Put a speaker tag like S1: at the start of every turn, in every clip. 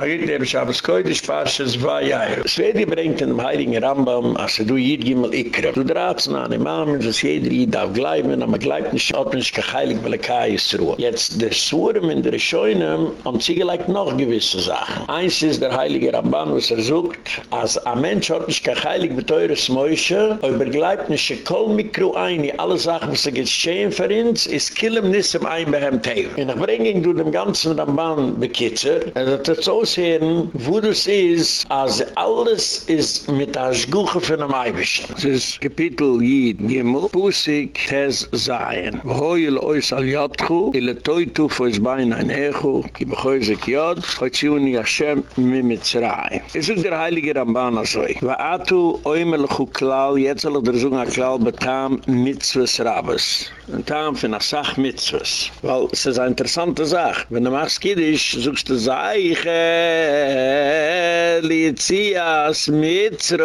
S1: Agit der Shabbos Koidish Parshas Vayayr. Svedi brengt in dem Heiligen Rambam, as du Yid Gimel Ikrem. Du draatsen an Imam, dass jeder Yid darf gleiben, aber gleibt nicht, ob nicht geheilig Belekai ist Ruhe. Jetzt der Surem in der Scheunem, am Ziege like noch gewisse Sachen. Eins ist der Heilige Rambam, was er sucht, als ein Mensch hat nicht geheilig beteures Moishe, aber gleibt nicht, kol mikro eini, alle Sachen, was er geschehen für uns, ist killem nissem ein behem Teo. Und ich bringe du dem ganzen Rambam bekitzer, er hat das sehen, wo du siehst, als alles ist mit der Schguche von einem Eibisch. Das ist Kapitel Yid, Gimel, Pusik, Tez, Zayen. Wohoyel ois al Yadchu, ille toitu fois bain ein Echu, ki bechoizek Yad, hoitziuni Hashem mi Mitzray. Es ist der Heilige Ramban azoi. Va atu oimel chu klau, jetzal der Zunga klau betam mitzvahs Rabbes. Ein Tam für eine Sache mitzvahs. Weil es ist eine interessante Sache. Wenn du machst Kiddisch, suchst du Seiche, Litzias Mitzrohim.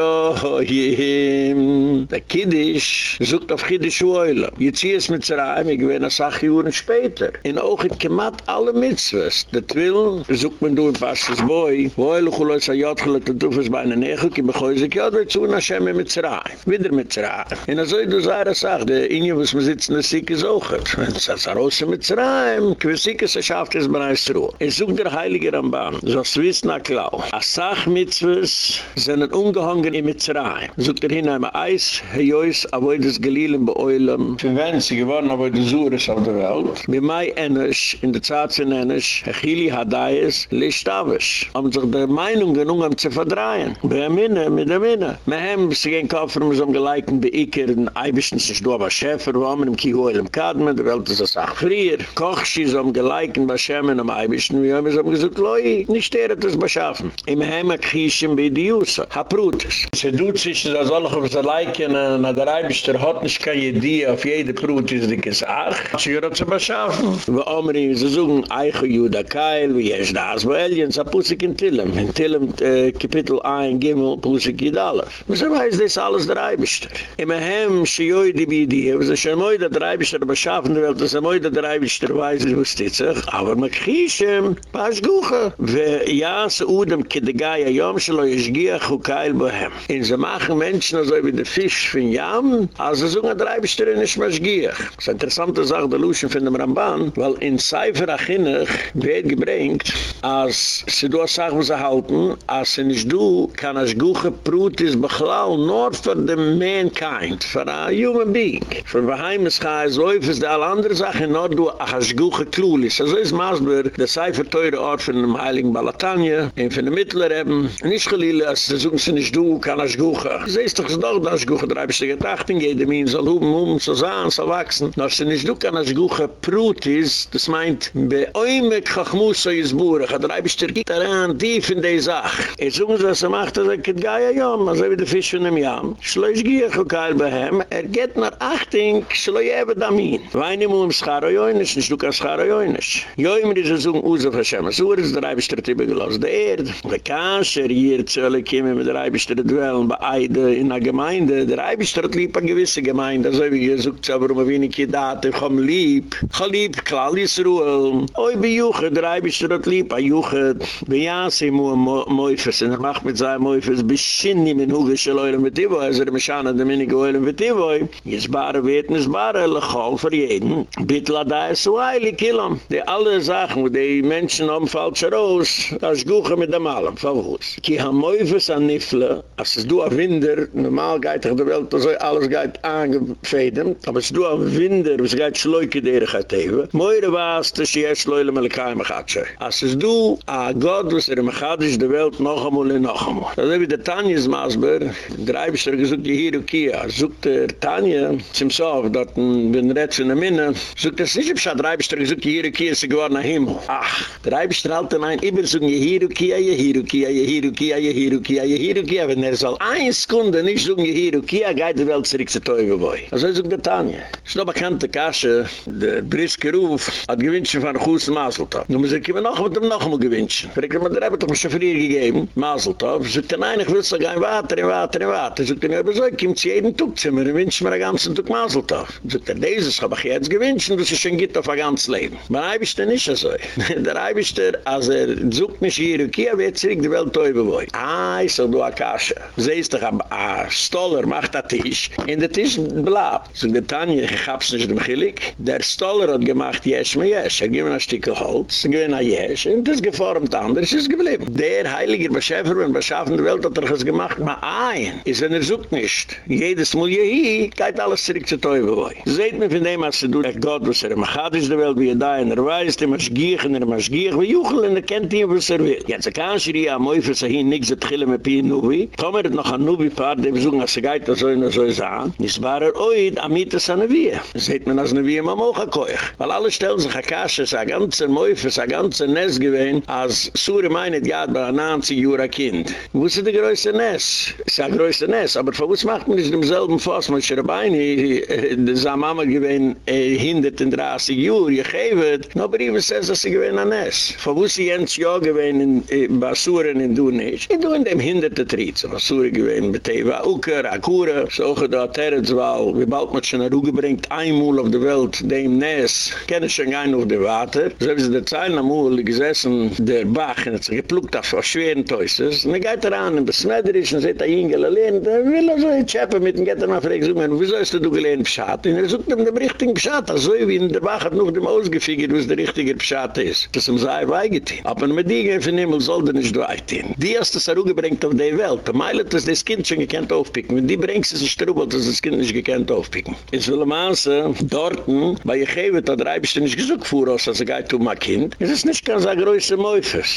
S1: Der Kiddisch sucht auf Kiddisch Uoila. Litzias Mitzrohim, ich gewinne Sache Juren später. In Ochit kemat alle Mitzvahs. Der Twill sucht man du in Pastas Boi. Uoila chuloi sa Jodchele te Tufes bei einer Nechel, ki bechoi sich Jod, wird zu Hashem Mitzrohim. Wieder Mitzrohim. In a so du Zahra sag, der Inge, was man sitzt in der Sikke sucht. Wenn es Arose Mitzrohim, ki Sikke se schafft es bereits Ruhe. Es sucht der Heilige Ramban. So swiss na klau. A sach mitzvus sind ungehangen in Mitzrayim. Sogt er hin einmal Eis, hejois, avoid des Gelilen beoilem. Für wenn sie geworden, avoid des Ures auf der Welt. Wie mei Ennisch, in der Zeit von Ennisch, hechili hadayes, licht avisch. Haben sich der Meinung genug am zu verdrehen. Bei Minne, mit der Minne. Mehem, sie gehen Koffer, um so geleikten Beiker, den Eibischen sich du aber Schäfer, wo haben im Kihoil im Kadme, der Welt ist das auch frier. Kochschi, so geleikten Baschemen am Eibischen, wie haben sie gesagt, Loi, nicht der hat das beschaffen. Im Heimat kieschen bei die Jusse. Ha Brutes. Se tut sich, dass alle auf der Leiken, na der Eibischter hat nicht keine Idee, auf jede Brut ist die gesagt. Sie hat sie beschaffen. Wir Omri, sie suchen Eiche Juda Keil, wie es das, wo Elien, sa Pusik in Tillem. In Tillem, äh, Kapitel 1, Gimel, Pusik Yidalef. Wieso weiß das alles der Eibischter? Im Heim, sie joi die Bidie, wieso schon moi der Reibischter beschaffen, weil das ein er heute der Reibischter weiß, wo steht sich. Aber man kriegt ihm, pasch guche. Ve jas udem kidegai a yom shlo yishgiach chukail bohem. In ze machen menschen also wie de fisch fin jam, also so ein Reibischter in isch maschgiach. Das interessante Sache der Luschen von dem Ramban, weil in Seifer achinnig wird gebringt, als sie du a sach muss halten, als sie nicht du, kann asch guche prut is bechlau nor for the mankind, for a human being. For behind is sei, so ist da alle andere Sachen, nur du, ach, als guche Klulis. Also ist Masber, der Seifer teure Ort von dem Heiligen Balatanya, in von dem Mittler eben, nicht geliehle, als sie suchen sie nicht du, kann als guche. Sie ist doch doch, als guche, drei bis die Getachten, jeder Mien soll huben, um zu sein, zu wachsen. Nur sie nicht du, kann als guche Prut ist, das meint, bei oimek chachmus so ist Burak, hat drei bis die Gitt daran, tief in die Sache. Er suchen was er macht, er sagt, ja ja, also wie der Fisch von dem Jam. Schleus giech, okay, bei ihm, er geht nach Achtung, schleus gebet amin. Weinem um scharo joinisch, nicht du kannst scharo joinisch. Joim um ri se zung uso vashem, so er ist der Eibischter tibbe gelost. Der Erd, der Kanscher hier zölle kiemen mit der Eibischter dwellen, bei Eide in der Gemeinde, der Eibischter lieb an gewisse Gemeinde, so wie hier aber um warum er wenig hier dat, er kam lieb, ha lieb, klall is. Oi bi juchat, der Eibischter hat lieb, a juchat, bi jansi er mua moifes, in der Macht mit sei moifes, bischinni min huge schel mit vittiboi, es er mischana dem inni mit vittiboi, jes bare wetnis bare, lechol für jeden. Bittla da ist so heilig, Kilom. Die alle Sachen, wo die Menschen haben falsch raus. Das guche mit dem allem, verwus. Ki ha moifes an nifle, as du a winder, normal geit der Welt, so alles geit angefeden, aber du a winder, es geit schloike dere geit even, moire was, des je es schloile melekaim gatsche. As es du a God, was er mechadisch de Welt noch amul en noch amul. Das heb ich der Tanjes Masber, der Eibischter gesucht die Hirukia, sucht der Tanje, zum Sof, dort bin redt in a Minne, sucht das nicht, ob ich an Reibster gesucht, Jehirukia ist geworden am Himmel. Ach, der Reibster halt in ein, immer suchen Jehirukia, Jehirukia, Jehirukia, Jehirukia, Jehirukia, wenn er soll ein Sekunde nicht suchen Jehirukia, geht die Welt zurück zu Teufel Also sucht der Tanja. Ist noch bekannte Kasche, der Briske Ruf, hat gewünscht von Chus Maseltov. Nun muss ich immer noch mit dem noch mal gewünscht. Fragt man, der hat doch mir schon früher gegeben, Maseltov, sucht er, nein, ich will so gehen, Water, in Water, in Water. Sucht er, aber so, kommt sie jeden Tag zu mir, mir den ganzen Tag Maseltov. Sucht dieses habe ich jetzt gewünscht, das ist schon gitt auf ein ganzes Leben. Aber ein Eibischter nicht so. Der Eibischter, als er sucht mich hier, okay, er wird zurück die Welt teuben wollen. Ah, ich sag, du Akasha. Siehst doch, ein Stoller macht den Tisch, in der Tisch bleibt. So, der Tanja, ich hab's nicht dem Chilik. Der Stoller hat gemacht, jesch mir jesch. Er gibt mir ein Stück Holz, er gibt mir ein jesch, und das geformt anders ist geblieben. Der Heiliger Beschäfer, wenn beschaffen der Welt hat er das gemacht, ma ein, ist wenn er sucht nicht. Jedes Mal hier, geht alles zurück zu teuben wollen. seht mir von dem, als du durch Gott, was er macht, ist der Welt, wie er da, und er weiß, er macht Giech, und er macht Giech, wie Juchel, und er kennt ihn, was er will. Jetzt kann ich hier am Eufel sagen, hier nichts, er trillen mit Pien Nubi. Tomer hat noch ein Nubi-Paar, der besuchen, als er geht, so soll er so an. Nichts war er oid, am Mieter sein Nubi. Seht man als Nubi im Amoha-Koich. Weil alle stellen sich, Akasha, ist ein ganzer Eufel, ist ein ganzer Nes gewesen, als Sure meinet, ja, bei einem 90-Jura-Kind. Wo ist der größte Nes? Ist ja größte Nes, aber von was macht man das in demselben Fass? Man ist ja die sagen, Mama gewesen, äh, hindert in 30 Jura, je geeft, nobody even says, dass sie gewesen an Nest. Vor sie jens ja gewesen, in Basuren in Dunisch, in du in dem hinderte Tritt, so Basuren gewesen, mit Teva, Uker, Akura, so da Terenzwaal, wie bald man schon eine Ruge bringt, einmal auf der Welt, dem Nest, kenne schon ein auf der Water, sie der Zeilen am Uhl gesessen, der Bach, sich geplugt auf schweren Teusses, und er geht daran, in sagt, ein Engel allein, der will so ein Tschäppe mit, und geht er mal fragt, so, wieso hast du? Und er sucht ihm den richtigen Pschat, also wie in der hat noch dem ausgefigert, was der richtige Pschat ist. Das ist sei weigetin. Aber mit die gehen von Himmel soll der nicht weitin. Die hast das Aruge bringt auf die Welt. Der Meilet ist das Kind schon gekannt aufpicken. Wenn die bringt es in Strubel, das das Kind nicht gekannt aufpicken. Es will Maße, dort, bei ihr geben, da treibst du nicht gesucht vor uns, als er geht um ein Kind. Es ist nicht ganz ein größer Mäufers.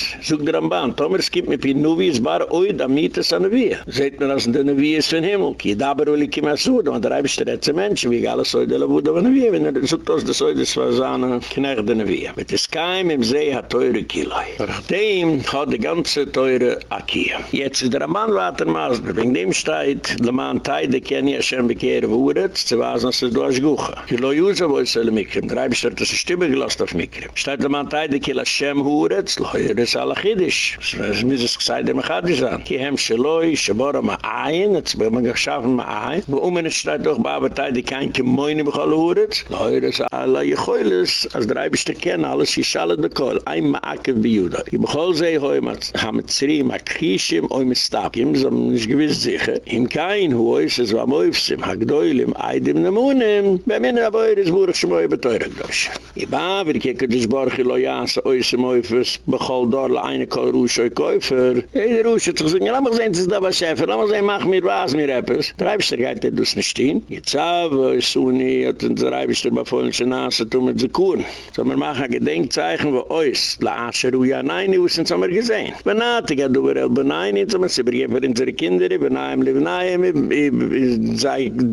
S1: Am Bahn. Tomer, es gibt mir bei Nubi, es war oi, da miet es an der Wie. Seht mir, als der Nubi ist von Himmel. Da will ich immer so, da treibst du jetzt Menschen, wie alle so, der Labuda von der Wie. Wenn er aus, das das war seine Knecht der Wie. Mit des Keim im See hat teure Kiloi. Nachdem hat die ganze teure Akia. Jetzt ist der Mann weiter Masber. Wegen dem steht, der Mann Teide kenne ja schon bekehren wurde, zu was dass es durch Gucha. Kilo Jusa wo es alle Mikrim. Drei dass es Stimme gelost auf Mikrim. Steht der Mann Teide kille Hashem wurde, leuer ist alle Chidisch. Das muss es gesagt, der Mechadisch an. Ki hem Shaloi, Shabora ma jetzt wird man geschaffen ma Ayin. Wo um es steht doch, Baba Teide kein Schoini Bukhalo Huretz. Da hoi das je Choyles, als der Eibischte kenne, alles je Schalat Bekoil, ein Maakke bei i Ich bekoll sei hoi ma Hametzri, ma Kishim, oi me Stapim, so man ist gewiss sicher. Im Kain hoi, es ist wa Moifzim, ha Gdoilim, aydim ne Moonim, bei mir na Boi, des Burg, schmoi beteure Gdoish. I ba, wir keke des Borgi Loyas, oi se Moifes, bekoll dar la eine Kol Rusch, oi Käufer. Hey, der Rusch, hat gesagt, lamm gesehn, das ist da was Schäfer, lamm gesehn, mach mir was mir, Drei bis der Geid, der du es nicht stehen. Jetzt habe ich so eine hat uns der Eibischte bei Fäulnischen Nase tun mit der Kuhn. So wir machen ein Gedenkzeichen wo uns. La Asher Uya Neini, wo haben wir gesehen? Benatige, du wir El Benaini, so wir bringen für unsere Kinder, Benaim, Lebenaim,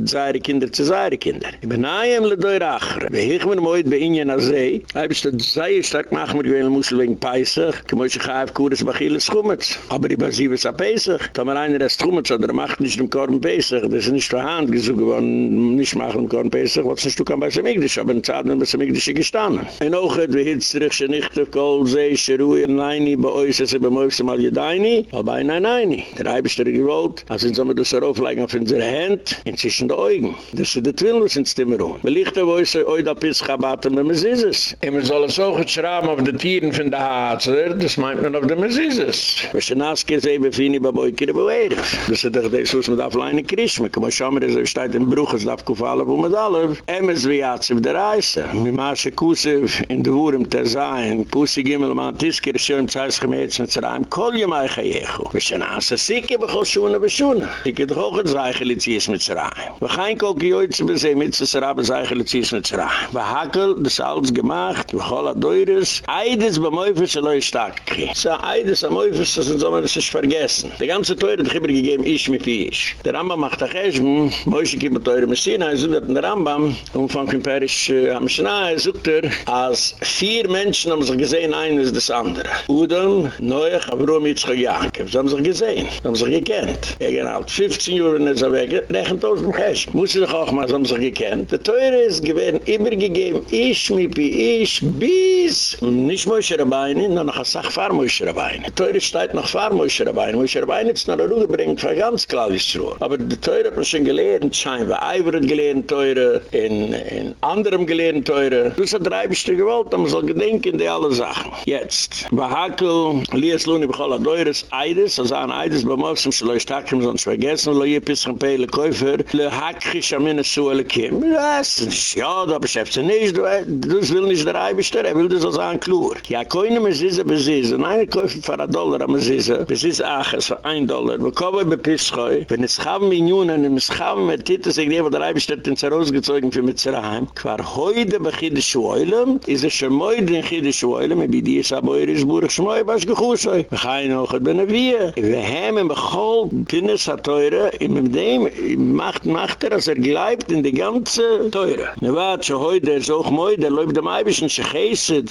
S1: seine Kinder zu seine Kinder. Benaim, le Deurachere. Wir hichen mir moit bei Ingen Azei. Eibischte, sei stark machen mit gewählen Mussel wegen Peisach. Gemäusche Chaif Kuris Bachiles schummet. Aber die Basibes a Peisach. Da man einer ist Chumetz, oder macht nicht im Korn Peisach. Das ist nicht vorhanden gesucht geworden, nicht machen im Korn was nicht du kann bei Samigdisch, aber in Zaden bei Samigdisch gestanden. Ein Ochet, wie hitz zurück, schon nicht, kol, See, Scherui, Neini, bei euch, es ist bei Moifse mal Jedaini, aber bei Nein, Neini. Der Eibisch der gewollt, als in Sommer das Raufleigen auf unsere Hand, in zwischen den Augen. Das ist der Twillus ins Timmerung. Wir lichten, wo ist er, oi da Piskabaten, wenn man sieht es. Und man soll es auch schrauben auf die Tieren von der Hazer, das meint man auf dem Mesises. Wir sind naske, sehen wir fini, bei Boikere, bei Weirich. Das ist doch das, was man darf alleine kriegen. Man kann mal schauen, wie es steht im Bruch, es darf gefallen, wo man Kalev, emes wie der Reise. Mi Masche Kusiv in de Wurm Terzayin, Pusi Gimel man Tisker, Schöm Zeiss gemetzen zu einem Kolje mei gejechu. Wir sind anse Sikke, bechol Schuene beschuene. Ich geh doch auch ein Zeichelizies mit Zerayim. Wir gehen koki joitze besehen mit Zerabe Zeichelizies mit Zerayim. Wir hakel, das alles gemacht, bechol Adeures, Eides beim Eufels, Eloi Stakki. So Eides am Eufels, das soll man das vergessen. Die ganze Teure, die Gibber gegeben, ich mit Ish. Der Rambam macht das Moishe Kibbe Teure Messina, der Umfang im Perisch am Schnee, er sucht er, als vier Menschen haben sich gesehen, eines des andere. Udon, Neuech, Avrom Yitzchak Yaakov. Sie haben sich gesehen. Sie haben sich gekannt. Er ging halt 15 Jahre in der Weg, rechnet aus dem Cash. Muss sich auch mal, Sie haben sich gekannt. Der Teure ist gewesen, immer gegeben, ich, Mipi, ich, bis, nicht Moshe Rabbeini, nur noch eine Sache fahr Moshe Rabbeini. Der Teure steht noch fahr Moshe Rabbeini. Moshe Rabbeini ist noch eine Ruhe gebringt, für ganz klar ist es Aber der Teure hat man schon gelernt, scheinbar Eiver hat gelernt, Teure, in, in anderem gelernt, Teure. Das hat drei Bestücke gewollt, aber man soll gedenken, die alle Sachen. Jetzt, Bahakel, Lies Luni, Bechol, Adoyres, Eides, also an Eides, bei Mosem, so leu Stakim, sonst vergessen, lo je Pissen, Peile, Käufer, le Hakisch, amine, Suele, Kim. Das, ja, da beschäftigt sich nicht, du will nicht der Eibischter, er will das als ein Klur. Ja, koine me sisse besisse, nein, Käufer für ein Dollar, aber sisse, besisse Aches für ein Dollar, wo kowe be Pischoi, wenn es schaben Millionen, wenn es schaben mit Titus, ich nehme, der Eibischter, den ausgezogen für Mitzrayim, kvar heute bei Chiddisch Schwoilem, is a Schemoid in Chiddisch Schwoilem, e bidi is aboiris Burg Schmoi, was gechussoi. Wir gehen noch et bene wir. Wir haben im Bechol, Pinnis hat teure, im dem, macht, macht er, als er gleibt in die ganze teure. Ne wat, scho heute, er soch moi, der läuft am Eibischen,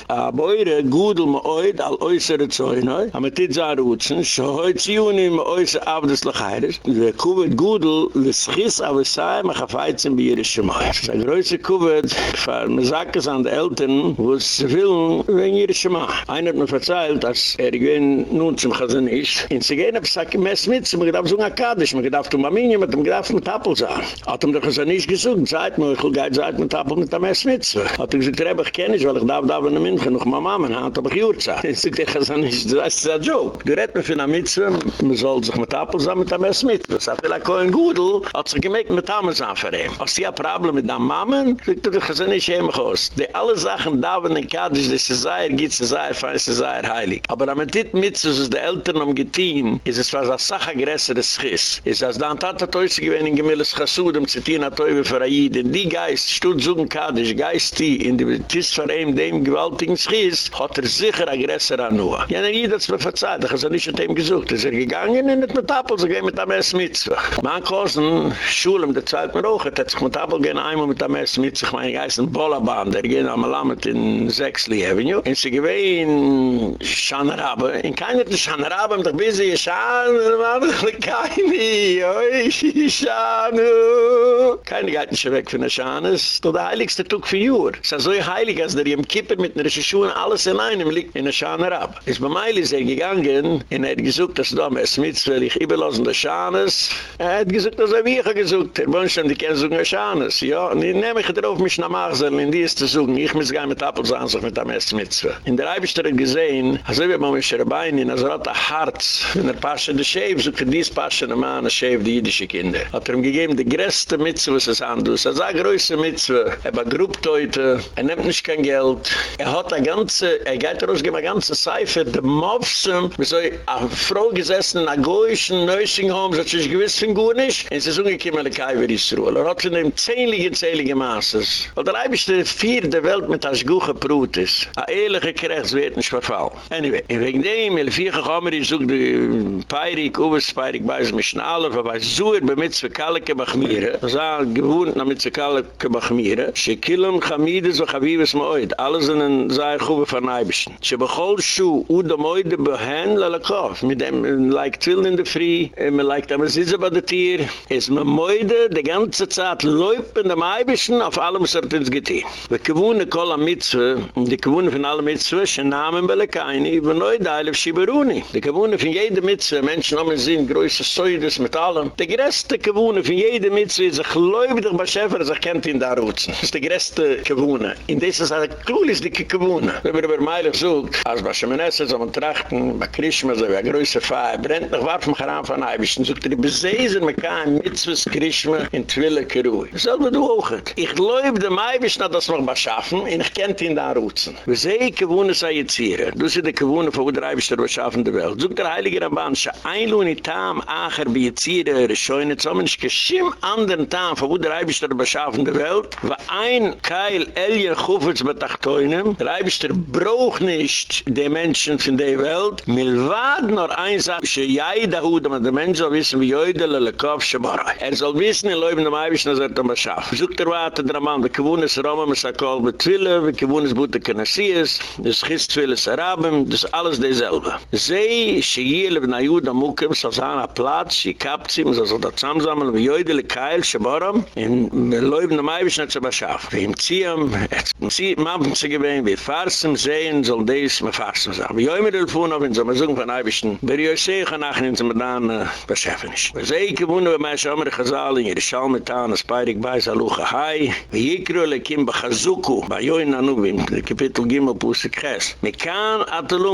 S1: a boire, gudel me oid, al äußere Zäune, am et itza rutsen, scho heute ziuni me äußere Abdes Lachairis, we kubet gudel, le schiss, aber sei, mach afeizem bei ihre Se größe kuvet, far me sakes an de Eltern, wo es will, wenn ihre Schmoid. Einer hat mir verzeilt, dass er gewinn nun zum Chazen ist. In sie gehen, hab ich gesagt, ich mess mit, mir gedacht, so ein Akkadisch, mir gedacht, um Aminia, mit dem gedacht, mit Tappel sein. Hat ihm doch Chazen nicht gesucht, seit mir, ich will geit, seit mit Tappel mit dem Mess mit. Hat er gesagt, Rebbe, ich kenne ich, weil ich darf da in München, noch mal Mama, hat aber gehört sein. Ich sag, der Chazen ist, das ist ein Joke. Du redest mir für eine Mitzwe, man soll sich mit Tappel sein, mit dem Mess mit. Das hat vielleicht kein Gudel, hat sich gemägt mit sein für ihn. Als sie ein Problem mit der Mama, sagt er, der Chazen ist immer groß. Die alle Sachen, da, wenn ein Kaddisch, das ist sehr, gibt es sehr, fein, es ist sehr heilig. Aber wenn man dit mit, so ist die Eltern am Gittin, ist es was als Sache größer des Schiss. Ist als dann tat er teus gewinn in Gemilles Chassud, um Zettin hat Teube für Aid, in die Geist, stut zugen Kaddisch, Geist die, in die Tis für ihm, dem gewaltigen Schiss, hat er sicher ein größer an nur. Ja, jeder hat es mir verzeiht, ich habe nicht mit ihm gesucht, ist er gegangen, in mit Appel, so gehen mit am Essen mit. Man kosten, Schulem, der zweit mir auch, hat sich mit Appel gehen einmal mit am Essen mit, ich meine, ich heiße ein der gehen am Lammet in Sexley Avenue, in sie gewinn, Schanarabe. In keiner der Schanarabe, doch bis sie Schan, man doch keine, oi, Schanu. Keine geht nicht weg von der Schanes. Das der heiligste Tag für Jür. Es ist so heilig, als der im Kippen mit einer Schuhe alles in einem liegt in der Schanarabe. Es bei Meili ist er gegangen, und er hat gesagt, dass da mehr Smits will ich überlassen der Schanes. Er hat gesagt, dass er wie ich gesagt, er wünscht ihm, die so eine Schanes. Ja, und ich nehme mich drauf, mich nach Machsel, in die ist zu suchen. Ich muss gehen mit Appelsansach mit der Smits. In der Eibischter hat gesehen, also wie man mit Scherbein in also hat er hart, wenn er pasche de Schäf, so kann dies pasche ne Mann, Schäf, die jüdische Kinder. Hat er ihm gegeben, die größte Mitzwe, was es andus. Er sagt, größte Mitzwe. Er begrubt heute, er nimmt nicht kein Geld. Er hat eine ganze, er geht raus, gibt eine ganze Seife, de Mopsum, wie so eine Frau gesessen in einer goischen Nursing Home, so hat sich gewiss von gut nicht. Und sie ist umgekommen, die Kai wird ist Ruhe. Er hat von dem zählige, zählige Maßes. Weil der Eibischte vier der Welt mit das Guche Brut ist. A ehrliche Krechts wird nicht verfallen. Anyway, wegen dem, in vier gekommen, ich such die Peirik, Uwes Peirik, er bei uns mischen alle, bei uns bei mir zu Bachmire. Das er gewohnt, nach mit zu kalke She Schekilum, Chamides, und Chavibes Moid. Alle sind in sehr Chube von Eibischten. Sie bechol Schuh, u dem Moid, behen, lalakov. Mit dem, like Twillen in der Früh, eh, man like, aber sitzt bei der Tier. Es me Moide, die ganze Zeit, läuft in dem Eibischen, auf allem, was er uns. Wir gewohnen kol am Mitzwe, die gewohnen von allem Mitzwe, she namen Belekaini, über Neudeile auf Shibaruni. Die gewohnen von jeder Mitzwe, Menschen haben Sinn, größer Säudes mit allem. Die größte gewohnen von jeder Mitzwe, sich gläubig bei Schäfer, sich kennt ihn da rutsen. Das ist die größte gewohnen. In das ist eine klulis dicke gewohnen. Wenn wir über Meilig sucht, als bei Schemenesse, so man trachten, bei Krishma, so wie ein größer Feier, brennt noch warf mich heran von Eibischen, sucht er die Beseisen, mit keinem Mitzwes Krishma in Twille Kerui. Selbe du auch. Ich gläub dem Eibisch, dass wir was schaffen, und ich kennt ihn da rutsen. Wir sehen, gewohnen sei jetzt hier. Du sie die gewohnen, von wo der Eibisch der was schaffen der Welt. Sucht der Heilige Ramban, scha ein Lohn Tam, acher, wie jetzt hier, eure Scheune, so man ist geschimm anderen Tam, von wo der Eibisch der was schaffen der Welt, war ein Keil, Elien, Chufels, betachtoinem, der Eibisch der brauch nicht die Menschen von der Welt, mil wad nur eins, sche jai da hu, damit der Mensch soll wissen, wie jöde, le lekov, shabarai. Er soll wissen, in Leuben dem Eibisch, dass er dann was Sach. Zoek der water der man, de gewoenes Roma met Sakal betwille, de gewoenes boete Kenasias, dus gistwilles Arabem, dus alles dezelfde. Zij, Shehiel, na Juda Mukem, Sazan, a plaats, je kapt ze, maar ze zal dat samenzamen, we joidele keil, Shabaram, en we leuven hem eiwisch net ze beschaf. We hem ziehen, het mappen ze geween, we farsen, zeyen, zal dees, me farsen zijn. We joimen de telefoon af, en zo maar van eiwischen, ber joi zegen, ach, en ze dan bescheffen is. Zij, gewoene, we meisje, amere gezal, in Jerusalem, taan, spijrik bij, is alucha. Hai vi ikru le kim bchazuku ba yoin anu bim kapitel gim opus kes me kan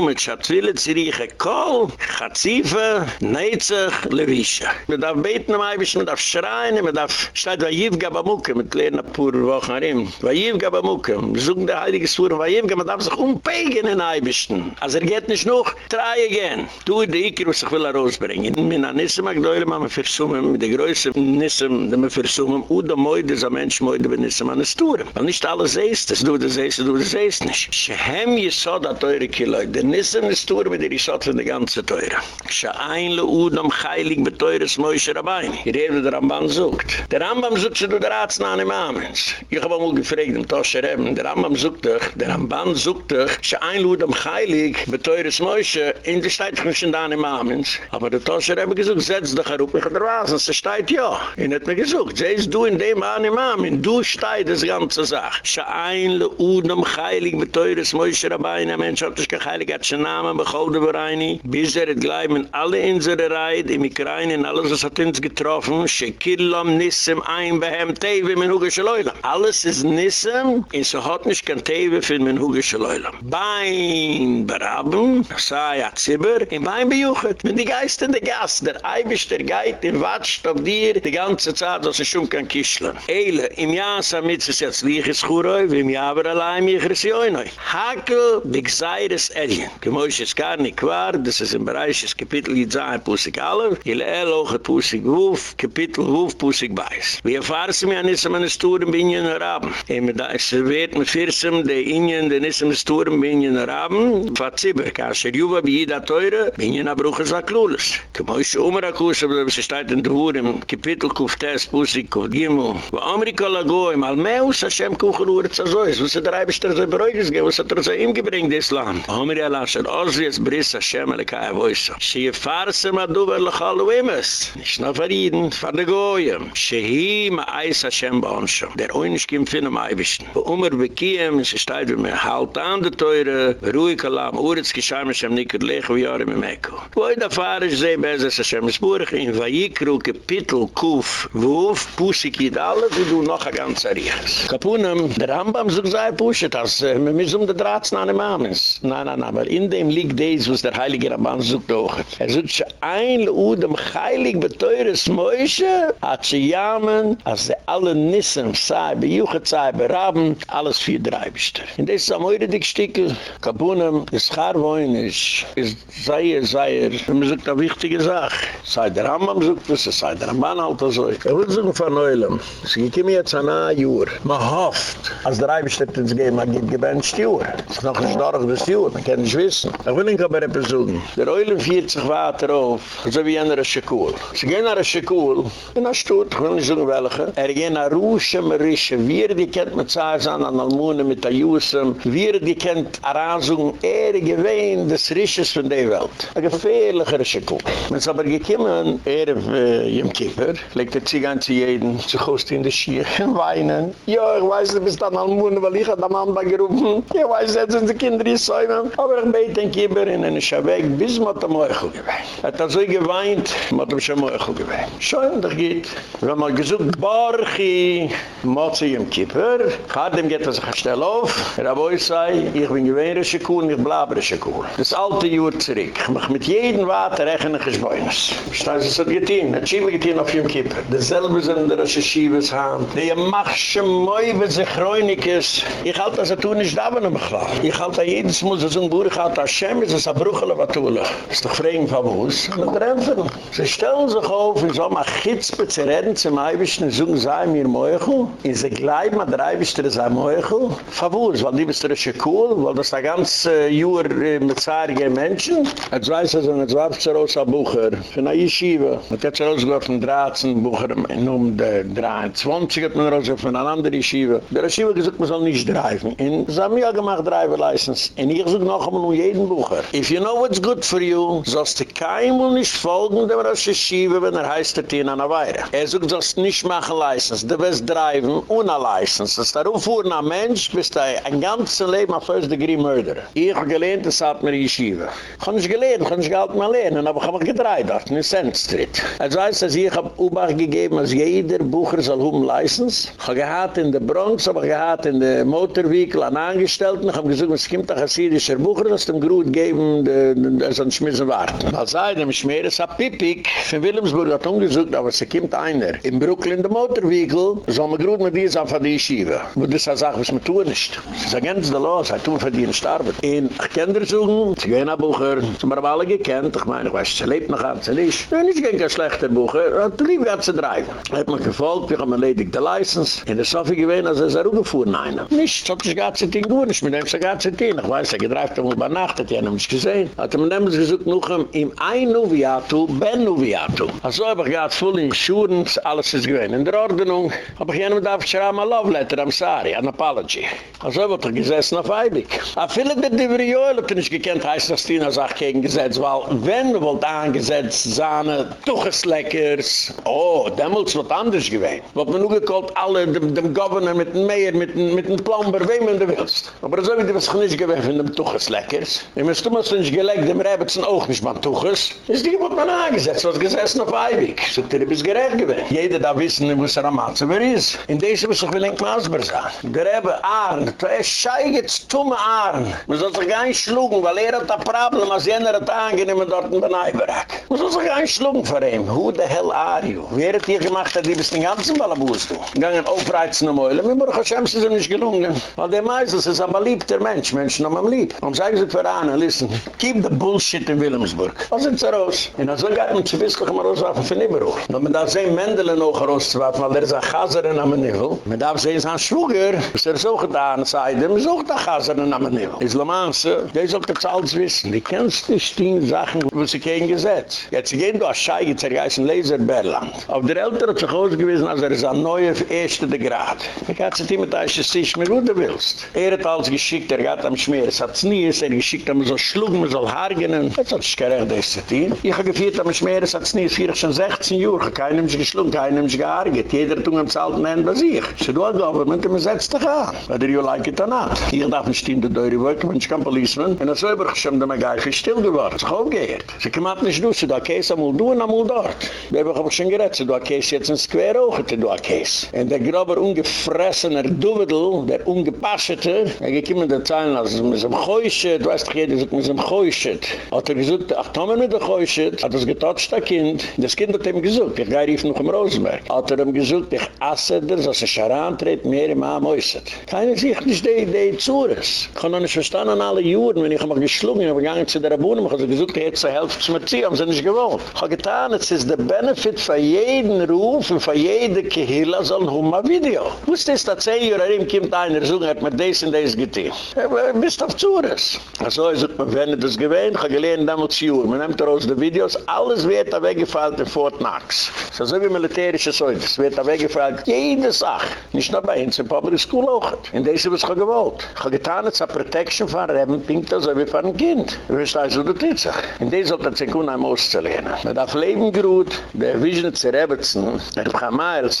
S1: mit shatvile tsirige kol khatsife neitzer levisha. Mit da beten mei bis mit da schreine mit da shtad vayiv mukem mit lena pur wocharim. Vayiv mukem zug da heilige sur vayiv gam da sich umpegen in eibischen also er geht nicht noch drei gen du de ikru sich will rausbringen min anisma gdoile mam fersumem de groese nisem de fersumem u de moy moide, is a mensch moid wenn es man a stur und nicht alles ist es, du das ist du das ist nicht. Schem ihr so da teure killer denn is in stur mit der schatz von der ganze teure. Sche einle u dem heilig beteures moische dabei ihr redet der Rambam sucht. Der Rambam ban sucht du der arzt na im amens. Ich hab mal gefragt im das er der Rambam ban sucht der Rambam sucht sche einle u dem heilig beteures moische in der stadt zwischen da im amens. Aber der das er hab gesucht setz der herup der Wasen, steht ja. Er in het mir gezoek, ze du in dem in Amens, du stijt des ganze Sach. Sha ein le udam heilig beteures Moishe Rabbeini, mensch hat sich geheilig, hat zijn namen begouden bereini, bis er het gleiben alle in Reit, in Ukraine, in alles, was hat uns getroffen, Shekillam, Nissem, ein Behem, Tewe, min Huge Shaloylam. Alles ist Nissem, in so hat nicht kein Tewe für min Huge Shaloylam. Bein Baraben, Saya Zibber, in Bein Bejuchat, mit die Geist in der Gas, der Geit, in Watscht auf dir, die ganze Zeit, dass er schon kann kischlen. Eile, im Jahr samitz ist jetzt liches Churoi, im Jahr aber allein mich er resioi Hakel, wie gseires Elien. Gemoisch ist gar nicht klar, das ist im Bereich des Kapitel Jizai Pusik Alef, il Eloche Pusik Wuf, Kapitel Wuf Pusik Beis. Wir fahrsen mir an Issam an Esturen bin Ingen Araben. Ehm, da es wird mit Firsem, de Ingen, de Issam an Esturen bin Ingen Araben, Fazibber, kasher Juba, bi jida teure, bin Ingen Abruche Saklulis. Gemoisch Umrakus, aber das um steht in der Wur im Kapitel Kuftes Pusik Kufgimu, Wo Amerika lagoim, al meus Hashem kuchen uret sa wo se der Eibester so beruhiges gehen, wo se der so ihm gebringt des Land. Omri alasher, ozwies briss Hashem aleka evoisa. Shie farse ma duber lechal uimes. Nisch na veriden, far de goyim. Shehi ma eis Hashem baonsho. Der oinisch kim finnem Eibischten. Wo umar bekiem, se steid wie me halt an de teure, ruhig alam, uretz gescham Hashem nikut lech, wie me meko. Wo i da farisch seh, bezes Hashem is burig, in vayikru kepitel kuf, wuf, pusik idal, alle, wie du noch a ganz ariches. Kapunem, der Rambam zog sei Pusik, das, äh, mir mis um de Draats na ne Mamens. Nein, nein, aber in dem liegt des, was der Heilige Rambam zog doch. Er zog sich ein Udem heilig beteures Moishe, hat sie jamen, als sie alle Nissen, sei, bejuchat sei, beraben, alles vier Dreibischter. In des am heute dik stickel, kapunem, des Charwoin is, is sei, sei, er, man sagt eine wichtige Sache. Sei der Rambam sagt das, sei der Ramban halt so. Er will sagen von Neulem, es gibt mir jetzt ein Jahr, man hofft, als der Dreibischter ins Gehen, man gibt gebencht Jahr. Es ist noch ein Storch des Jahr, man kann nicht wissen. Ich will ihn aber etwas sagen. Der Eulen fiert sich weiter auf, so wie einer Schekul. Sie gehen nach Schekul, in der Stutt, ich will nicht sagen welche, er gehen nach Rusche, Marische, wie er die kennt mit Zaysan an Almune, mit der Jussem, wie er die kennt Arasung, er gewähnt des Risches von der Welt. Ein gefährlicher Schekul. Man ist aber gekommen, er äh, im Kipper, legt er sich an zu jeden, zu Kost in der Schier, weinen. Ja, ich weiß, du bist an Almune, weil ich hat am Anbach gerufen. Ich weiß, jetzt sind die Kinder die Säumen. Aber ich bete in Kipper, in einen Schabek, bis man am Euchel gewähnt. Er hat so geweint, man hat am Euchel gewähnt. Schön, das geht. Wir haben gesagt, Barchi, Motsi im Kipper, Chadem geht er sich ein Stell auf, Raboi sei, ich bin gewähnt, Schekul, ich bleibe Schekul. Das alte Jahr zurück. Ich mach mit jedem Water rechnen, ich Beines. Verstehst du, es hat getein, hat Schiebe getein auf dem Kipper. Dasselbe sind der Rosh Schabes haben. Die ihr macht schon mei, chronik ist. Ich halte, dass sie tun nicht da, wenn ich mich lachen. Ich halte, jedes muss aus boer gaat hat, dass sie mich lachen, dass sie mich lachen. Ist doch fremd von uns. Und dann treffen sie. Sie stellen sich auf, und so mal chitzpe zu reden, zum Eibischen, und sagen, sei mir moichu. Und sie gleich mal der Eibischte, sei er moichu. Von uns, weil die bist du richtig cool, weil das da ganz äh, jür äh, mit zahrigen Menschen. Als weiß er, und als warf sie raus, als Bucher. Für eine Yeshiva. Und jetzt raus, Ich hab noch Bucher, in um der Drahtzen. ein 20 hat man raus auf eine andere Schiebe. Der Schiebe gesagt, man soll nicht driven. Und sie haben ja gemacht, Driver-License. Und ich suche noch einmal um jeden Bucher. If you know what's good for you, sollst du und nicht folgen dem Rosh Schiebe, wenn er heißt er der Tina Weire. Er sucht, sollst nicht machen License. Du wirst driven ohne License. Das ist darum fuhren ein Mensch, bist du ein ganzes Leben ein First-Degree-Murderer. Ich habe gelernt, das hat mir die Schiebe. Ich habe nicht gelernt, ich habe nicht gehalten, ich habe aber ich habe mich gedreht, in Sand Street. Also heißt, dass ich habe Obacht gegeben, dass jeder Bucher soll um License. Ich habe gehad in der Bronx, aber gehad in der Motorvehicle an Angestellten. Ich habe gesagt, es kommt ein chassidischer Bucher, das dem Grut geben, der soll nicht müssen warten. Weil sei dem Schmier, es hat Pipik, von Wilhelmsburg hat umgesucht, aber es kommt einer. In Brooklyn, der Motorvehicle, soll man Grut mit dieser von der Yeshiva. Aber das ist eine Sache, was man tun nicht. Das ist the law, das tun für die in Starben. In Kinder suchen, sie gehen nach Bucher, sie haben alle gekannt, ich meine, ich weiß, sie lebt noch, sie nicht. Ja, nicht kein schlechter Bucher, hat lieb gehabt zu treiben. Er hat mich gefolgt, wir haben erledigt die License. In der Sofie gewesen, als er ist er auch gefahren, einer. Nicht, so hat sich gar nicht gut, nicht mit dem sich gar nicht Ich weiß, er gedreift einmal bei Nacht, hat er nicht gesehen. Hat er mir nämlich gesagt, noch im ein Nuviatu, Ben Nuviatu. Also habe ich gerade voll Insurance, alles ist gewesen. In der Ordnung, habe ich jenem darf schreiben, a love letter, I'm sorry, an apology. Also habe ich gesessen auf Eibig. Aber viele der Diverioel hat er nicht gekannt, heißt das Tina sagt gegen Gesetz, weil wenn wir wollt angesetzt, Sahne, Tuchesleckers, oh, damals wird anders gewesen. Wat man nur gekallt, alle, dem, dem Governor mit dem Mayor, mit dem, mit dem Plumber, wem man du willst. Aber so wie du was nicht gewesen von dem Tuchesleckers. Ich muss du musst nicht gelegt, dem Rebetzen auch nicht mal Tuches. Ist die, wat man angesetzt, was gesessen auf Eibig. So, der ist gerecht gewesen. Jeder da wissen, wo es er am Matze wer ist. In deze muss ich will ein Kmasber sein. Der Rebbe Arn, du hast scheiget tumme Arn. Man soll sich gar nicht schlugen, weil er hat ein Problem, als jener hat angenehmen dort in den Eiberag. Man soll sich gar nicht schlugen für ihn. Who the hell are you? Wer hat hier gemacht, dass die bis den ganzen Ballabus du? Gangen aufreizen am Eulen, mir Baruch Hashem, sie sind nicht gelungen. Weil der Meisels ist ein beliebter Mensch, Menschen haben am lieb. Und sagen sie für einen, listen, keep the bullshit in Wilhelmsburg. Was sind sie raus? Und dann soll gar nicht zu wissen, kann man rauswerfen für Nieberhof. Und man darf sehen, Mendele noch rauszuwerfen, weil der ist ein Chaser in am Nivel. Man darf sehen, sein Schwuger, was er so getan, sei dem, ist auch der Chaser in am Nivel. Islamanse, der soll das alles wissen. Die kennst nicht die Sachen, wo sie kein Gesetz. Jetzt gehen du als Scheige, zergeiß in Laserberland. Auf der Eltern hat sich ausgewiesen, als er ist ein neuer Erste der Grad. Ich hatte sich mit euch, dass du mir gut willst. Er hat alles geschickt, er hat am Schmier, es hat es nie, es hat geschickt, man soll schlugen, man soll hargenen. Das hat sich gerecht, das zu tun. Ich habe geführt am Schmier, es hat es nie, es ist schon 16 Jahre, keinem ist geschlungen, keinem ist gehargert. Jeder tun am Zalten ein bei sich. So hast Government, man setzt dich an. Whether you like it or not. Ich darf nicht in der Deure wirken, wenn ich kein Policeman. Und dass man gar nicht still geworden ist. aufgehört. Sie kommt nicht durch, du hast Käse einmal du und einmal dort. Da ich schon gerät, du hast Käse jetzt in Square auch, du hast Käse. Und der grober, ungefressener Duvedel, der ungepassete, er in der Zeilen, als mit einem Geuschet, du weißt doch jeder, mit einem Geuschet. Hat er gesagt, ach, Tomer mit dem Geuschet, hat das getotcht, das Kind. Das Kind hat ihm gesagt, ich gehe rief noch im Rosenberg. Hat er ihm gesagt, ich asse dir, dass er Scharan tritt, mehr im Arm äußert. Keine sich nicht die Idee zu ist. Ich kann noch nicht verstanden alle Juren, wenn ich mich geschlungen habe, gegangen zu der Abunnen, ich habe gesagt, ich hätte zur Hälfte zu mir ziehen, haben sie nicht gewollt. Ich habe getan, es ist der Benefit für jeden Ruf und für jede Kehilla soll ein ein Video. Wo ist zehn Jahre ihm kommt einer, so hat man das und das getan. Du bist auf Zures. Also ich sage, wenn ich das gewähnt, ich habe gelernt damals Juren. Man nimmt daraus die Videos, alles wird da weggefallen in Fort Knox. So so wie militärische Säude, es wird da weggefallen, jede Sache. Nicht nur bei uns in Public School auch. In diesem was ich gewollt. Ich habe getan, es ist eine Protection von Reben, pinkt das wie von einem Kind. Du wirst also, du tut sich. In diesem sollte man sich unheim auszulehnen. Man darf leben geruht, der Vision zu Rebetzen, der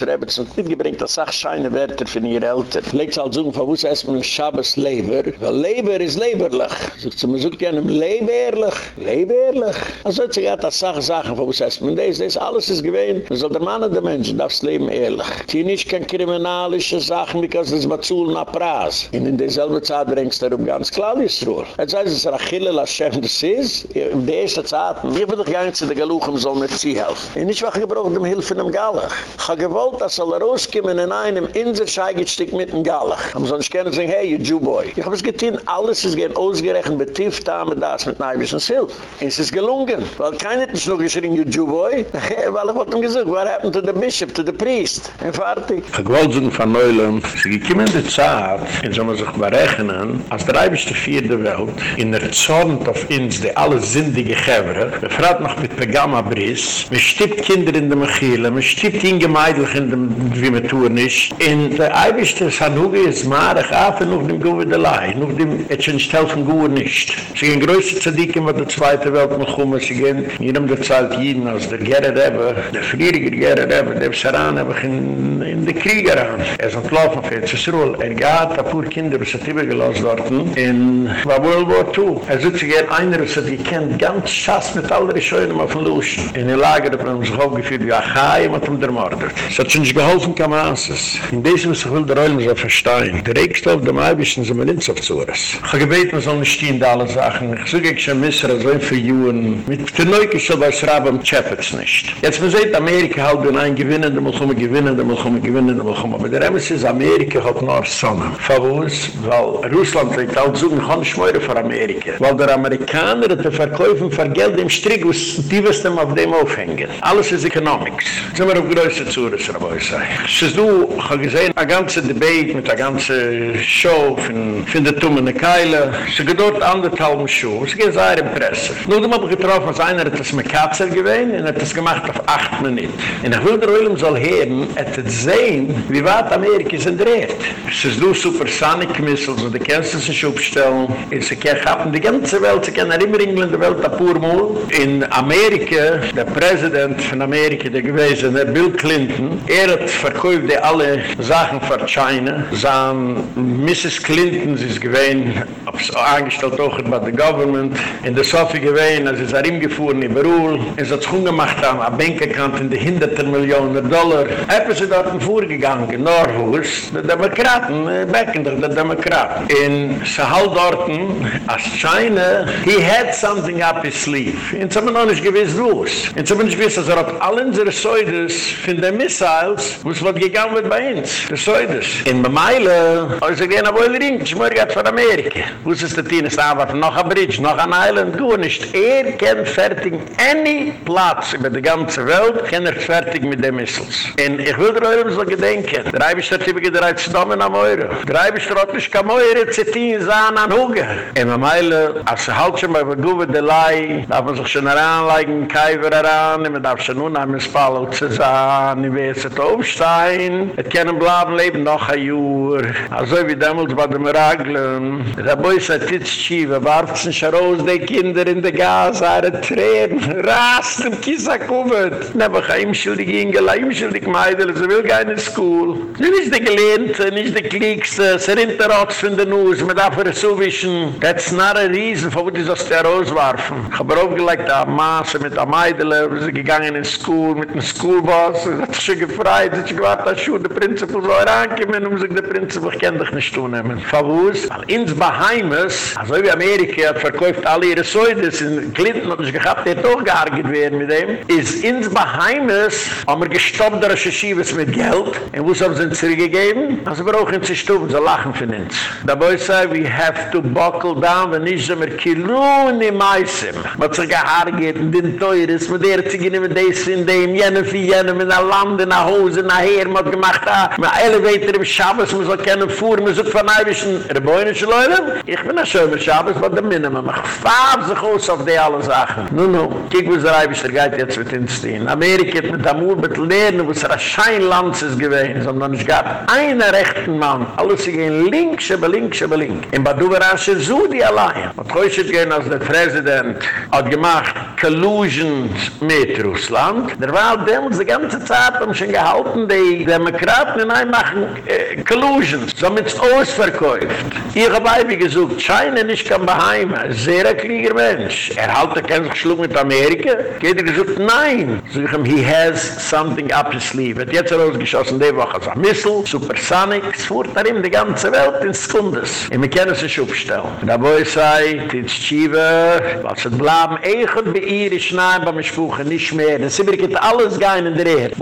S1: Chamael zu Rebetzen, nicht gebringt das Sachscheine Werte von ihr Eltern. Legt es halt so, von wo es erstmal ein Schabes Leber, weil Leber ist leberlich. Sogt man sucht gerne leberlich, leberlich. Also hat sich ja das Sache Sachen, von wo es erstmal, das ist alles ist gewähnt. Man soll der Mann und der Mensch, darf das Leben ehrlich. Die nicht kein kriminalische Sachen, because das Matzul nach Praz. Und in derselbe Zeit bringst du darum ganz klar, ist Ruhr. Jetzt heißt es, Rachille, Lashem, das ist, in der ersten Zeit, ich will doch gar nicht zu der Galuchem, soll mir sie helfen. Und ich war gebraucht, um Hilfe in dem Galach. Ich habe gewollt, dass alle rauskommen in einem Inselscheigestück mit dem Galach. Aber sonst können sie sagen, hey, you Jew-Boy. Ich habe es getan, alles ist gern ausgerechnet, betieft da mit das, mit Neibisch und Silf. Und es ist gelungen. Weil keiner hat mich noch geschrien, you Jew-Boy. Weil ich wollte ihm gesagt, what happened to the bishop, to the priest? Und fertig.
S2: Ich wollte sagen von Neulem, sie gekommen in der Zeit, in so man sich berechnen, als der Eibischste vierde Welt, in der Zorn auf uns, die alle sindige Gevre, fragen noch mit Pegama-Briss, man stippt Kinder in der Mechile, man stippt ihn gemeidlich in dem, wie man tun ist, in der Eibischste Sanuge ist Marek, aber noch dem Gouwe de Lai, noch dem, et schon stellt von Gouwe nicht. Sie
S1: gehen größte Zadikim, was der Zweite Welt noch kommen, sie gehen, hier haben der Zeit jeden, als der Gerrit Ebbe, der Friediger Gerrit Ebbe, der Saran Ebbe, in, in de Krieger an. Er ist entlaufen auf Erzsruel. Er gehad a pur Kinder, was hat immer dort, in World War II. Er sucht sich gern einer, was hat gekannt, ganz schass mit aller Scheunen auf den Luschen. In der Lager hat man sich aufgeführt, wie Achai, ermordet. Es hat schon nicht geholfen, kam Anses. In diesem, was ich will, der Rollen so verstehen. Der Regstoff, der Maibischen, sind wir nicht so zu Ich habe gebeten, man soll nicht stehen, da alle Sachen. Ich suche ich schon Messer, so für Juhn. Mit der Neuke soll bei Srabam Chapitz nicht. Jetzt, man sieht, Amerika halt, wenn ein Gewinnende, muss man gewinnen, muss man gewinnen, muss man. Aber der Emes ist, Amerika hat nur Sonne. Verwus, weil Russland sagt, halt man kann nicht für Amerika. Weil der Amerikaner hat die Verkäufe für Geld im Strick, was die was dem auf dem aufhängen. Alles ist Economics. Jetzt sind wir auf größer Zures, Rabeu sei. Ich habe gesehen, eine ganze Debate mit einer ganzen Show von, von der Tumme Keile. Es ist dort anderthalb Schuhe. Es geht sehr impressiv. Nur habe ich getroffen, als einer das mit Katzer gewähnt und hat das gemacht auf acht Minuten. Und ich will der Ölm soll hören, hat es sehen, wie weit Amerika ist dreht. Es ist du Supersonic Missiles, du kennst es nicht aufstellen. Es ist ein die ganze Welt, sie kennen in der Welt ein paar Mal. In Amerika, der Präsident von Amerika, der gewesen, der Bill Clinton, er hat verkauft die alle Sachen für China. Sein Mrs. Clinton, sie ist gewesen, angestellt auch bei der Government. In der Sofie gewesen, als ist ihm gefahren in Beruhl. Er hat sich ungemacht an einer Bankaccount in die hinderten Millionen Dollar. Er hat dort vorgegangen, in Norwus, der Demokraten, äh, Becken der Demokraten. In Sahal dorten, als China, he had something up his sleeve. In so man noch nicht gewiss los. In so man nicht gewiss, dass er hat alle unsere Säudes von den Missiles, wo es wird gegangen wird bei uns. Die Säudes. In Meile, als er gehen, wo er ringt, ich morgen hat von Amerika. Wo ist es der Tien, ist noch ein Bridge, noch ein Island, gut nicht. Er kennt fertig any Platz über die ganze Welt, kennt er fertig mit den Missiles. Und ich will dir auch so gedenken, der Eibisch der Tippe gedreht Stammen am Eure. Der Eibisch der Rottisch kam Eure, Zettin, Sahn an Huge. In Meile, als er halt schon mal beguwe de Lai, darf man sich schon heranleigen, Kaiwer heran, und man darf schon am Spallo zu sein, in Wesset Aufstein, et kennen blaben leben noch ein Jür, also wie damals bei dem Raglen, der Boi sagt, jetzt schiewe, warfen sich raus, die Kinder in der Gas, are Tränen, rast im Kisa kumet, nebach ein schuldig Ingel, ein schuldig Meidel, sie will keine School, sie ist die Gelehnte, nicht die Klickste, sie rinnt der Rotz von der Nuss, mit Affer zu wischen, that's not a reason, wo die das der rauswarfen. Ich habe aufgelegt, da Maße mit Meidel, wir sind gegangen in School, mit dem Schoolboss, sie hat sich schon gefreit, sie hat sich gewartet, dass der Prinzipal soll herankommen, um sich der Prinzipal, ich kann dich nicht tun nehmen. Verwus, weil ins Baheimes, also wie Amerika hat verkauft alle ihre Säudes, in Clinton hat sich gehabt, der doch gearbeitet werden mit dem, ist ins Baheimes, haben wir gestoppt, der Recherchives mit Geld, und wo haben sie uns zurückgegeben? Also wir brauchen sie stufen, sie lachen für uns. Da boi sei, we have to buckle down, wenn ich so mehr Kilun im Eisem. Was sich in den Teures, mit der Zige nehmen, des in dem, jenen für jenen, mit einer Lande, nach Hause, nachher, man hat gemacht, mit Elevator im Schabes, man soll keine Fuhr, man soll von Eibischen, er boinische Leute, ich bin ein schöner Schabes, was der Minimum, ich fahr sich aus auf die alle Sachen. Nun, nun, kiek, wo es der Eibischer geht jetzt mit uns stehen. Amerika hat mit Amur mit Lernen, wo es ein Scheinland ist gewesen, sondern es gab einen rechten Mann, alles sie gehen links, aber links, aber links. In Baduveransche Sudi allein. Und heute gehen, als der Präsident hat gemacht, Collusions mit Russland. Der war damals die ganze Zeit, um schon gehalten, die Demokraten in einem machen äh, Collusions, so mit Ausverkäuft. Ich habe einfach gesagt, China nicht kann beheim, sehr ein Kriegermensch. Er hat er keinen Schluck mit Amerika. Geht er gesagt, nein. So ich habe, he has something up his sleeve. Er hat jetzt rausgeschossen, die Woche als ein Missile, Supersonic, es fuhrt da ihm die ganze Welt in Sekundes. Und wir können sich aufstellen. Da wo ich sei, die Schiebe, was es bleiben, eigen bei ihr, ich schneide bei mir Spuche, nicht mehr. Das ist wirklich alles gehen in der Erde. Ich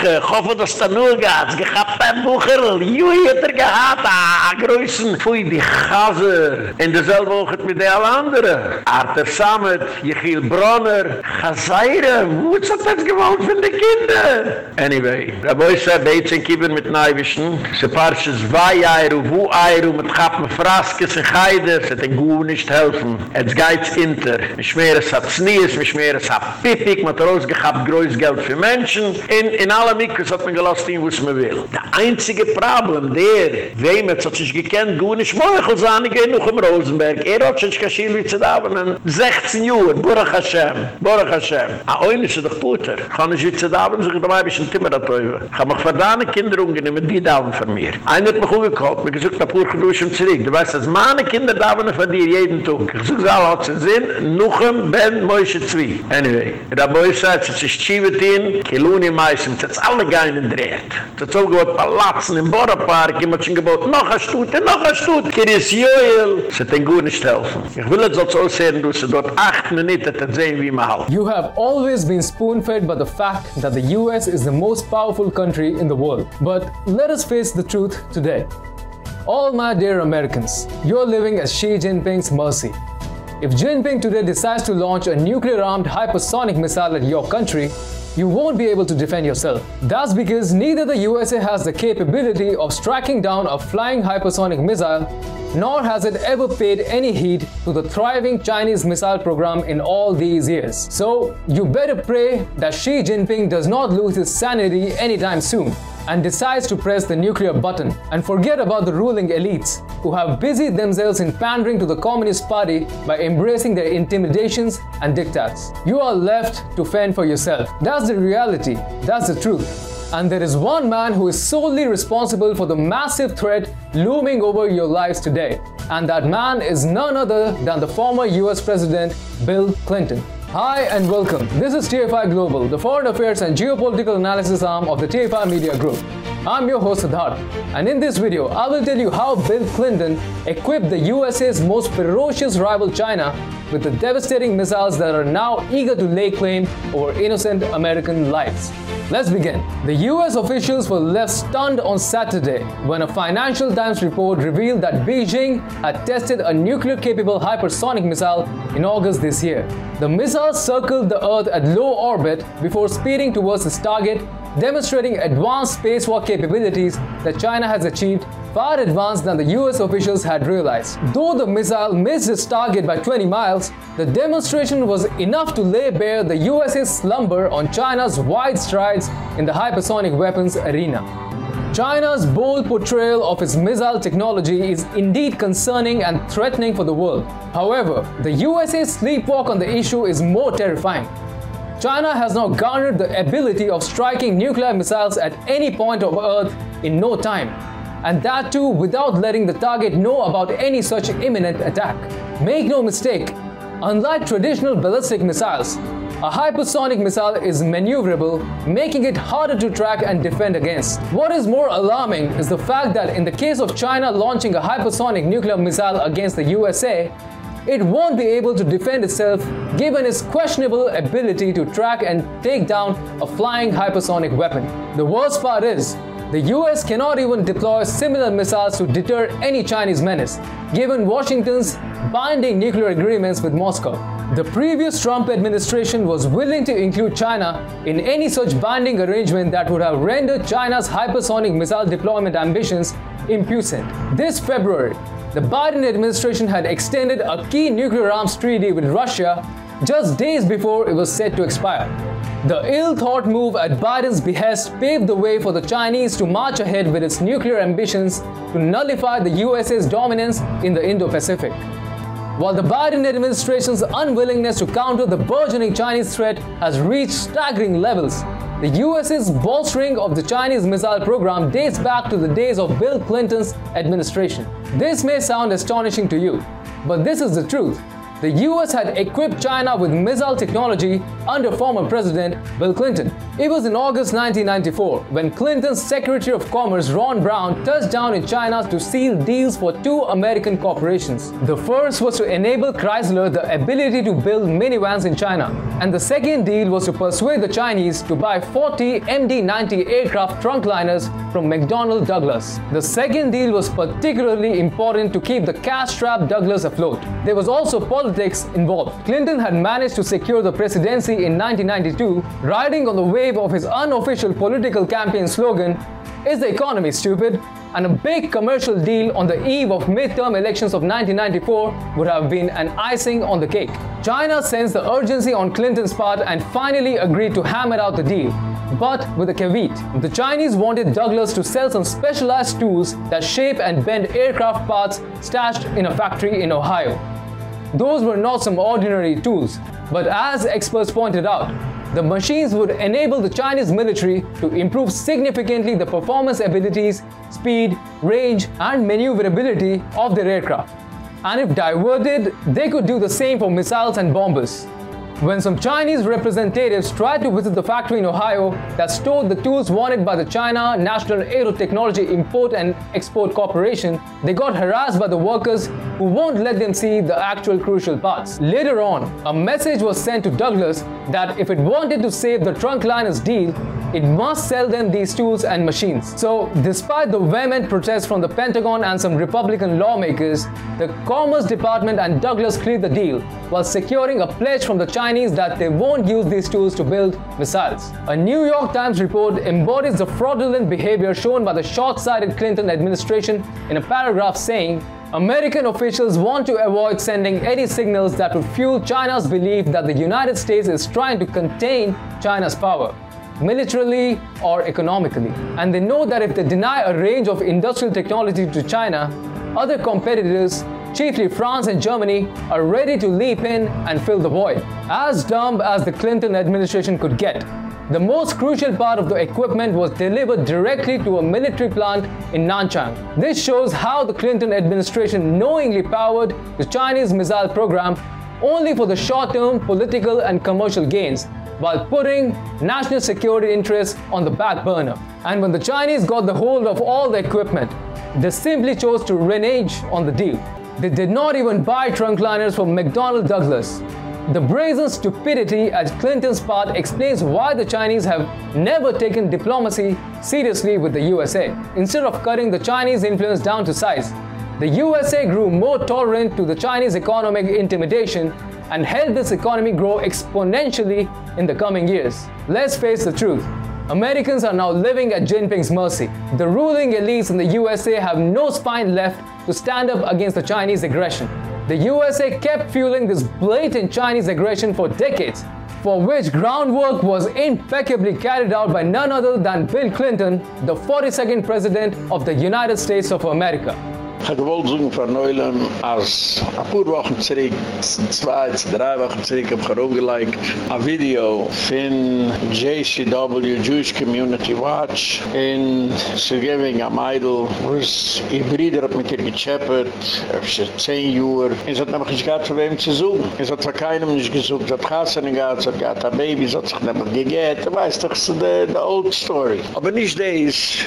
S1: motge, ich hoffe, dass da nur geht. Ich hab ein Bucherl, jui hat er gehad, ah, größen, pfui, die Chaser. In derselbe Woche mit der alle anderen. Arthur Samet, Jechiel Bronner, Chaseire, wo ist das gewollt von den Kindern? Anyway, da ich sei, beizin kippen mit Neibischen, se parche zwei Eiro, wo Eiro, mit Chappen, Fraskes und Heide, se den Gu nicht helfen. Jetzt geht's hinter. Mi schmeres hat Znies, mi schmeres hat Pipik, mit rausgehabt größt Geld für Menschen. In, in alle Mikros hat man gelost ihn, wo es man will. Der einzige Problem, der, wem hat sich gekannt, Gu nicht Meuchel sein, ich geh noch im Rosenberg. Er hat
S2: schon Kaschil wie zu davenen. 16 Uhr, Baruch Hashem, Baruch Hashem. A oine se doch puter. Kann ich zu davenen, so ich ein Timmer da teuwe. Ich hab mich verdane Kinder umgenehmen, die davenen von mir. Einer hat mich umgekocht, mir gesucht nach Purke durch und zurück. Du weißt, dass meine Kinder davenen von dir jeden Tag. Ich such alle hat sie Sinn, Nuchem, Ben, Moishe, Zwi. Anyway, da boi sagt, es ist Chivetin, Kiluni, Meissem, es alle dreht. Hat so gewollt Palatzen im schon noch ein Stute, noch ein Stute, Kiris Joel. Hat den. Ich will jetzt so du sie dort acht Minuten, sehen wie man halt.
S3: You have always been spoon-fed by the fact that the US is the most powerful country in the world. But let us face the truth today. All my dear Americans, you're living at Xi Jinping's mercy. If Jinping today decides to launch a nuclear-armed hypersonic missile at your country, you won't be able to defend yourself. That's because neither the USA has the capability of striking down a flying hypersonic missile, nor has it ever paid any heed to the thriving Chinese missile program in all these years. So, you better pray that Xi Jinping does not lose his sanity anytime soon and decides to press the nuclear button and forget about the ruling elites who have busied themselves in pandering to the Communist Party by embracing their intimidations and diktats. You are left to fend for yourself. That's the reality, that's the truth. And there is one man who is solely responsible for the massive threat looming over your lives today. And that man is none other than the former US President Bill Clinton. Hi and welcome. This is TFI Global, the foreign affairs and geopolitical analysis arm of the TFI Media Group. I'm your host Siddharth, and in this video, I will tell you how Bill Clinton equipped the USA's most ferocious rival China with the devastating missiles that are now eager to lay claim over innocent American lives. Let's begin. The US officials were left stunned on Saturday when a Financial Times report revealed that Beijing had tested a nuclear capable hypersonic missile in August this year. The missile circled the Earth at low orbit before speeding towards its target, demonstrating advanced spacewalk capabilities that China has achieved far advanced than the US officials had realized. Though the missile missed its target by 20 miles, the demonstration was enough to lay bare the US's slumber on China's wide strides in the hypersonic weapons arena. China's bold portrayal of its missile technology is indeed concerning and threatening for the world. However, the USA's sleepwalk on the issue is more terrifying. China has now garnered the ability of striking nuclear missiles at any point of Earth in no time and that too without letting the target know about any such imminent attack. Make no mistake, unlike traditional ballistic missiles, a hypersonic missile is maneuverable, making it harder to track and defend against. What is more alarming is the fact that in the case of China launching a hypersonic nuclear missile against the USA, it won't be able to defend itself given its questionable ability to track and take down a flying hypersonic weapon. The worst part is, the US cannot even deploy similar missiles to deter any Chinese menace, given Washington's binding nuclear agreements with Moscow. The previous Trump administration was willing to include China in any such binding arrangement that would have rendered China's hypersonic missile deployment ambitions impuissant. This February, the Biden administration had extended a key nuclear arms treaty with Russia just days before it was set to expire. The ill-thought move at Biden's behest paved the way for the Chinese to march ahead with its nuclear ambitions to nullify the USA's dominance in the Indo-Pacific. While the Biden administration's unwillingness to counter the burgeoning Chinese threat has reached staggering levels, the US's bolstering of the Chinese missile program dates back to the days of Bill Clinton's administration. This may sound astonishing to you, but this is the truth the US had equipped China with missile technology under former President Bill Clinton. It was in August 1994 when Clinton's Secretary of Commerce Ron Brown touched down in China to seal deals for two American corporations. The first was to enable Chrysler the ability to build minivans in China, and the second deal was to persuade the Chinese to buy 40 MD-90 aircraft trunkliners from McDonnell Douglas. The second deal was particularly important to keep the cash-strapped Douglas afloat. There was also politics politics involved. Clinton had managed to secure the presidency in 1992, riding on the wave of his unofficial political campaign slogan, Is the economy stupid? And a big commercial deal on the eve of midterm elections of 1994 would have been an icing on the cake. China sensed the urgency on Clinton's part and finally agreed to hammer out the deal but with a caveat. The Chinese wanted Douglas to sell some specialized tools that shape and bend aircraft parts stashed in a factory in Ohio. Those were not some ordinary tools, but as experts pointed out, the machines would enable the Chinese military to improve significantly the performance abilities, speed, range, and maneuverability of their aircraft. And if diverted, they could do the same for missiles and bombers. When some Chinese representatives tried to visit the factory in Ohio that stored the tools wanted by the China National Aerotechnology Import and Export Corporation, they got harassed by the workers who won't let them see the actual crucial parts. Later on, a message was sent to Douglas that if it wanted to save the trunkliners deal, it must sell them these tools and machines. So, despite the vehement protests from the Pentagon and some Republican lawmakers, the Commerce Department and Douglas cleared the deal while securing a pledge from the Chinese that they won't use these tools to build missiles. A New York Times report embodies the fraudulent behavior shown by the short-sighted Clinton administration in a paragraph saying, American officials want to avoid sending any signals that would fuel China's belief that the United States is trying to contain China's power militarily or economically. And they know that if they deny a range of industrial technology to China, other competitors, chiefly France and Germany, are ready to leap in and fill the void. As dumb as the Clinton administration could get, the most crucial part of the equipment was delivered directly to a military plant in Nanchang. This shows how the Clinton administration knowingly powered the Chinese missile program only for the short term political and commercial gains while putting national security interests on the back burner. And when the Chinese got the hold of all the equipment, they simply chose to renege on the deal. They did not even buy trunkliners from McDonnell Douglas. The brazen stupidity at Clinton's part explains why the Chinese have never taken diplomacy seriously with the USA. Instead of cutting the Chinese influence down to size, the USA grew more tolerant to the Chinese economic intimidation and helped this economy grow exponentially in the coming years. Let's face the truth. Americans are now living at Jinping's mercy. The ruling elites in the USA have no spine left to stand up against the Chinese aggression. The USA kept fueling this blatant Chinese aggression for decades, for which groundwork was impeccably carried out by none other than Bill Clinton, the 42nd President of the United States of America.
S1: Ich habe gewollt zu verneuillen, als ein paar Wochen zurück, zwei, drei Wochen zurück, habe ich aufgelegt, ein Video von JCW, Jewish Community Watch, in Sugeving am Eidl, wo es ihr Bruder hat mit ihr gechappet, auf zehn Uhr, sie hat nämlich nicht gehabt, von wem zu suchen. Sie hat von keinem nicht gesucht, sie hat Kassen gehabt, sie hat gehabt, ein Baby, sie hat sich nämlich gegett, du weißt doch, so die old story. Aber nicht das,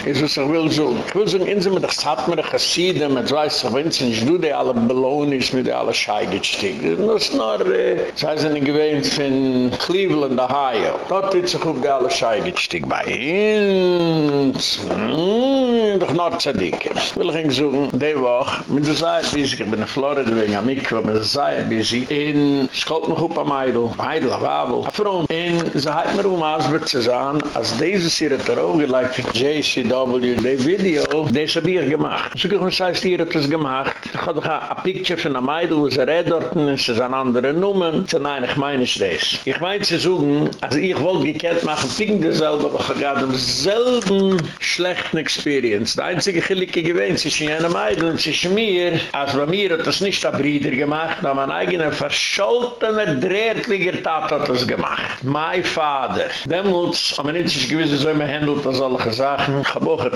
S1: ist was ich will suchen. Ich will suchen, in sie mit der Satmer, Chassidem, Jetzt weiß ich, sie nicht du die alle Belohnis mit der alle Schei gestiegen. Das ist nur, äh, das heißt, eine gewähnt von Cleveland, Ohio. Dort wird sich auf die alle Schei gestiegen. Bei uns, hm, doch noch zu dick. Ich will ihn suchen, die Woche, mit der Zeit, wie ich bin in Florida, wegen Amikwa, mit der Zeit, wie sie in Schott noch auf am Eidl, Eidl, Wabel, Afron. Und sie hat mir um Asbert zu sagen, als dieses hier hat er auch für JCW, die Video, das habe ich gemacht. So ich sagen, hier hat es gemacht. Ich hatte ein Picture von einem Eidl, wo sie redet dort, und es ist ein anderer Nummer. So nein, ich meine es das. Ich meine zu sagen, also ich wollte gekannt machen, picken dasselbe, aber ich hatte selben schlechten Experience. Der einzige Gelieke gewesen, sie ist in einem Eidl, und ist mir, als bei mir hat das nicht ein Bruder gemacht, aber mein eigener verscholtener, drehtlicher Tat hat das gemacht. My father. Demolz, aber nicht sich gewiss, so immer handelt das alle Sachen. Ich habe auch ein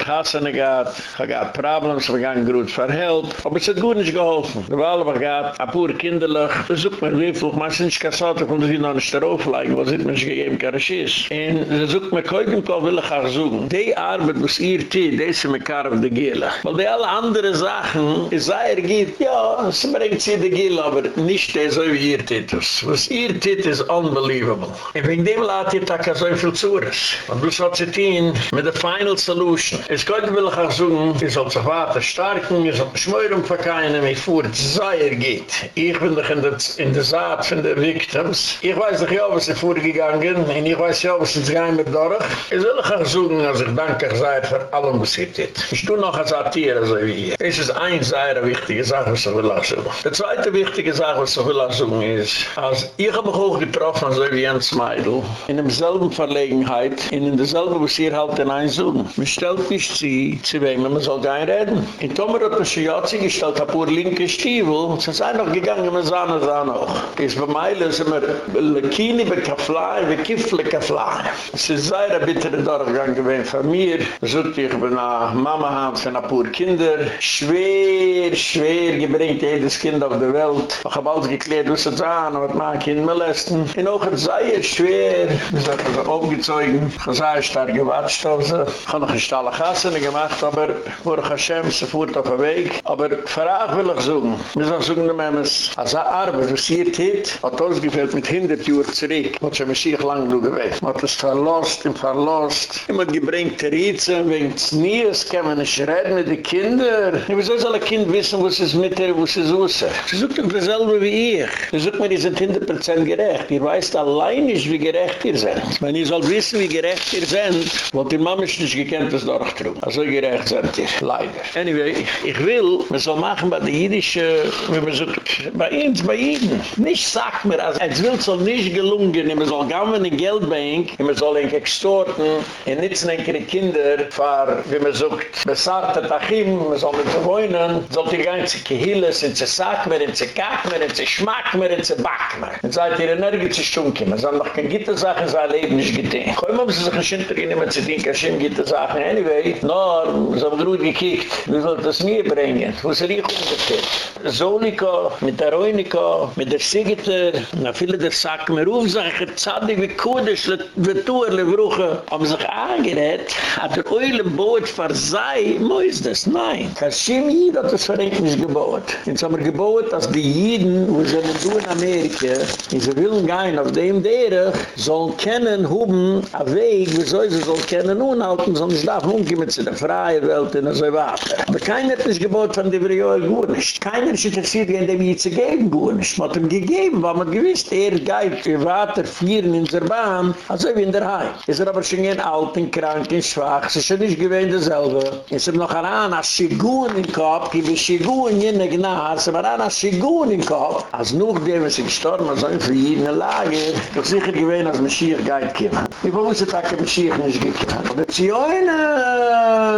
S1: gehabt, ich habe gehabt Problems, wir gehen gut für Help. Aber es hat gut nicht geholfen. Wir haben alle gehabt, ein paar Kinderlich, versucht mir wie viel, man ist nicht kassat, ich konnte sie noch nicht darauf legen, was hat mir gegeben, kann ich ist. Und sie sucht mir, kein Kohl will ich auch suchen. Die Arbeit, was ihr tut, die ist mir kar auf der Gila. Weil die alle andere Sachen, es sei er geht, ja, es bringt sie die Gila, aber nicht der so wie ihr tut. Was ihr tut, ist unbelievable. Und wegen dem lat ihr tak so viel zuhres. Und du sollst sie tun, mit der Final Solution. Es könnte will ich auch suchen, ihr sollt sich weiter starken, sollt schmören für keinen, ich fuhr, geht. Ich bin doch in der, in der Saat von der Victims. Ich weiß doch ja, was ist vorgegangen, und ich weiß ja, was ist gehen mit durch. Ich will auch suchen, als ich danke, ich sei für allem, was ihr tut. Ich tue noch als Attiere, so wie hier. Es ist ein sehr wichtige Sache, was ich will auch suchen. Die zweite wichtige Sache, was ich will auch suchen, ist, als ich habe mich auch getroffen, so wie Jens Meidl, in demselben Verlegenheit, in derselben, was ihr halt in ein suchen. Man stellt nicht sie, zu wem man soll gehen reden. In Tomer hat man schon jatzig gestellt, ein paar linke Stiefel, sie sind noch gegangen, wir sahen es auch. Es bei Meile sind wir lekini bei Kaflai, bei Kifle Kaflai. Es ist sehr bittere Dorfgang gewesen von mir. Sollte ich bei einer Mama haben, von ein paar Kinder. Schwer, schwer gebringt jedes Kind auf der Welt. Ich habe alles geklärt, was es an, was mein Kind molesten. Und auch es sei schwer. Wir sind also aufgezogen. Ich habe stark gewatscht auf sie. Ich habe noch ein Stahl Gassen gemacht, aber vor Hashem, sie fuhrt auf den Weg. Aber Verrag will ich suchen. Wir sollen suchen, Memes. Als er Arbeit, was hier tät, hat uns gefällt mit 100 Uhr zurück. Man hat schon Mashiach lang nur gewählt. Man hat es verlost und verlost. Man hat gebringt Ritze, wegen des Nies, kann man nicht reden mit den Kindern. Wieso soll ein Kind wissen, wo es ist mit dir, wo es ist aus? Sie sucht doch dasselbe wie ich. Sie sucht mir, die sind 100% gerecht. Ihr weißt allein nicht, wie gerecht ihr seid. Wenn ihr sollt wissen, wie gerecht ihr seid, wollt ihr Mama nicht gekannt, das durchtrug. Also gerecht seid ihr. Leider. Anyway, ich will, man soll machen bei der jüdische, wie man sagt, bei uns, bei Ihnen. Nicht sagt mir, also es will so nicht gelungen, man soll gammel in Geldbank, man soll ihn extorten, in nitzen enkere Kinder, fahr, wie man sagt, besarte Tachim, man soll mit wohnen, soll die ganze Kehille, sind sie sack mir, sind sie kack mir, sind sie schmack mir, sind sie back mir. Und seid ihr energie zu stunken, man soll noch keine Gitte-Sachen sein Leben nicht getan. Ich komme, sie sich ein Schinter gehen, wenn sie den Kaschim Gitte-Sachen, anyway, nur, so haben wir gut gekickt, wie soll das mir bringen, wo sie riechen umgekehrt. Zoliko, mit der Roiniko, mit der Sigiter, na viele der Sack mir ruf, sag ich, zadig wie Kudisch, le Tuer, le Bruche, haben sich angerät, hat der Eule boot verzei, mo ist das? Nein. Kashim Jid hat das verrenkt nicht geboot. Jetzt haben wir geboot, dass die Jiden, wo sie in du in Amerika, in sie willen gehen auf dem Derech, sollen kennen, huben, a Weg, wie soll sie soll kennen, unhalten, sie darf umgehen zu der freie Welt und so weiter. Aber keiner hat nicht geboot von der Brioe gut nicht. Keiner ist interessiert, wie dem Jid zu geben gut nicht. Man hat ihm gegeben, weil man gewiss, er geht für Vater vieren in der Bahn, also wie in der Heim. Ist er aber schon ein alt, krank, schwach, sie ist schon nicht gewähnt dasselbe. Ist er noch an einer Schigun im Kopf, die wie Schigun in der Gnade, sie war an einer Schigun im Kopf. Als noch dem ist er gestorben, als ein für Lager, doch sicher gewähnt, als Mashiach geht kommen. Ich wusste, dass der Mashiach nicht gekommen. Die Zioinen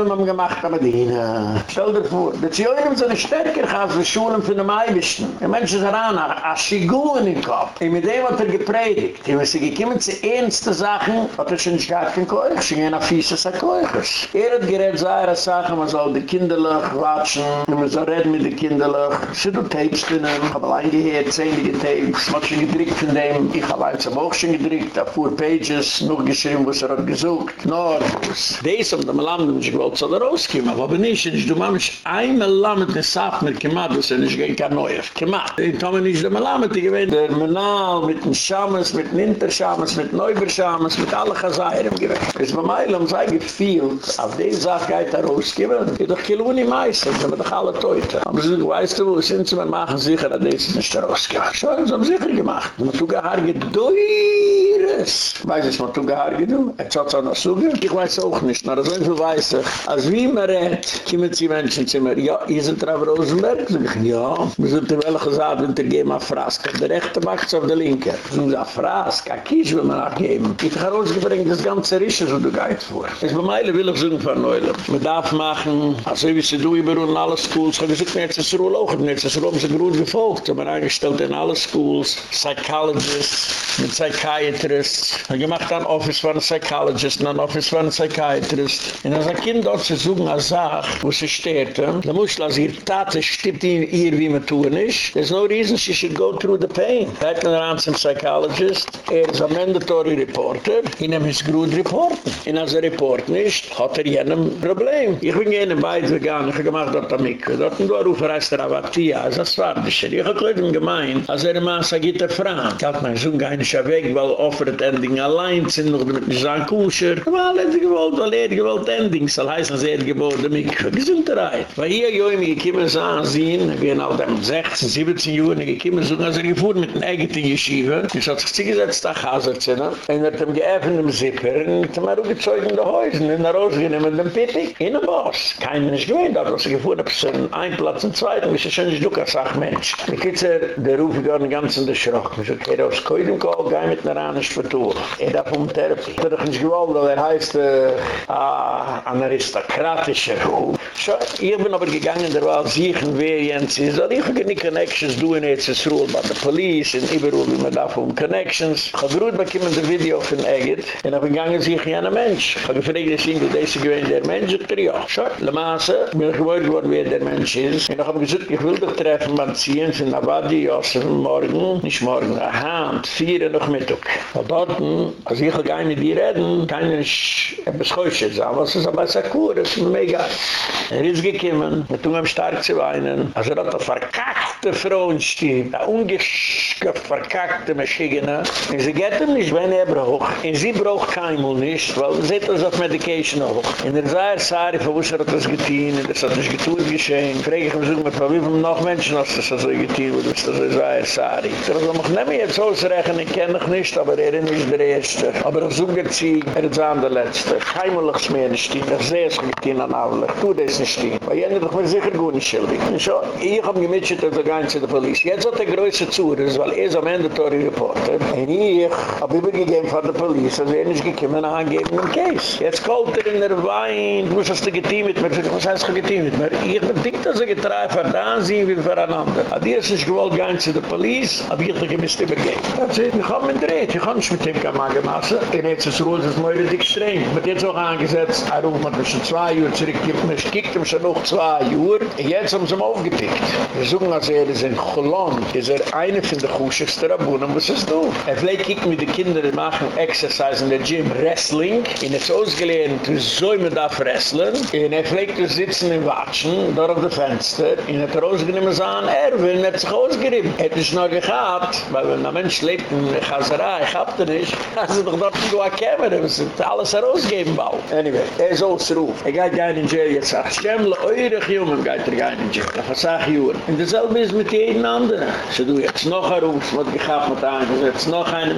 S1: haben gemacht, aber die Stell dir vor, die Zioinen sind stärker als die Schulen von dem Eibischen. Die Menschen sind an einer Schigun im Kopf. Und mit dem hat er gepredigt. Die müssen gekommen zu ernsten Sachen, hat er schon nicht gehabt in Koich. Sie gehen auf fiese Sakoiches. Er hat gerät seine Sachen, man soll die Kinderlach watschen, man soll reden mit den Kinderlach. Sie tun Tapes drinnen, ich habe allein gehört, zähnliche Tapes. Man hat schon gedrückt von dem, ich habe eins am auch schon gedrückt, auf four pages, noch geschrieben, was er hat gesucht. Nord, das um dem Land, wenn ich gewollt, soll er rauskommen, aber nicht, ich du mach mich einmal den Saft mit Kemat, das ist nicht gegen kein Neuef. Kemat. Ich komme nicht dem Land, ich gewinne der Menal, mit den Schames, mit den Interschames, mit Neuberschames, mit allen Chazayram gewinne. Es war meil, um sei gefühlt, auf die Sache geht er rausgeben, ich doch kill uni meißen, sind wir doch alle Teute. Aber sie, weißt du, wo sind sie, wir machen sicher, dass das nicht rausgeben. Schon, sie haben sicher gemacht. Man tut gar gedeures. Weiß ich, man tut gar gedeures. Er hat es noch so Ich weiß auch nicht, aber so viel weiß ich. Als wie man redt, kommen die Menschen zu mir, ja, ihr seid Rav Rosenberg? Sag ich, ja. Wir sind in welcher Saat, wenn der auf Frask. Der rechte macht auf der linke. Sie sagen, Frask, ein Kisch will man auch geben. Ich habe rausgebringt, das ganze Rische, so du gehst vor. Es bei Meile will ich sagen von Neulem. Man darf machen, also wie sie du über in alle Schools, ich habe gesagt, jetzt ist es Ruhe auch, jetzt ist es Ruhe, sie gut gefolgt. Ich habe eingestellt in alle Schools, Psychologists, mit Psychiatrists. Ich habe gemacht ein Office von Psychologist, ein Office von Psychiatrist. Und als ein Kind dort zu suchen, als Sach, wo sie steht, da muss als ihr Tate stippt in ihr, wie man tun ist. There's no reason she should go through the pain. Back in around some psychologist, er ist ein mandatory reporter, in einem ist gut reporten. Und als er report nicht, hat er jenem Problem. Ich bin gerne beide vegan, ich habe gemacht dort am Mikro. Dort und dort rufe reist er Avatia, als das Schwardischer. Ich habe gleich ihm gemeint, als er immer als er er fragen. Ich habe mein Sohn gar nicht weg, weil offeret Ending allein sind, noch mit sagen Kusher. Aber alle hätte gewollt, weil er gewollt Ending, soll heißen, als er geboren am. Gesundheit. Weil hier, jo, ich gekommen sahen, sehen, wir in all dem 16, 17 Jahren, ich gekommen so, er gefuhr mit einem eigenen Yeshiva. Ich hat sich zugesetzt, da nehmen, und er hat ihm geöffnet im Zipper, und hat ihm auch gezeugt in die Häusen, und er rausgenommen den Pittig, in Boss. Keiner ist gewähnt, aber als er gefuhr, da ist ein Platz, ein Zweiter, ist er nicht du, als Mensch. Ich kitze, der Ruf, gar nicht ganz in der Schrock. Ich sage, er aus Koidem geh mit einer anderen Vertour. Er darf um Therapie. Er hat doch nicht gewollt, weil er heißt, äh, ein aristokratischer Ruf. Ich bin aber gegangen, der war sicher, wer Jens ist, weil ich habe nicht Connections, du in jetzt ist Ruhl bei der Police, in überall, wie man darf um Connections. Ich habe gut bekommen das Video von Egget, und ich habe gegangen, sich ja ein Mensch. Ich habe gefragt, dass ich diese gewähnt, der Mensch, und er ja. Schau, Le Masse, bin ich gewollt geworden, wer der Mensch ist. Und ich habe gesagt, ich will dich treffen, beim Ziehen, von Abadi, Yosef, morgen, nicht morgen, aha, vier noch Mittag. Weil dort, als ich gehe mit dir reden, kann ich etwas Geusche sagen, was ist aber Sakur, das ist mega. Er ist gekommen, mit ihm stark zu weinen, als er hat eine verkackte Frau steht, eine ungeschicke, verkackte Maschine, und sie geht ihm nicht, wenn er braucht, und sie braucht keinem nicht, weil sie hat das auf Medication auch. Und er sagt, sorry, für was er hat das getan, und das hat nicht getan geschehen. Ich frage mich, wie viele noch Menschen hast das so getan, wo du das so sei, sorry. Ich sage, ich nehme jetzt ausrechnen, ich kenne dich nicht, aber er ist der Erste. Aber ich suche sie, er ist an der Letzte. Keimelig mehr nicht stehen, ich sehe es getan an alle. Ich tue das nicht. Weil jene doch mir sicher gut nicht schildig. Und so, ich habe gemitschert, dass er gar nicht zu der Polizei. Jetzt hat er größte Zuhörer, weil er ist am Mandatory Reporter. Und ich habe übergegeben von der Polizei, also er ist gekommen, angeben im Case. Jetzt kommt er in der Wein, du hast du getein mit mir, was heißt du getein mit mir? Ich bin dick, dass er getreif hat, da ansehen wir voreinander. Die ist nicht gewollt, nicht zu der Polizei, aber ich habe gemisst übergeben. Das ist, ich habe mich dreht, ich kann nicht mit dem Kamage maßen. Er hat sich so, das ist mir dick streng. Hat jetzt auch angesetzt, er ruft man schon zwei Uhr zurück, man kickt ihm schon noch zwei Uhr, und jetzt haben sie ihn aufgepickt. Wir suchen also, er ist in Cholon, ist er eine von der kuschigsten Rabunen, was ist du? Er vielleicht kickt mit den Kindern, machen Exercise in der Gym, Wrestling, und er ist ausgelehnt, wie soll man da wrestlen, und er vielleicht sitzen im Watschen, dort auf dem Fenster, und er hat er ausgenommen sagen, er will nicht sich ausgerieben. Er hat es noch gehabt, weil wenn ein Mensch lebt in der Chazerei, ich hab den nicht, du doch dort nur eine Kamera, wir sind alles herausgeben, bau. Anyway, er ist ausruf. Er geht gar in Jail, jetzt Stemmle, eure Jungen geht er gar in Jail. Das ist auch Juren. Und dasselbe ist mit jedem anderen. So du jetzt noch ein Ruf, was gehabt mit einem, jetzt noch ein,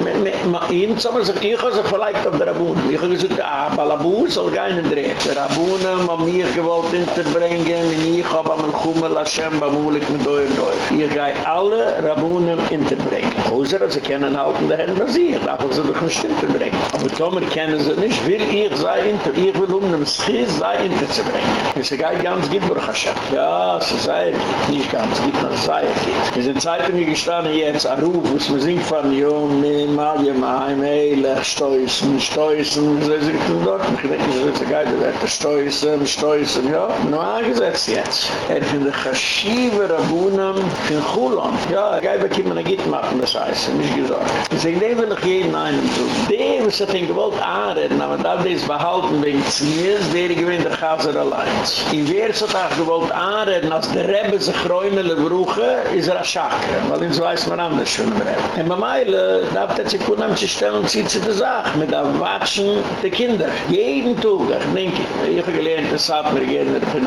S1: so man sagt, ich habe sich verleicht auf der Rabun. Ich habe gesagt, ah, Balabu soll keinen drehen. Der Rabun haben mir gewollt hinterbringen, und ich habe am Kummel Hashem, bemulig mit Deur, Deur. Ich gehe alle Rabunen hinterbringen. Außer, sie kennen halten der Hände sie, darf sie doch nicht hinterbringen. Aber Tomer kennen sie nicht, will ich sei hinter, ich will um den Schiss sei hinterzubringen. Und sie geht ganz gut, Kippur Hashem. Ja, es ist Zeit, nicht ganz, es gibt noch Zeit. Wir sind Zeit, wenn gestanden jetzt, Aruf, wo es mir singt von Jum, Me, Ma, Je, Ma, Ma, Me, Stoissen, Stoissen, so ist es nicht nur dort, ich denke, es ist ein Geide, der Wetter, Stoissen, Stoissen, ja, nur angesetzt jetzt. Er ist der Chashiva Rabunam in Chulon. Ja, ein Geid, wenn man ein Gitt machen, das heißt, nicht gesagt. Ich sage, den will ich jeden einen tun. Den muss ich den gewollt anreden, aber da, des behalten, wenn ich zu mir, der gewinnt der Chaser allein. In wer so auch gewollt anreden, als der Rebbe sich reunele bruche, ist er ein Schakre. Weil ins weiß man anders schon im Rebbe. Und bei Meile, darf er sich unheimlich zu stellen, zieht sich die Sache, mit der Watschen der Kinder. Jeden Tag, ich denke, ich habe gelernt, das hat mir ich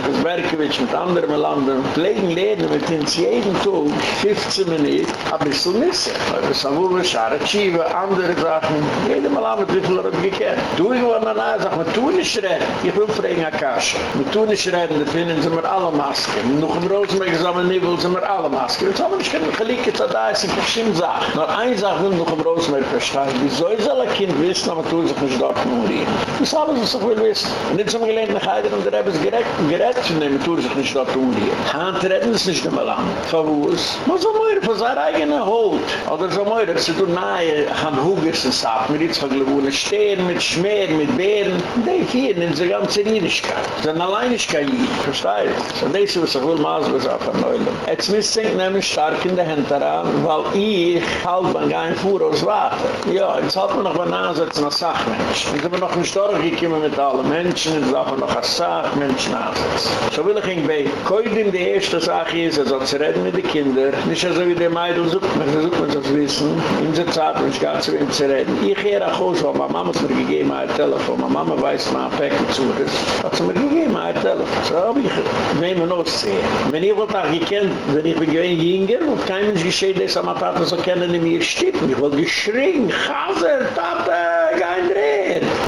S1: das Berkewitsch mit anderen Landen, pflegen lernen mit uns jeden Tag, 15 Minuten, ein bisschen missen. Weil wir sind wohl, schare Tschive, andere Sachen, jede Mal haben wir er hat gekannt. Du, ich war mal nahe, sag, wir tun nicht reden. Ich will fragen, Akasha. Wir tun nicht reden, da finden sie mir alle Masken. Noch im Rosenberg aber nicht, will sie mir alle Masken. Jetzt haben wir nicht geliehen, da ist ein verschiedene Sache. Nur eine Sache will noch im Rosenberg verstehen. Wieso ist alle Kind wissen, aber tun sich nicht dort nur hier. Das ist alles, was ich will wissen. Und jetzt haben wir gelernt, nach Heidern, und der Rebbe ist gerett, gerett zu nehmen, tun sich nicht dort nur hier. Hand retten ist nicht mehr lang. Verwus. Man soll mehr für seine eigene Haut. Oder so mehr, dass sie tun nahe, an Hugers und sagt, mit jetzt verglauben, stehen mit Schmer, mit Beeren. Die hier, in der ganzen Riedischkeit. Das ist eine Alleinigkeit hier. Verstehe? So, das was ich will maßlos auf der Neulung. Jetzt müsste ich nämlich stark in der Hand daran, weil ich halt gar nicht vor aus Wasser. Ja, jetzt hat man noch mal ansetzen als Sachmensch. Jetzt sind wir noch nicht durchgekommen mit allen Menschen, jetzt darf man noch als Sachmensch ansetzen. So will ich ihn bei Koidin die erste Sache ist, er soll zu reden mit den Kindern. Nicht so wie die Meidl sucht, man sucht man das wissen. In der Zeit, wenn ich gar zu ihm zu reden. Ich gehe nach Hause, weil meine Mama hat mir gegeben ein Telefon. Meine Mama weiß, mein Päckchen zu ist. Hat sie mir gegeben ein Telefon. So habe ich, wir noch sehen. Wenn ich wollte auch gekannt, wenn ich gewinn jünger, und kein Mensch geschehen, dass meine Tate so kennen, in mir stippen. Ich wollte geschrien, Chaser, Tate, Dreher.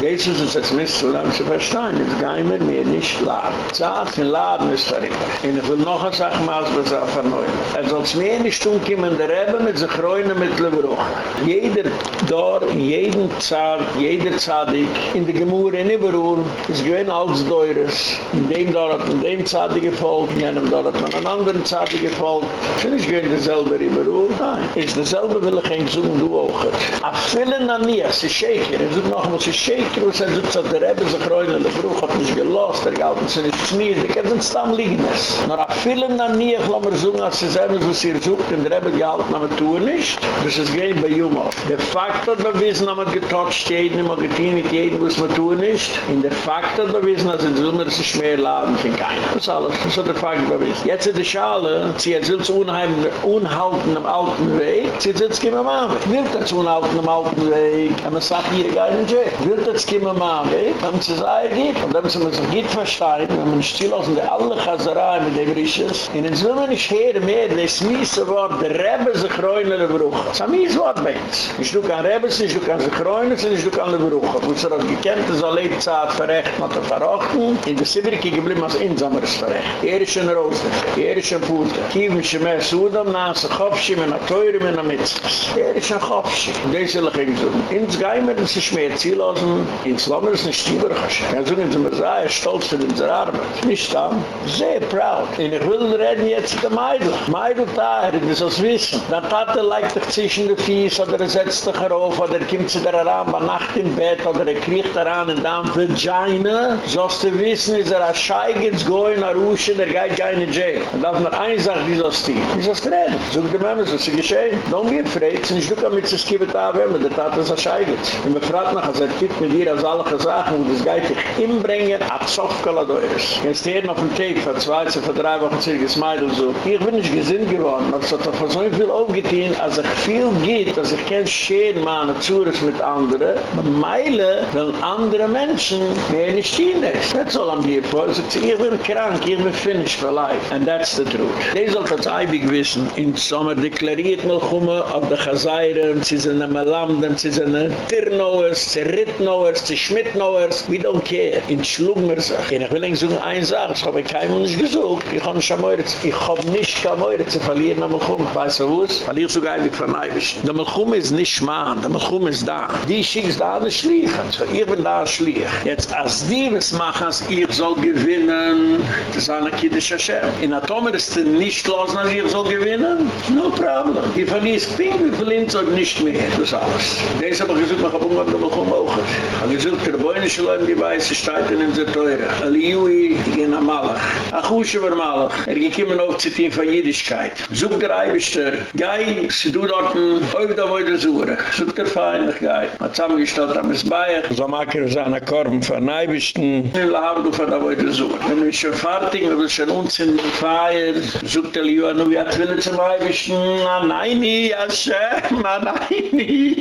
S1: Jetzt ist es jetzt lange zu verstehen. Jetzt gehen wir mir nicht laden. Zart in Laden ist da immer. Und ich will noch eine Sache mal was er verneuern. Er soll es mir nicht tun, kommen der Rebbe mit sich reuen mit Lebruch. Jeder Dor, jeden Zart, jeder Zartik, in der Gemurre in Iberur, ist gewinn als Deures. In dem Dor hat man dem Zartik gefolgt, in einem Dor hat man einen anderen Zartik gefolgt. Sind ich gewinn derselbe Iberur? Nein. Ist derselbe will ich ein Zoom du auch. A fillen an nie, es ist Shaker. Er sucht noch mal, es ist Er sucht, dass der Rebbe sich reuen in Lebruch hat nicht gelost, er galt uns nicht schmiert, er kann uns dann liegen. Nur a fillen an nie, ich lass mir so, als sie selber, was ihr sucht, in der Rebbe gehalten, aber tun nicht. Das ist gehen bei Jumov. Der Fakt hat bewiesen, haben wir getotcht, jeden, immer getein mit jedem, was man tun nicht. In der Fakt hat bewiesen, als in Zilmer sich mehr laden, für keiner. Das ist alles. Das hat der Fakt bewiesen. Jetzt in der Schale, sie hat sich unheimlich, unhalten am alten Weg, sie hat sich immer mal. Will das unhalten am alten Weg, und man sagt, hier, gar nicht das immer mal weg, und sie sagt, geht. Und dann müssen wir sich nicht verstehen, wenn man still aus der alle Chazerei mit dem Risches, in den Zilmer nicht her mehr, das miese Wort, der Rebbe sich reuen in der Bruch. Das ist ein mies Wort bei. Ich du kann Rebbe, ich du kann sich reuen, ich du kann der Bruch. Wo es er auch gekannt ist, alle Zeit verrecht, man hat verrochten, in der Sibiriki geblieben als Insameres verrecht. Er ist ein Rosen, er ist ein Puter. Kiewen sie mehr Sudam, nase Chofschi, men a Teure, men a Mitzvahs. Er ist ein Chofschi. Und das will ich ihm sagen. Ins Geimer, das ist mehr Ziellosen, ins Lammer ist ein Stieberchasch. Ja, sind sie mir sehr er stolz für unsere Arbeit. Nicht dann, sehr proud. Und ich will reden jetzt mit der Meidl. Meidl da, ich will das wissen. Dann tat er leicht sich zwischen den Fies, oder er setzt sich auf, oder er kommt zu der Aram, bei Nacht im Bett, oder er kriegt daran in dann Vagina. Sollst du wissen, ist er ein Scheigens gehen nach Rusche, der geht gar in Jail. Und darf noch eine Sache, wie sollst du? Wie sollst du reden? Sog dir mal, was ist geschehen? Don't be afraid, sind ich duke mit sich habe, aber der Tat ist ein Scheigens. Und man fragt nach, als er gibt mit dir als alle Sachen, wo das geht dich inbringen, ab Sofkaladeures. Jetzt hier noch ein Tape, vor zwei, vor drei Wochen Meidl so. Ich bin nicht gesinnt geworden, aber es hat doch so viel aufgetein, als ich viel geht, als ich kein Scheren meine Zures mit anderen, Meile, weil andere Menschen mehr nicht stehen ist. That's all I'm here for. Ich bin krank, ich bin finished for life. And that's the truth. Die sollt das Eibig wissen. In Sommer deklariert Melchume auf der Chazayren, sie sind am Landen, sie sind am Tirnauers, sie Rittnauers, sie Schmittnauers. We don't care. In Schlugmer sagt. Ich will Ihnen sagen, eine Sache, ich habe keinem nicht gesucht. Ich habe nicht mehr, ich habe nicht mehr zu verlieren am Melchume. Weißt du was? Weil ich sogar Eibig von Eibisch. Der Melchume ist nicht schmarrn, der Melchume ist da. Die schickst da eine Schliech. Ich bin da ein Schliech. Jetzt, als die was machen, als ich soll gewinnen, das ist eine Kiddisch Hashem. In Atomer ist es nicht los, als ich soll gewinnen? No problem. Ich verlies Pink, wie viel Inzog nicht mehr. Das ist alles. Das habe ich gesagt, ich habe irgendwann noch mal Und ich sage, der Beine schleim die Weiße steht in der Teure. Ali Jui in Malach. Ach, wo ist er war Malach. Er ging immer noch zu tun von Jüdischkeit. Sog der Eibischter. Gei, sie du dort ein Oivda wo der Sure. Sog der Feinlich, Man Hat zusammengestellt am Esbayer. So makker wir seine Korben von Eibischten. In Lahab du von der wo der Sure. Wenn wir schon fertig, wir will schon uns in den Feier. Sog der Jui, nu wir hat willen zum Eibischten. Na nein, Hashem, na nein.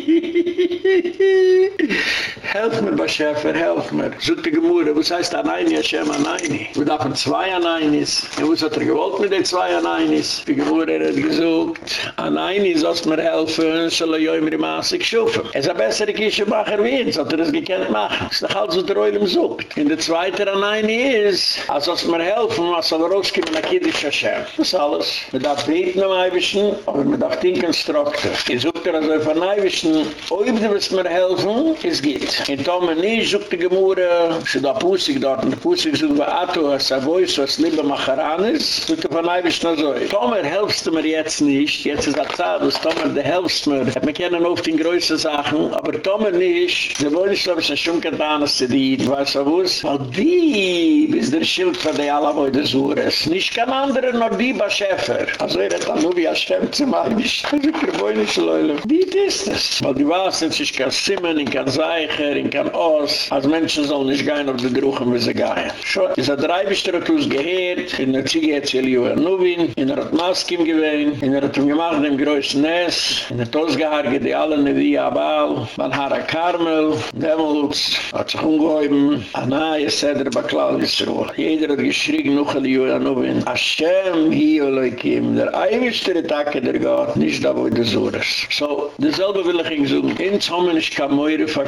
S1: Help Helf mir, Bashefer, helf mir. Such die Gemüse, was heißt an ein, Hashem, an ein? Wir darf zwei an ein ist. Und was hat er gewollt mit den zwei an ein ist? Die Gemüse hat gesucht. An ein ist, als mir helfen, soll er die Maße geschufen. Es ist ein besserer Kischenmacher wie uns, hat er das gekannt machen. Es ist doch alles, was der Oilem sucht. In der zweite an ein ist, als als mir helfen, was soll er rauskommen, nach Kiddisch Hashem. Das ist alles. Wir darf beten am Eiwischen, aber wir darf tinken Struktur. Ich sucht er also von Eiwischen, ob du willst mir helfen, es geht. In Tome nie die Gemüse, sie da Pusik dort, die Pusik sucht bei Ato, was er weiß, was lieber Macharan ist, sucht er von Eiwischen also. Tome, helfst mir jetzt nicht, jetzt ist er Zeit, was Tome, du helfst mir. Wir kennen oft die größten Sachen, aber Tome wollen nicht, glaube ich, schon getan, dass sie die, weißt du was? Weil die, bis der Schild von der Allerbeute Sures, nicht kein anderer, nur die Baschäfer. Also er hat dann nur wie er stemmt zu ich kann sich nicht leule. Wie ist das? Weil die Wahrheit sind, ich kann Simen, ich kann Seicher, ich kann Oss, als Menschen sollen nicht gehen auf die Druchen, wie sie gehen. Schon, ist er drei Beströckus gehört, in der Ziege hat sie Nubin, in der Maskim gewesen, in der hat ihm gemacht, dem größten Ness, in der Tosgeharge, die alle Nevi Abal, Banhara Karmel, Demolutz, hat sich umgehäuben, Anaya Seder Baklal Yisroel. Jeder hat geschrien, noch Elio Nubin, Hashem, hi Elohim, der Eiwischte Tage der Gott, nicht da wo du suchst. So, dasselbe will ich Ihnen sagen, ins Hommen ist kein Meure für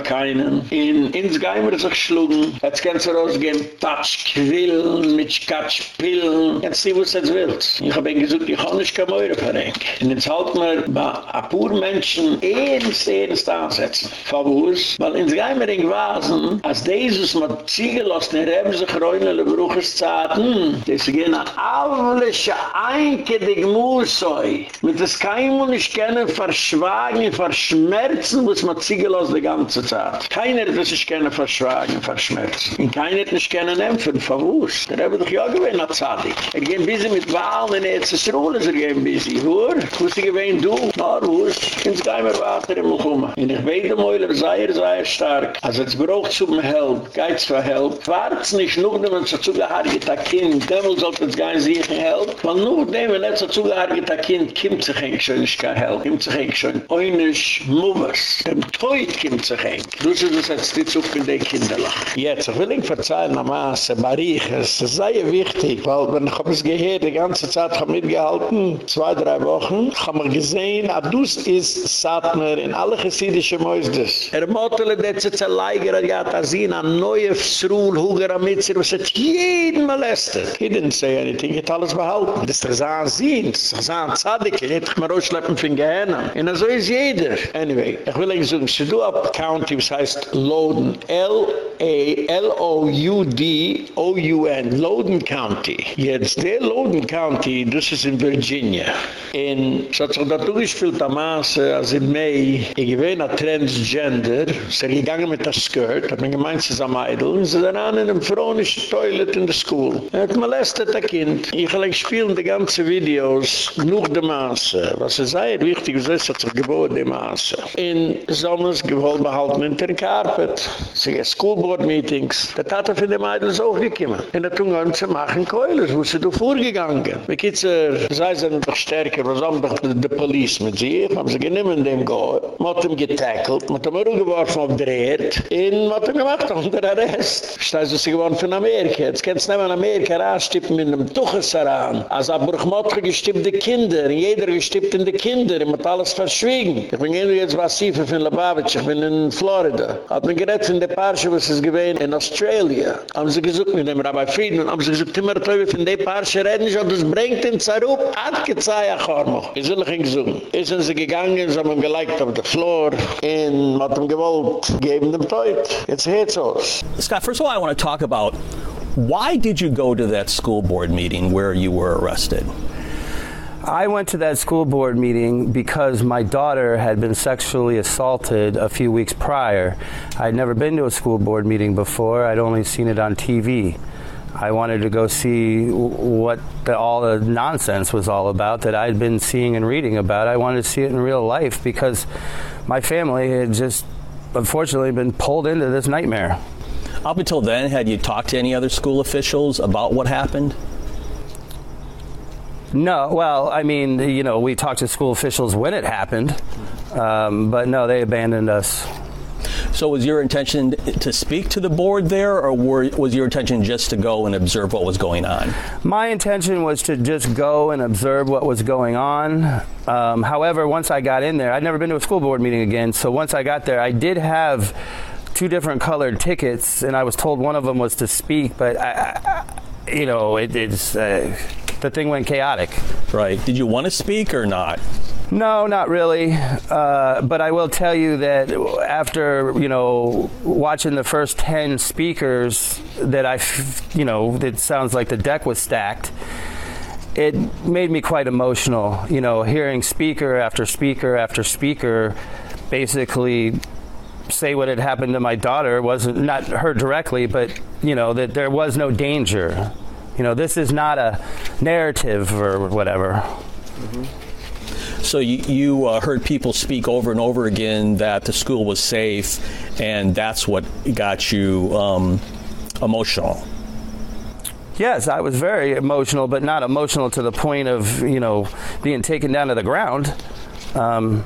S1: in Insgeimer sich schlugen. Jetzt kannst du rausgehen, Tatschquillen, mit Skatschpillen. Jetzt sieh, was jetzt willst. Ich hab ihn gesagt, ich kann nicht verrenken. Und jetzt halten wir bei ein paar Menschen ernst, ernst ansetzen. Fabus, weil Insgeimer in Gwasen, als Jesus mit Ziegelosten in Reben sich reunele Bruches zaten, das gehen alle Einke, die Gmusoi, mit das kein Mensch kennen, verschwagen, verschmerzen, muss man Ziegelos die ganze Zeit. Keiner hat sich kennen, verschwagen, verschmerzen. Und keiner hat nicht kennen, empfen, verwusst. Der habe doch ja gewähnt, hat Zadig. Er gehen busy mit Wahlen, in Erzes Ruhle, er gehen busy. Hör, wo sie gewähnt, du, na, wuss, ins Geimer Water im Lchumma. Und ich weiß, der Meuler sei er, sei er stark. Also es braucht zum Help, geiz für Help. Wart's nicht, nur wenn man so zugehargit, ein Kind, demol sollte es gar nicht sich Help. Weil nur wenn er so zugehargit, ein Kind, kommt sich eigentlich schon nicht kein Help. Kommt sich eigentlich schon einisch Mummers. Dem Teut kommt sich eigentlich. Du sollst es jetzt nicht zucken, die Kinderlach. Jetzt, ich will Ihnen verzeihen, am Maße, Barich, es sehr wichtig, weil wenn ich es gehört, die ganze Zeit habe mitgehalten, zwei, drei Wochen, haben wir gesehen, Adus ist Satmer in alle chesidische Mäusdes. Er mottele, der zu zerleiger, er hat Asin, an neue Sruhl, Huger, Amitzir, was hat jeden molestet. He didn't say anything, he hat alles behalten. Das ist der Zahn Zin, das ist Zahn Zadig, er hat mich rausschleppen von Gehenna. Und so ist jeder. Anyway, ich will Ihnen sagen, sie du County, was heißt Loden, L-A-L-O-U-D-O-U-N, Loden County. Jetzt der Loden County, das ist in Virginia. In, da durchgespielt am Maße, als in May, ich gewähne a Transgender, ist gegangen mit der Skirt, hat man gemeint, sie ist am Eidl, und sie sind an in einem fronischen Toilet in der School. Er hat molestet ein Kind. Ich will euch spielen die ganzen Videos, genug der Maße. Was ist sehr wichtig, ist, es hat sich geboren, die Maße. In Sommers gewollt behalten in den Carpet. Sie gehen Schoolboard-Meetings. Der Tat von dem Eidl ist auch gekommen. In der Tunga zu machen Keulis, wo sie da vorgegangen. Wie geht's er, sei sie noch stärker, was haben doch die Police mit sich, haben sie genommen dem Go, hat ihm getackelt, hat ihm rübergeworfen auf der Erd, und hat ihm gemacht unter Arrest. Steiß sie geworden von Amerika. Jetzt kannst du nicht mehr in Amerika ranstippen mit einem Tuchesaran. Als er Bruchmottge gestippte Kinder, jeder gestippte Kinder, und hat alles verschwiegen. Ich bin jetzt was Siefe von Lubavitch, ich bin in Florida. Hat mir gerett von der Parche, was es gewesen in Australia. Haben sie gesucht mit dem Rabbi Friedman, haben sie gesucht, immer Teufel von der Parche reden, und das bringt ihn zurück, hat gezei, ach Hormoch. Ich will nicht gesucht. Ist sie gegangen, sie haben gelegt auf der Floor, und hat ihm gewollt, geben dem Teut. Jetzt geht's aus.
S4: Scott, first of all, I want to talk about why did you go to that school board meeting where you were arrested?
S5: I went to that school board meeting because my daughter had been sexually assaulted a few weeks prior. I'd never been to a school board meeting before. I'd only seen it on TV. I wanted to go see what the, all the nonsense was all about that I'd been seeing and reading about. I wanted to see it in real life because my family had just unfortunately been pulled into this nightmare.
S4: Up until then, had you talked to any other school officials about what happened?
S5: No, well, I mean, you know, we talked to school officials when it happened, um, but no, they abandoned us.
S4: So, was your intention to speak to the board there, or were, was your intention just to go and observe what was going on?
S5: My intention was to just go and observe what was going on. Um, however, once I got in there, I'd never been to a school board meeting again, so once I got there, I did have two different colored tickets, and I was told one of them was to speak, but I, I, you know, it, it's uh, the thing went chaotic.
S4: Right. Did you want to speak or not?
S5: No, not really. Uh, but I will tell you that after you know watching the first ten speakers, that I, you know, it sounds like the deck was stacked. It made me quite emotional, you know, hearing speaker after speaker after speaker, basically say what had happened to my daughter wasn't not her directly, but you know that there was no danger. You know, this is not a narrative or whatever.
S4: Mm-hmm. So you, you uh, heard people speak over and over again that the school was safe, and that's what got you um, emotional.
S5: Yes, I was very emotional, but not emotional to the point of you know being taken down to the ground. Um,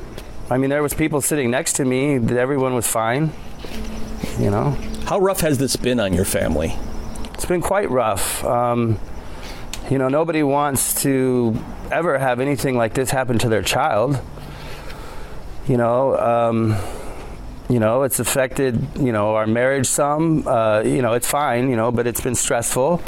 S5: I mean, there was people sitting next to me. Everyone was fine. You know.
S4: How rough has this been on your family?
S5: It's been quite rough. Um, you know, nobody wants to ever have anything like this happen to their child. You know, um, you know, it's affected, you know, our marriage some. Uh, you know, it's fine, you know, but it's been stressful.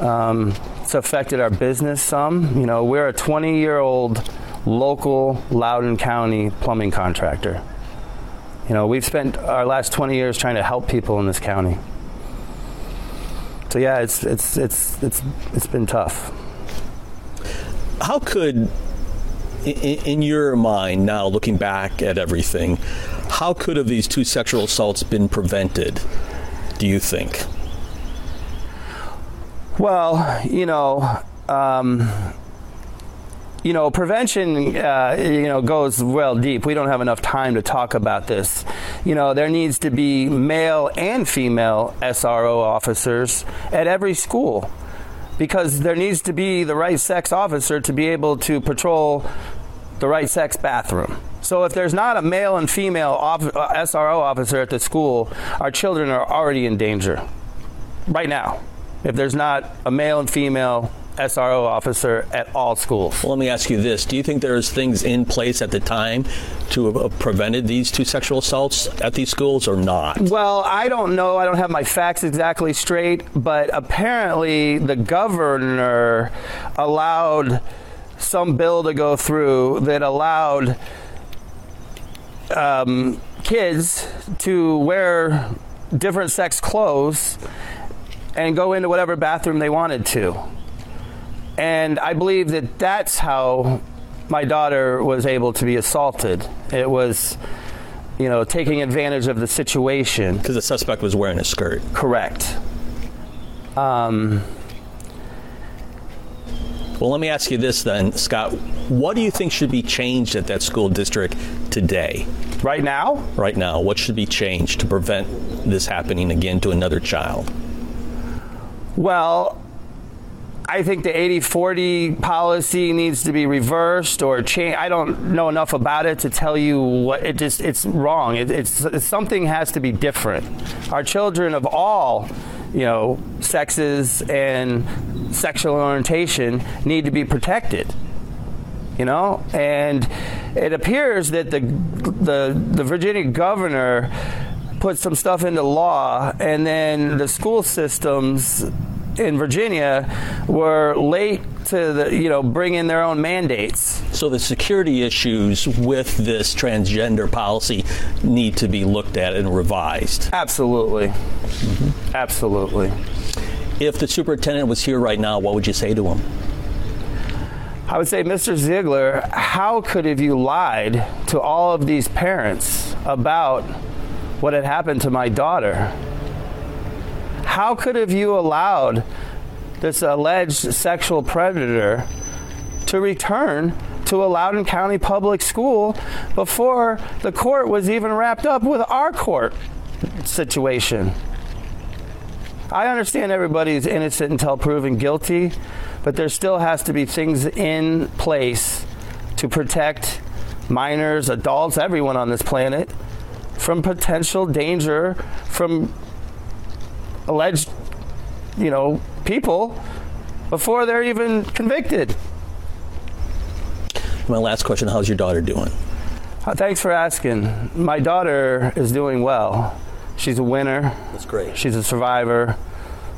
S5: Um, it's affected our business some. You know, we're a 20-year-old local Loudoun County plumbing contractor. You know, we've spent our last 20 years trying to help people in this county. So yeah, it's it's it's it's it's been tough.
S4: How could in, in your mind now looking back at everything, how could have these two sexual assaults been prevented? Do you think?
S5: Well, you know, um, you know, prevention, uh, you know, goes well deep. We don't have enough time to talk about this. You know, there needs to be male and female SRO officers at every school because there needs to be the right sex officer to be able to patrol the right sex bathroom. So if there's not a male and female off, uh, SRO officer at the school, our children are already in danger right now. If there's not a male and female SRO officer at all schools.
S4: Well, let me ask you this. Do you think there's things in place at the time to have prevented these two sexual assaults at these schools or not?
S5: Well, I don't know. I don't have my facts exactly straight, but apparently the governor allowed some bill to go through that allowed um, kids to wear different sex clothes and go into whatever bathroom they wanted to. And I believe that that's how my daughter was able to be assaulted. It was you know, taking advantage of the situation.
S4: Because the suspect was wearing a skirt.
S5: Correct. Um,
S4: well, let me ask you this then, Scott. What do you think should be changed at that school district today?
S5: Right now?
S4: Right now. What should be changed to prevent this happening again to another child?
S5: Well, I think the 80-40 policy needs to be reversed or changed. I don't know enough about it to tell you what it just it's wrong. It, it's, something has to be different. Our children of all, you know, sexes and sexual orientation need to be protected. You know, and it appears that the the the Virginia governor put some stuff into law and then the school systems in Virginia were late to the, you know bring in their own mandates.
S4: So the security issues with this transgender policy need to be looked at and revised.
S5: Absolutely. Mm-hmm. Absolutely.
S4: If the superintendent was here right now, what would you say to him?
S5: I would say, Mr. Ziegler, how could have you lied to all of these parents about what had happened to my daughter? How could have you allowed this alleged sexual predator to return to a Loudoun County public school before the court was even wrapped up with our court situation? I understand everybody's innocent until proven guilty, but there still has to be things in place to protect minors, adults, everyone on this planet from potential danger from alleged, you know, people before they're even convicted.
S4: My last question, how's your daughter doing?
S5: Uh, thanks for asking. My daughter is doing well. She's a winner.
S4: That's great.
S5: She's a survivor.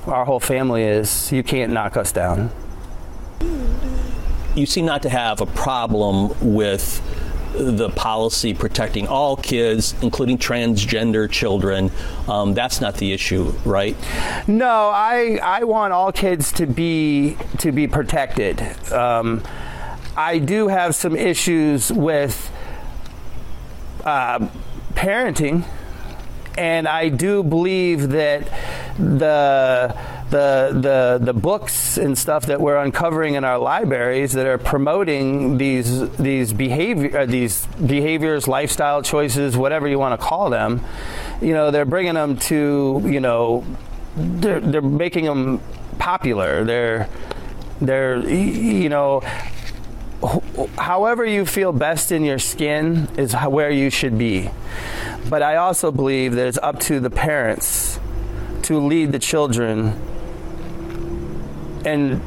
S5: Our whole family is. You can't knock us down.
S4: You seem not to have a problem with the policy protecting all kids, including transgender children. Um, that's not the issue, right?
S5: No, I I want all kids to be to be protected. Um, I do have some issues with uh, parenting, and I do believe that the the the the books and stuff that we're uncovering in our libraries that are promoting these these behavior uh, these behaviors, lifestyle choices, whatever you want to call them, you know, they're bringing them to, you know, they're they're making them popular. They're they're you know however you feel best in your skin is where you should be. But I also believe that it's up to the parents to lead the children and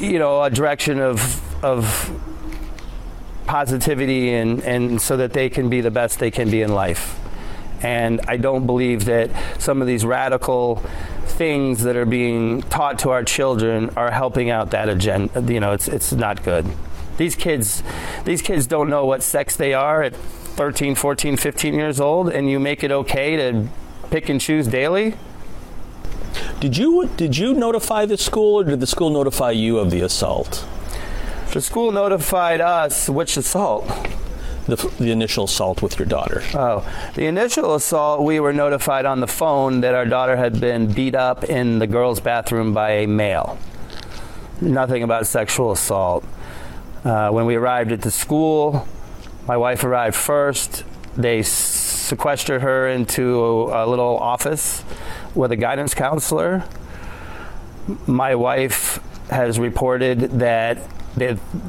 S5: you know a direction of of positivity and and so that they can be the best they can be in life. And I don't believe that some of these radical things that are being taught to our children are helping out that agenda. You know, it's it's not good. These kids these kids don't know what sex they are at 13, 14, 15 years old and you make it okay to pick and choose daily?
S4: Did you did you notify the school or did the school notify you of the assault?
S5: The school notified us which assault?
S4: The, the initial assault with your daughter.
S5: Oh, the initial assault, we were notified on the phone that our daughter had been beat up in the girls' bathroom by a male. Nothing about sexual assault. Uh, when we arrived at the school, my wife arrived first. They sequestered her into a, a little office with a guidance counselor. My wife has reported that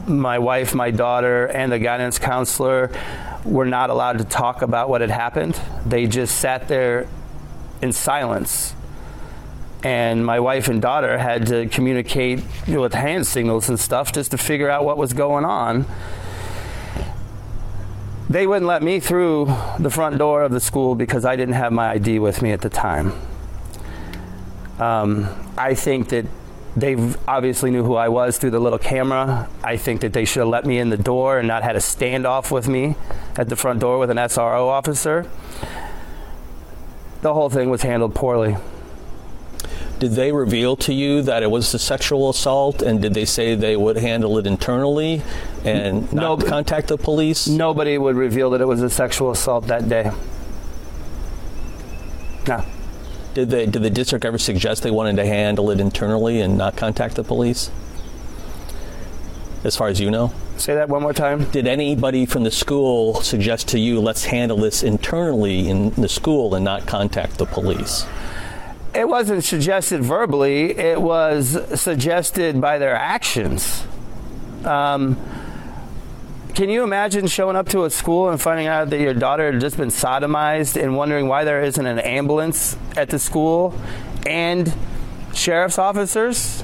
S5: my wife, my daughter, and the guidance counselor were not allowed to talk about what had happened. They just sat there in silence. And my wife and daughter had to communicate with hand signals and stuff just to figure out what was going on. They wouldn't let me through the front door of the school because I didn't have my ID with me at the time. Um, I think that they obviously knew who I was through the little camera. I think that they should have let me in the door and not had a standoff with me at the front door with an SRO officer. The whole thing was handled poorly.
S4: Did they reveal to you that it was a sexual assault and did they say they would handle it internally and not
S5: No.
S4: contact the police?
S5: Nobody would reveal that it was a sexual assault that day. No.
S4: Did they did the district ever suggest they wanted to handle it internally and not contact the police? As far as you know?
S5: Say that one more time.
S4: Did anybody from the school suggest to you let's handle this internally in the school and not contact the police?
S5: It wasn't suggested verbally, it was suggested by their actions. Um, can you imagine showing up to a school and finding out that your daughter had just been sodomized and wondering why there isn't an ambulance at the school and sheriff's officers?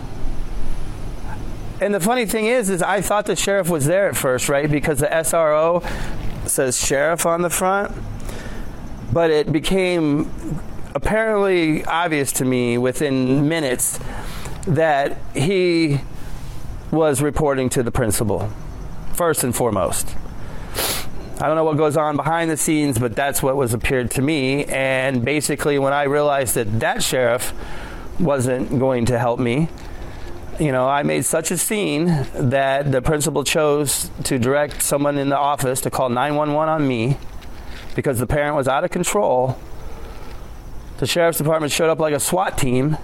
S5: And the funny thing is is I thought the sheriff was there at first, right? Because the SRO says sheriff on the front. But it became apparently obvious to me within minutes that he was reporting to the principal first and foremost. I don't know what goes on behind the scenes, but that's what was appeared to me and basically when I realized that that sheriff wasn't going to help me, you know, I made such a scene that the principal chose to direct someone in the office to call 911 on me because the parent was out of control. The sheriff's department showed up like a SWAT team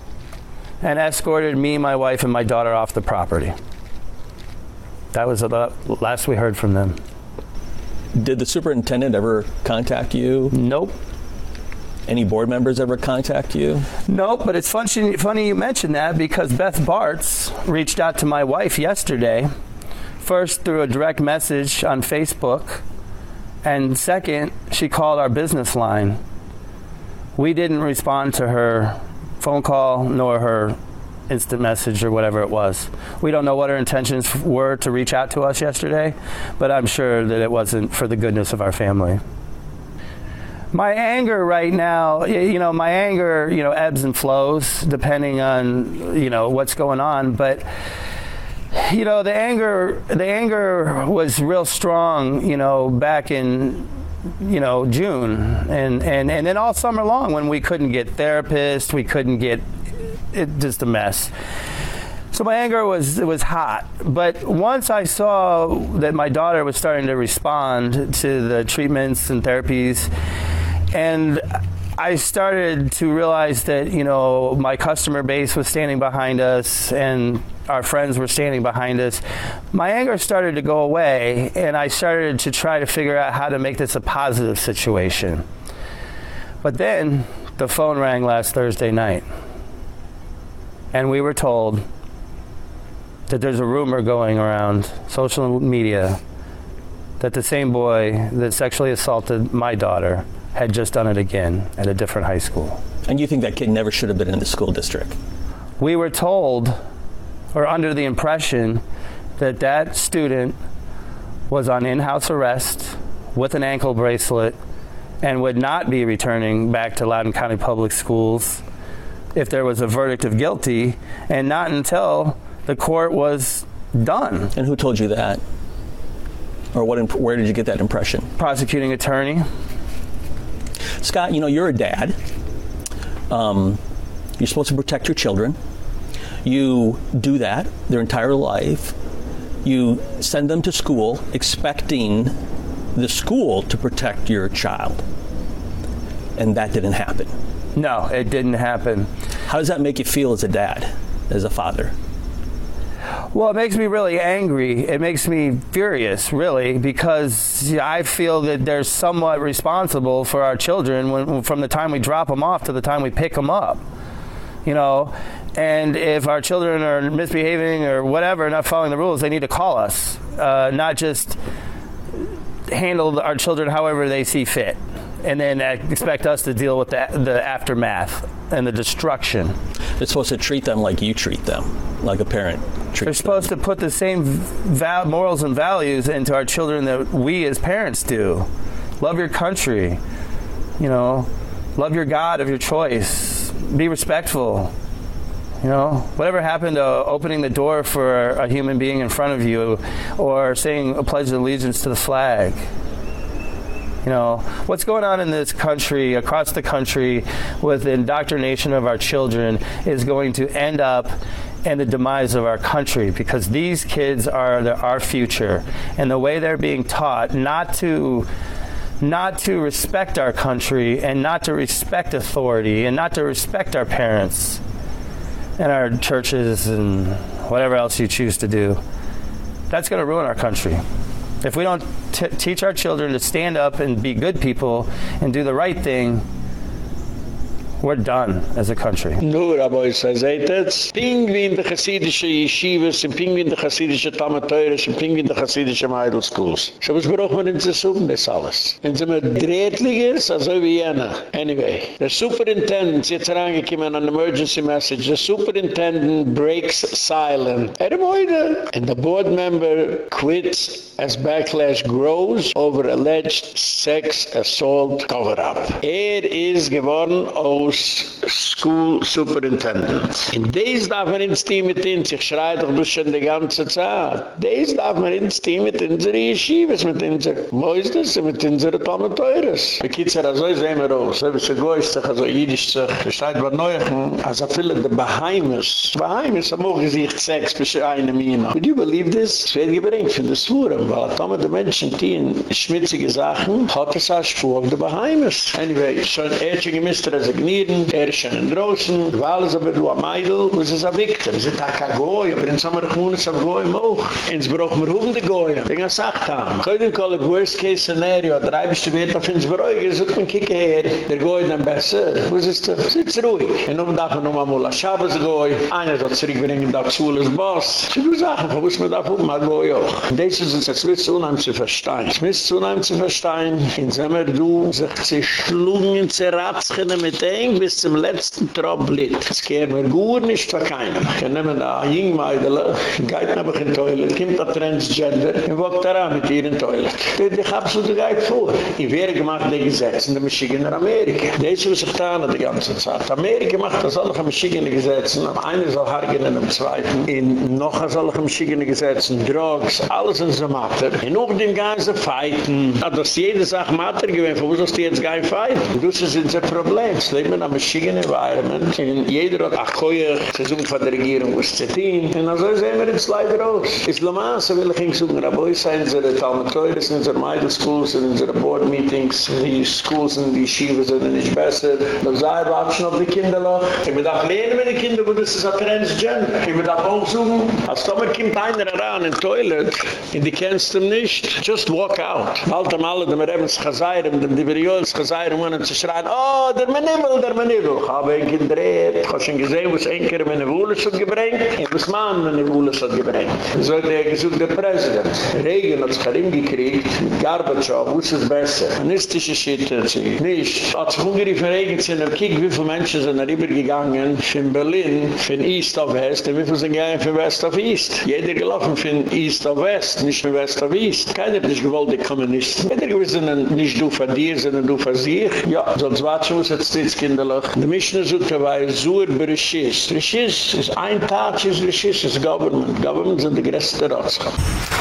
S5: and escorted me, my wife and my daughter off the property. That was the last we heard from them.
S4: Did the superintendent ever contact you?
S5: Nope.
S4: Any board members ever contact you?
S5: Nope, but it's funny, funny you mentioned that because Beth Barts reached out to my wife yesterday, first through a direct message on Facebook, and second, she called our business line. We didn't respond to her phone call nor her instant message or whatever it was. We don't know what her intentions were to reach out to us yesterday, but I'm sure that it wasn't for the goodness of our family. My anger right now, you know, my anger, you know, ebbs and flows depending on, you know, what's going on, but you know, the anger the anger was real strong, you know, back in you know, June and and and then all summer long when we couldn't get therapists, we couldn't get it just a mess. So my anger was it was hot, but once I saw that my daughter was starting to respond to the treatments and therapies and I started to realize that, you know, my customer base was standing behind us and our friends were standing behind us. My anger started to go away and I started to try to figure out how to make this a positive situation. But then the phone rang last Thursday night. And we were told that there's a rumor going around social media that the same boy that sexually assaulted my daughter had just done it again at a different high school.
S4: And you think that kid never should have been in the school district?
S5: We were told or under the impression that that student was on in-house arrest with an ankle bracelet and would not be returning back to Loudoun County Public Schools if there was a verdict of guilty and not until the court was done.
S4: And who told you that? Or what imp- where did you get that impression?
S5: Prosecuting attorney.
S4: Scott, you know, you're a dad. Um, you're supposed to protect your children. You do that their entire life. You send them to school expecting the school to protect your child. And that didn't happen.
S5: No, it didn't happen.
S4: How does that make you feel as a dad, as a father?
S5: Well, it makes me really angry. It makes me furious, really, because I feel that they're somewhat responsible for our children when, from the time we drop them off to the time we pick them up. You know, and if our children are misbehaving or whatever, not following the rules, they need to call us, uh, not just handle our children however they see fit and then expect us to deal with the, the aftermath and the destruction.
S4: They're supposed to treat them like you treat them, like a parent treats
S5: They're supposed
S4: them.
S5: to put the same morals and values into our children that we as parents do. Love your country. You know, love your God of your choice. Be respectful. You know, whatever happened to opening the door for a human being in front of you or saying a pledge of allegiance to the flag? You know, what's going on in this country, across the country, with the indoctrination of our children is going to end up in the demise of our country because these kids are the, our future. And the way they're being taught not to not to respect our country and not to respect authority and not to respect our parents and our churches and whatever else you choose to do. That's going to ruin our country. If we don't teach our children to stand up and be good people and do the right thing, we're done as a country.
S1: Nur, aber ich seht jetzt, Pinguin der chassidische Yeshivas, und Pinguin der chassidische Tamateures, und Pinguin der chassidische Meidl Schools. So was braucht man in zu suchen, das alles. Wenn sie mit Drehtliges, also wie jene. Anyway, der Superintendent, jetzt reingekommen an emergency message, the superintendent breaks silent. Er moide. And the board member quits as backlash grows over alleged sex assault cover-up. Er ist geworden aus School Superintendent. In des darf man ins Team mit uns, ich schreit doch das schon die ganze Zeit. Des darf man ins Team mit unsere Yeshivas, mit unsere Moisdes, mit unsere Tomateures. Wir kitzer also sehen wir aus, so wie sie goist sich, also jüdisch sich. Wir schreit bei Neuchen, als er viele der Baheimes. Baheimes haben auch gesiegt Sex, bis eine Mina. Would you believe this? Es wird gebringt von der Spuren, weil Tome die Menschen, die in schmutzige Sachen, hat es als Spur auf der Baheimes. Anyway, schon er gemisst resignieren, er ist schon in draußen, weil es aber du am Eidl, wo es ist ein Victim. Sie sagt, ach, Goy, aber in ich muss auf Goy auch. Ins brauchen wir die Goy. Den ich gesagt habe. Können call it worst case scenario, der reibischte Wert auf ins Bräuge, sucht man kicke her, der Goy dann besser. Wo ist das? Sitz ruhig. Und nun darf man noch mal mal Schabes Goy, einer soll zurückbringen, da zu als Boss. Sie du sagen, wo muss man da um, mal Goy auch. Und das ist uns jetzt zu unheim zu verstehen. Es ist zu unheim zu verstehen, in Sommer du, sich zu schlungen, zerratschen mit dem, bis zum letzten Troblit. Es kehren wir gut nicht für keinen. Wir nehmen da ein Jüngmeidele, geht nach in Toilet, kommt ein Transgender, und wogt daran mit ihr in Toilet. Ich hab so die Geid vor. Ich wäre gemacht, die Gesetze in der Michigan in Amerika. Das ist, was ich da die ganze Zeit. Amerika macht das alle Michigan Gesetze, am einen soll hargen in dem zweiten, in noch ein solche Michigan Gesetze, Drugs, alles in so Matter. Und noch den ganzen Feiten, hat das jede Sache Matter gewinnt, wo sollst du jetzt nicht feiten? Das ist unser Problem. Es leben in einem Michigan Environment, und jeder hat Koyer, sie suchen von der Regierung, was zu tun, und also sehen wir jetzt leider aus. Islamaße will ich ihn suchen, aber ich sage, unsere Talmeteures, unsere Meidl-Schools, unsere Board-Meetings, die Schools und die Schiefe sind nicht besser. Dann sei, watschen auf die Kinderloch. Bin auch lehnen mit den Kindern, wo das ist ein Transgender. Ich bin auch auch suchen. Als Tomer kommt einer heran in Toilet, und die kennst nicht, just walk out. Bald am alle, dem Rebens Chazayram, dem Diverioels Chazayram, wollen zu schreien, oh, der Menibel, der Menibel. habe ich gedreht. Ich habe schon gesehen, was Enker meine Wohles hat gebringt, und was Mann meine Wohles hat gebringt. So hat er gesucht der Präsident. Regen hat sich herimgekriegt, mit Gorbatschow, wo ist es besser? Anistische Schitte, nicht. Als ich umgerief in Regen sind, und kiek, wie viele Menschen sind rübergegangen, von Berlin, von East auf West, und wie viele sind gegangen von West auf East. Jeder gelaufen von East auf West, nicht von West auf East. Keiner hat nicht gewollt, die Kommunisten. Jeder gewissen, nicht du von dir, sondern du von sich. Ja, sonst watschen muss jetzt jetzt kinderlich. Die Mischner sucht dabei, Sur Bereshis. Bereshis ist ein Tag, ist Bereshis, ist Government. Government sind die größte Ratschau.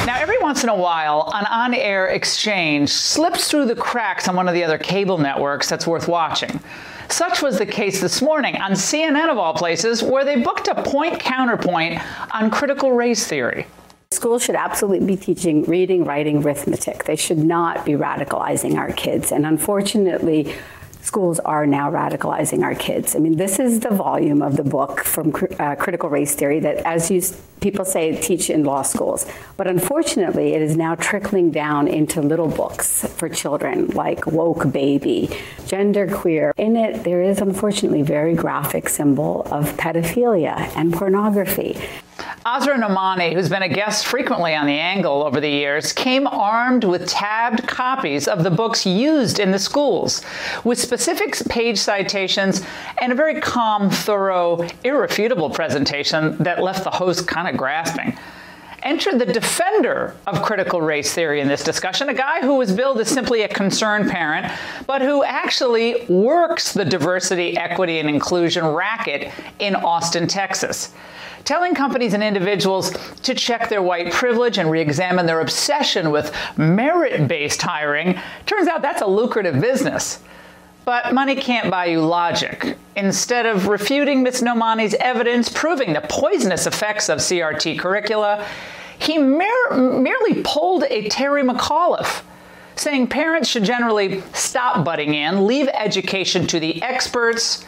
S6: Now, every once in a while, an on-air exchange slips through the cracks on one of the other cable networks that's worth watching. Such was the case this morning on CNN of all places, where they booked a point counterpoint on critical race theory.
S7: Schools should absolutely be teaching reading, writing, arithmetic. They should not be radicalizing our kids. And unfortunately, schools are now radicalizing our kids. I mean, this is the volume of the book from uh, critical race theory that as you people say teach in law schools. But unfortunately, it is now trickling down into little books for children like Woke Baby, Gender Queer. In it there is unfortunately very graphic symbol of pedophilia and pornography.
S6: Asra Nomani, who's been a guest frequently on The Angle over the years, came armed with tabbed copies of the books used in the schools, with specific page citations and a very calm, thorough, irrefutable presentation that left the host kind of grasping. Enter the defender of critical race theory in this discussion, a guy who was billed as simply a concerned parent, but who actually works the diversity, equity, and inclusion racket in Austin, Texas telling companies and individuals to check their white privilege and re-examine their obsession with merit-based hiring. Turns out that's a lucrative business. But money can't buy you logic. Instead of refuting Ms. Nomani's evidence proving the poisonous effects of CRT curricula, he mer merely pulled a Terry McAuliffe saying parents should generally stop butting in, leave education to the experts,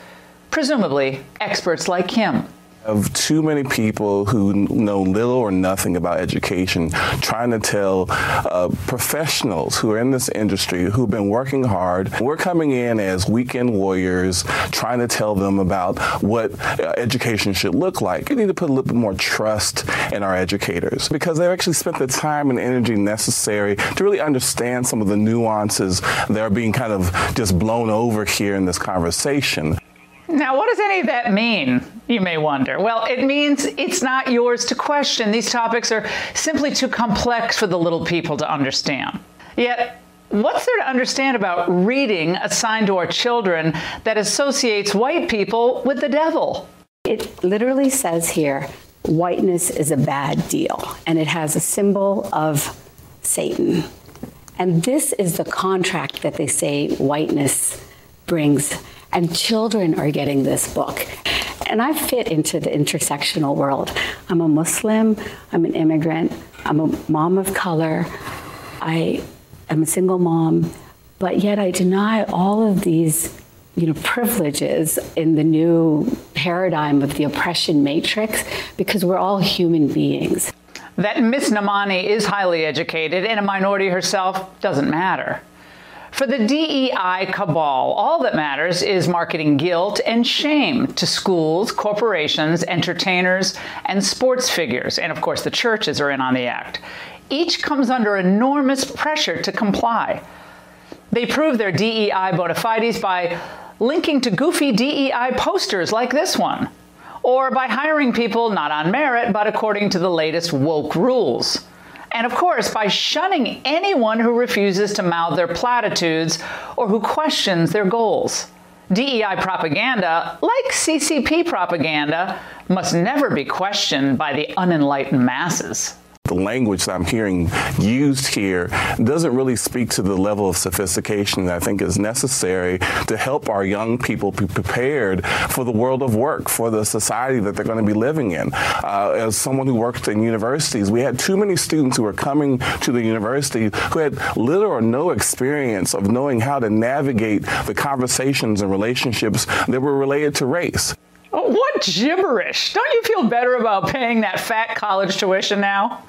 S6: presumably experts like him
S8: of too many people who know little or nothing about education trying to tell uh, professionals who are in this industry who've been working hard. We're coming in as weekend warriors trying to tell them about what uh, education should look like. We need to put a little bit more trust in our educators because they've actually spent the time and energy necessary to really understand some of the nuances that are being kind of just blown over here in this conversation
S6: now, what does any of that mean, you may wonder? Well, it means it's not yours to question. These topics are simply too complex for the little people to understand. Yet, what's there to understand about reading assigned to our children that associates white people with the devil?
S7: It literally says here, whiteness is a bad deal, and it has a symbol of Satan. And this is the contract that they say whiteness brings and children are getting this book. And I fit into the intersectional world. I'm a Muslim, I'm an immigrant, I'm a mom of color. I am a single mom, but yet I deny all of these you know privileges in the new paradigm of the oppression matrix because we're all human beings.
S6: That Miss Nomani is highly educated and a minority herself doesn't matter. For the DEI cabal, all that matters is marketing guilt and shame to schools, corporations, entertainers, and sports figures. And of course, the churches are in on the act. Each comes under enormous pressure to comply. They prove their DEI bona fides by linking to goofy DEI posters like this one, or by hiring people not on merit but according to the latest woke rules and of course by shunning anyone who refuses to mouth their platitudes or who questions their goals. DEI propaganda, like CCP propaganda, must never be questioned by the unenlightened masses
S8: the language that I'm hearing used here doesn't really speak to the level of sophistication that I think is necessary to help our young people be prepared for the world of work, for the society that they're going to be living in. Uh, as someone who worked in universities, we had too many students who were coming to the university who had little or no experience of knowing how to navigate the conversations and relationships that were related to race.
S6: Oh, what gibberish. Don't you feel better about paying that fat college tuition now?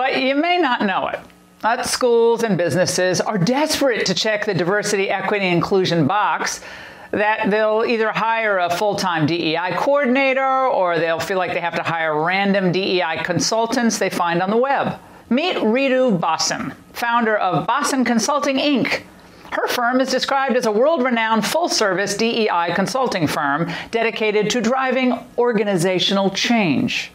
S6: But you may not know it. But schools and businesses are desperate to check the diversity, equity, inclusion box that they'll either hire a full-time DEI coordinator or they'll feel like they have to hire random DEI consultants they find on the web. Meet Ritu Bhasin, founder of Bhasin Consulting Inc. Her firm is described as a world-renowned full-service DEI consulting firm dedicated to driving organizational change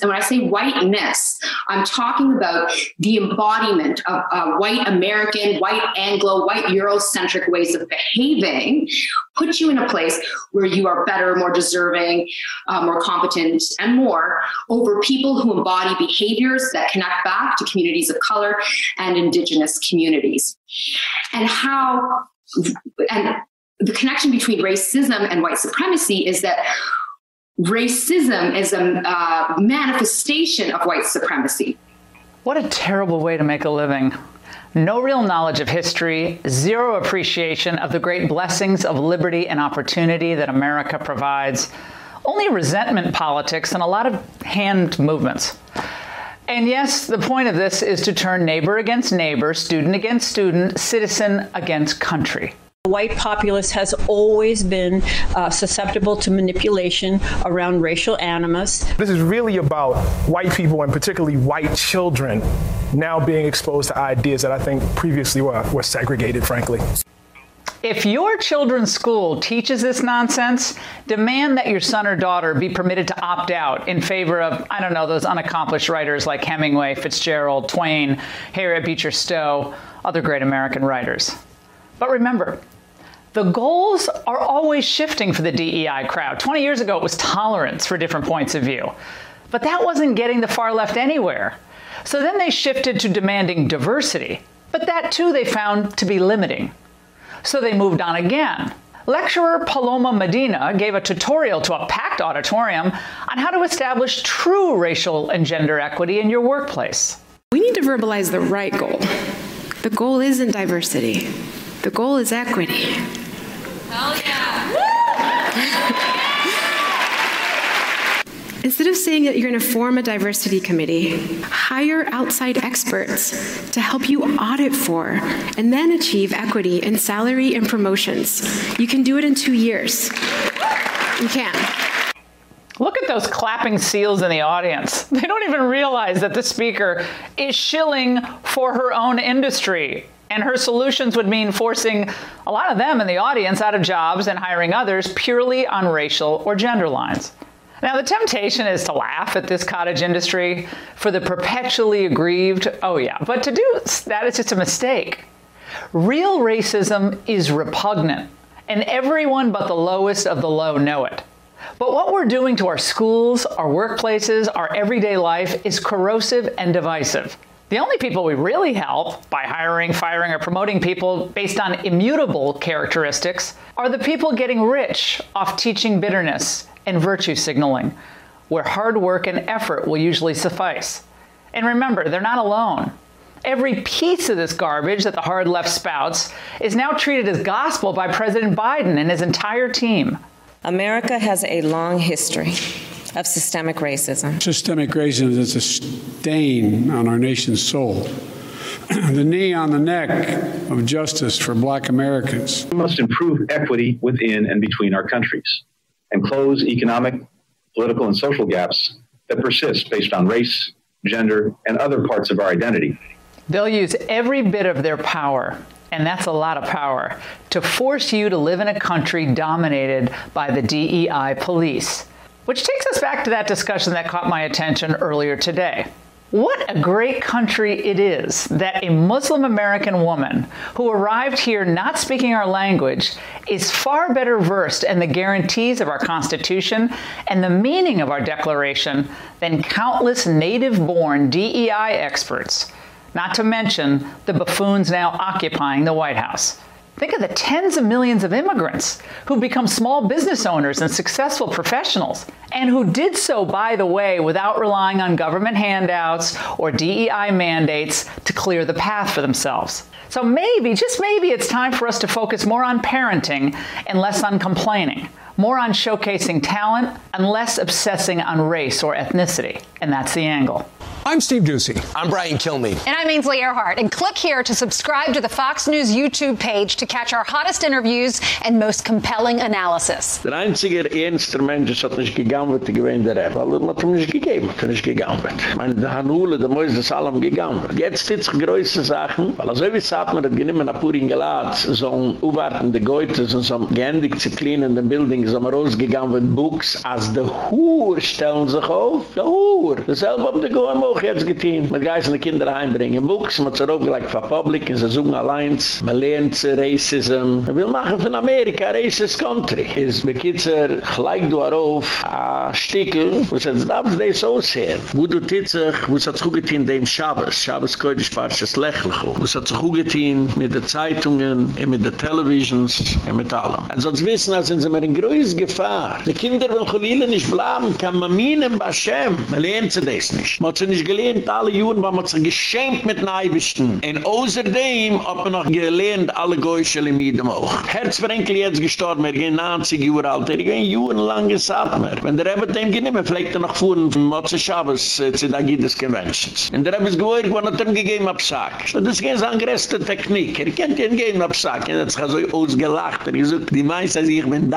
S9: and when I say whiteness, I'm talking about the embodiment of uh, white American, white Anglo, white Eurocentric ways of behaving, put you in a place where you are better, more deserving, uh, more competent, and more over people who embody behaviors that connect back to communities of color and indigenous communities. And how, and the connection between racism and white supremacy is that racism is a uh, manifestation of white supremacy.
S6: What a terrible way to make a living. No real knowledge of history, zero appreciation of the great blessings of liberty and opportunity that America provides. Only resentment politics and a lot of hand movements. And yes, the point of this is to turn neighbor against neighbor, student against student, citizen against country.
S10: White populace has always been uh, susceptible to manipulation around racial animus.
S11: This is really about white people and particularly white children now being exposed to ideas that I think previously were, were segregated, frankly.
S6: If your children's school teaches this nonsense, demand that your son or daughter be permitted to opt out in favor of, I don't know, those unaccomplished writers like Hemingway, Fitzgerald, Twain, Harriet Beecher Stowe, other great American writers. But remember, the goals are always shifting for the DEI crowd. 20 years ago it was tolerance for different points of view. But that wasn't getting the far left anywhere. So then they shifted to demanding diversity. But that too they found to be limiting. So they moved on again. Lecturer Paloma Medina gave a tutorial to a packed auditorium on how to establish true racial and gender equity in your workplace.
S12: We need to verbalize the right goal. The goal isn't diversity. The goal is equity. Instead of saying that you're going to form a diversity committee, hire outside experts to help you audit for and then achieve equity in salary and promotions. You can do it in 2 years. You can.
S6: Look at those clapping seals in the audience. They don't even realize that the speaker is shilling for her own industry and her solutions would mean forcing a lot of them in the audience out of jobs and hiring others purely on racial or gender lines. Now the temptation is to laugh at this cottage industry for the perpetually aggrieved. Oh yeah, but to do that is just a mistake. Real racism is repugnant, and everyone but the lowest of the low know it. But what we're doing to our schools, our workplaces, our everyday life is corrosive and divisive. The only people we really help by hiring, firing or promoting people based on immutable characteristics are the people getting rich off teaching bitterness and virtue signaling, where hard work and effort will usually suffice. And remember, they're not alone. Every piece of this garbage that the hard left spouts is now treated as gospel by President Biden and his entire team.
S13: America has a long history of systemic racism.
S14: Systemic racism is a stain on our nation's soul. the knee on the neck of justice for black Americans.
S15: We must improve equity within and between our countries and close economic, political and social gaps that persist based on race, gender and other parts of our identity.
S6: They'll use every bit of their power and that's a lot of power to force you to live in a country dominated by the DEI police which takes us back to that discussion that caught my attention earlier today. What a great country it is that a Muslim American woman who arrived here not speaking our language is far better versed in the guarantees of our Constitution and the meaning of our Declaration than countless native-born DEI experts, not to mention the buffoons now occupying the White House. Think of the tens of millions of immigrants who become small business owners and successful professionals and who did so by the way without relying on government handouts or DEI mandates to clear the path for themselves. So maybe just maybe it's time for us to focus more on parenting and less on complaining. More on showcasing talent and less obsessing on race or ethnicity. And that's the angle.
S16: I'm Steve Doocy.
S17: I'm Brian Kilmeade.
S18: And I'm Ainsley Earhardt. And click here to subscribe to the Fox News YouTube page to catch our hottest interviews and most compelling analysis.
S1: Der einzige ernste Mensch hat nicht gegangen wird, die gewähnt der Rap. Weil hat ihm nicht gegeben, hat nicht gegangen wird. Ich meine, der Hanule, der Mäuse, das allem gegangen wird. Jetzt sind sich größte Sachen, weil also wie sagt man, das geniemen nach Purin gelad, so ein uwartende Goethe, so ein geendigt zu cleanen, den Building, so ein rausgegangen wird, Buchs, als der Hur stellen sich auf, der Hur. Dasselbe haben die Goem auch jetzt getan. Mit geißen die Kinder heimbringen, Buchs, man sich aufgelegt für Public, in suchen allein, man lernt sie Racism. Man will machen von Amerika, Racist Country. Ist bekitzer, gleich du auf, a Stickel, wo es jetzt darf das aussehen. Wo du titzig, wo es hat sich getan dem Shabbos koit ist parches lächlich. Wo es hat sich getan mit den Zeitungen, mit den Televisions, mit allem. Und sonst wissen, als sind sie mir in größer Gefahr. Die Kinder wollen Cholile nicht bleiben, kann man minen Bashem. Man lernt sie das nicht. Man hat sie nicht gelernt, alle Juren, weil man sich geschämt mit Neibischten. Und außerdem hat man noch gelernt, alle Geuschel im Idem auch. Herzverenkel jetzt gestorben, er ging 90 Jahre alt, er ging jurenlang gesagt mehr. Wenn der Rebbe dem geniemen, vielleicht er noch fuhren von Motze Shabbos äh, zu der Giddes Conventions. Und der Rebbe ist gewohrt, wo hat er ihm gegeben ab Sack. Das ist keine angereste Technik. Er kennt ihn geben ab Sack. Er hat sich so ausgelacht. Er gesagt, die meisten ich bin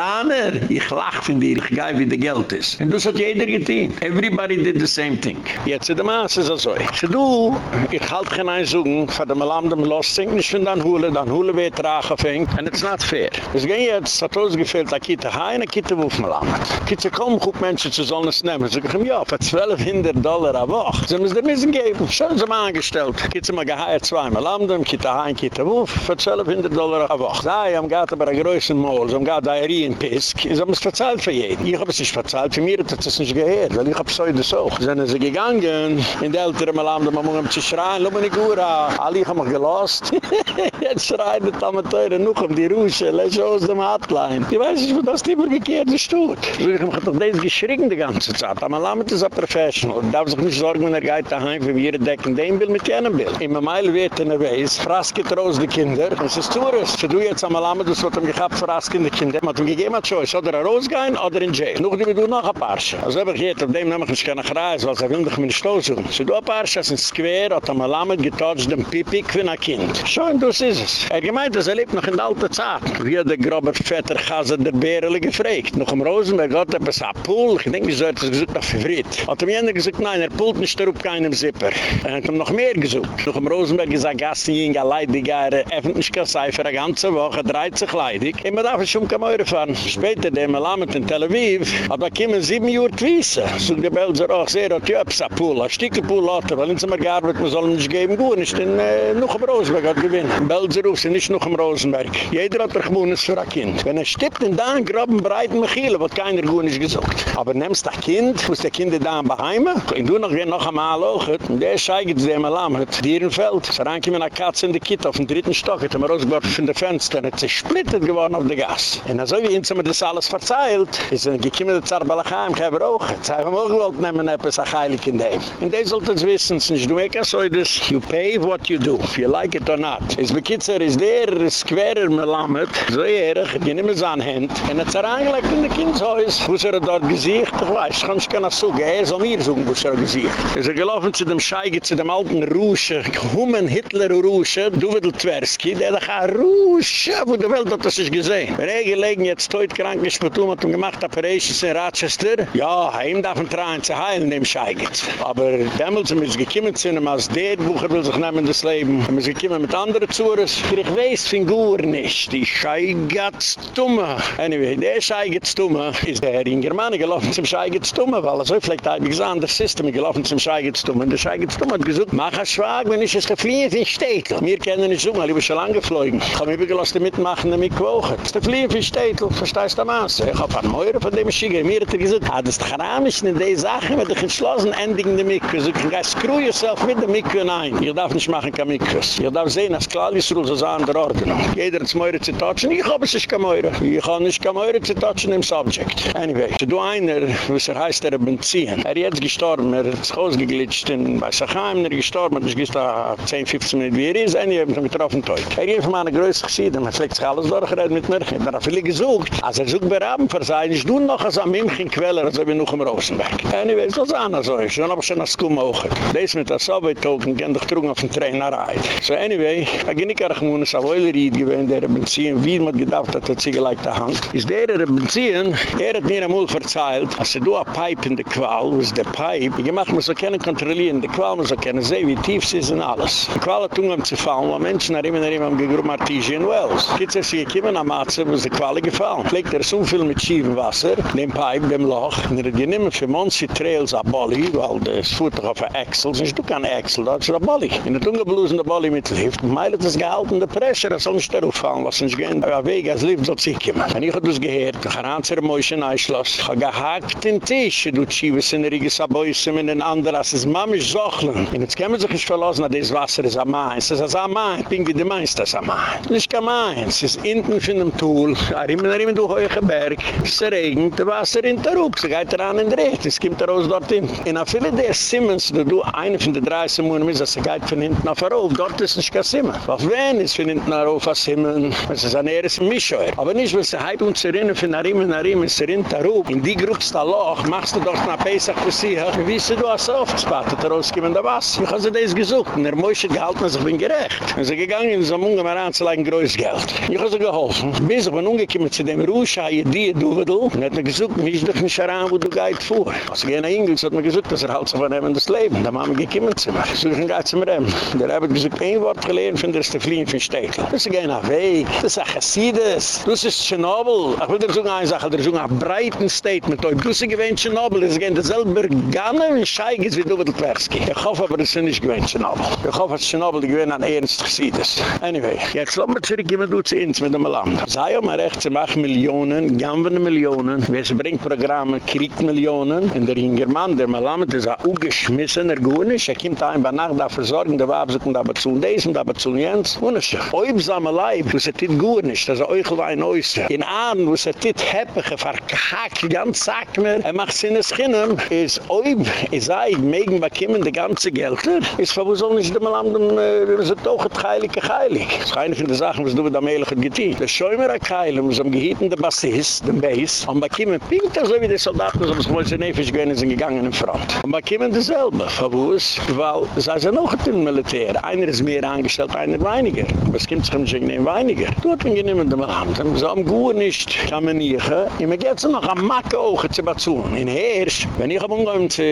S1: Daner. Ich lach von dir, ich gehe, wie der Geld ist. Und das hat jeder getan. Everybody did the same thing. Jetzt in der Maas ist es so. Ich du, ich halte keine Einsuchen, von dem Land, dem Los, sing nicht von dann Hule, dann Hule wird tragen fängt. And it's not fair. Es ging jetzt, hat ausgefehlt, da kitte Hain, da kitte Wufmeland. Kitte kommen, guck Menschen zu sollen es nehmen. Sie sagen, ja, für 1200 Dollar a Woche. Sie müssen dir müssen geben. Schön sind wir angestellt. Kitte mal geheiert zweimal Landen, kitte Hain, kitte Wuf, für 1200 Dollar a Woche. Sie haben gerade aber einen größeren Mall, sie haben gerade Diarrhea in Pisk. Sie haben es verzahlt für jeden. Ich habe es nicht verzahlt, für mir hat es nicht gehört, weil ich habe es heute so. Sie sind sie gegangen, in der älteren Landen, man muss zu schreien, lo meine Gura. Alle haben mich gelost. Jetzt schreien die Tameteure noch um die Rusche, lässt aus dem Hotline. Ich weiß nicht, wo das lieber gekehrt ist tut. Ich habe doch das geschrien die ganze Zeit. Aber Lamed ist ein Professional. Er darf sich nicht sorgen, wenn er geht daheim, für wir decken den Bild mit jenem Bild. In Meil wird in der Weiß, frasket raus die Kinder. Es ist Tourist. Für du jetzt am Lamed, das wird ihm gehabt, frasken die Kinder. Man hat ihm gegeben, hat Choice. Oder er rausgehen, oder in Jail. Noch die tun noch ein paar. Also habe ich jetzt, auf dem nämlich nicht keine Kreis, weil er will dich mit Stoßen. So du ein paar, das ist Square, hat am Lamed getotcht dem Pipi, wie ein Kind. Schon, das ist es. Er gemeint, dass er lebt noch in der alten Zeit. Wie der grobe Vetter Gaza der Bärele gefragt. Noch im Rosenberg hat er bis Pool. Ich denke, ich sollte es gesucht nach Fivrit. Hat ihm jener gesagt, nein, er pult nicht darauf keinem Zipper. Er hat ihm noch mehr gesucht. Noch im Rosenberg ist ein Gast, die ging leidig, er öffnet nicht kein Cipher, eine ganze Woche, dreht sich leidig. Immer darf ich schon kein Eure fahren. Der Melamed in Tel Aviv, hat er kommen sieben Uhr gewissen. So die Belser auch sehr, hat ja, bis Pool, ein Stücke Pool hat er, weil uns immer gearbeitet, man soll ihm nicht geben, gut, nicht in, äh, im Rosenberg hat gewinnen. Belser ruft sie nicht noch im Rosenberg. Jeder hat er gewohnt für ein Kind. Wenn er stippt in da, groben, breiten Mechile, wird keiner gut nicht gesucht. Aber nimmst das Kind, muss der Kind da bei Heime, und du noch gehen noch einmal hoch, und der scheigt dem Alarm, hat Dierenfeld. So rein kommen eine Katze in die Kitte auf dem dritten Stock, hat er mir rausgeworfen von den Fenstern, hat sich splittet geworden auf der Gas. Und also wie uns haben wir das alles verzeilt, ist er gekommen der Zarbalachaim, ich habe auch, jetzt haben wir auch gewollt nehmen, etwas auch heilig in dem. Und das sollte es wissen, nicht du ekast so, das, you pay what you do, if you like it or not. Es bekitzer ist der Squarer Melamed, so ehrlich, die nehmen seine Hand, und er hat reingelegt in das Kindshäus, wo er dort gesiegt, ich weiß, ich kann nicht gerne suchen, er soll mir suchen, wo er gesiegt. Er ist gelaufen zu dem Scheige, zu dem alten Rusche, Hummen Hitler Rusche, Duvidel Tversky, der hat ein Rusche, wo die Welt hat das sich gesehen. Wenn er jetzt heute krank mit ihm hat ihm gemacht, Operations in Rochester, ja, ihm darf ein Traum zu heilen, dem Scheige. Aber damals sind wir gekommen zu ihm, als der Bucher will sich nehmen, das Leben, wir sind gekommen mit anderen Zures, ich weiß, Figur nicht, die Scheigatz Tumme. Anyway, der Scheigatz Tumme ist der in Germania gelaufen zum Scheigatz Tumme, weil er so vielleicht habe ich gesagt, das System gelaufen zum Scheigatz Tumme. Und der Scheigatz Tumme hat gesagt, mach ein Schwag, wenn ich es gefliehen für Städtel. Wir kennen nicht so, weil ich bin schon lange geflogen. Ich habe mich übergelassen mitmachen, damit gewogen. Das ist der Fliehen für Städtel, verstehst du das? Ich habe ein Meurer von dem Schicker. Mir hat er gesagt, ah, das ist doch ramisch in die Sache, wenn ich entschlossen ending in der Mikve. So, ich kann screw yourself mit der Mikve nein. Ich darf nicht machen, kein Mikve. Ich darf sehen, als ist, so an der Ordnung. Jeder hat Meurer zu touchen, ich habe es nicht kein Meurer. Ich habe nicht kein Meurer zu touchen im Subject. Anyway, du einer, was er heißt, er Benzien. Er ist jetzt gestorben, er sich ausgeglitscht in Beisachheim, er ist gestorben, er ist 10, 15 Minuten wie er ist, habe mich getroffen teut. Er ist einer größten Geschichte, man fliegt sich alles durchgeredet mit mir. Er gesucht. Als er sucht bei Raben verzeiht, ich tue noch als am Mimchen Queller, als er noch im Rosenberg. Anyway, so sah er so. Ich habe schon als School auch. Das mit der Subway-Token gehen doch trug auf den Trainer rein. So anyway, ich gehe nicht gar nicht so wohl riet gewesen, der Benzin, wie man gedacht hat, sie gleich da hängt. Ist der der Benzin, er hat mir einmal verzeilt, als er du ein Pipe in der Qual, ist der Pipe, ich mach mir so keine kontrollieren, die Qual, man so keine sehen, wie tief sie sind alles. Die Qual hat um zu fallen, weil Menschen nach immer nach immer haben gegrüben Artesian Wells. Jetzt ist sie gekommen am wo ist die Qual gefallen. Pflegt er so viel mit schiefen Wasser, dem Pipe, dem Loch, und er hat genommen für Monsi Trails a Bolli, weil das fuhrt doch auf ein Axel, sonst du kein Axel, das ist ein Bolli. In der ungeblusene Bolli mit Lift, es ist gehalten, der Pressure, das soll nicht darauf fallen, was nicht gehen, aber Weg als Lift soll sich kommen. Wenn ich das gehört, ich habe ein Anzer Mäuschen einschloss, ich habe gehackt den Tisch, du schiebst in der Riege Sabäuse mit den anderen, als es Mamisch socheln. Und jetzt kann man sich nicht verlassen, dass das Wasser ist am Main. Es ist am Main, ich bin wie du meinst, das am Main. Nicht am Main, es ist hinten von dem Tool, er immer noch immer durch hohe Berg, es regnet, das Wasser in der Ruck, es geht daran in der Recht, es kommt raus dorthin. Und auf viele der Simmons, da du eine von den drei Simmonen ist, dass er geht von hinten auf der Ruf, dort ist nicht kein Simmen. Auf wen ist von hinten auf der Simmen, es ist ein Eres Mischeuer. Aber nicht, wenn sie halb uns erinnern, von Arim und Arim, es er in der Ruf, in die Gruppe ist der Loch, machst du dort nach Pesach für sie, wie sie du hast aufgespattet, da rausgekommen da was. Ich habe sie das gesucht, und er Mäusche gehalten, also ich bin gerecht. Und sie gegangen, in so Unge mal anzulegen, Geld. Ich habe sie geholfen. Bis ich bin umgekommen zu dem Ruscha, die du willst, und hat mir wie ist doch nicht heran, wo du gehst vor. Als ich in Engels hat mir gesucht, dass er halt so von ihm das Leben. Da haben wir gekommen zu mir. So ich gehe zu mir ihm. Der hat gesagt, ein Wort gelernt, von der Fliehen von Stekel. Das ist ein Weg. Das ist ein Chassides. Das ist Tschernobyl. Ich will dir sagen, eine Sache, das ist ein breiten Statement. Du hast gewähnt Tschernobyl, das ist ein selber Gange und Scheiges wie du mit Tversky. Ich hoffe aber, das ist nicht gewähnt Tschernobyl. Ich hoffe, dass Tschernobyl gewähnt an Ernst Chassides. Anyway, jetzt lassen wir zurück, gehen wir zu uns mit dem Land. Sei ja mal recht, sie machen Millionen, Millionen, gamben Millionen, wes bringt Programme, kriegt Millionen, in der Hingermann, der Malamed ist auch ungeschmissen, er gut er kommt ein paar Nacht, da versorgen, der Wabse kommt aber zu des und aber zu Jens, und es ist oibsame Leib, wo es dit gut nicht, das ist euch ein Äußer. In Ahn, wo es dit heppige, verkackt, ganz sack mehr, er macht Sinn Schinnen, chinem, ist oib, ist eig, megen bekämen die ganze Gelder, ist verwusel nicht dem Land, wir äh, sind auch het heilige heilig. Das ist eine von den Sachen, was du mit am Ehrlich getehen. Das Schäumer a Keilem, was am gehitten der Bas Bassist, den Bass, und bekommen Pinter, so wie die Soldaten, so was wollen sie nefisch gehen, sind gegangen in Front. Und bekommen dasselbe, für wo es, weil sie sind noch im Militär. Einer ist mehr angestellt, einer weniger. Aber es kommt sich nicht in weniger. Dort bin ich nicht mehr Hand. So am Guur nicht kann man nicht. Und man geht so noch am Macke auch zu bezahlen. In Herrsch, wenn ich am Umgang zu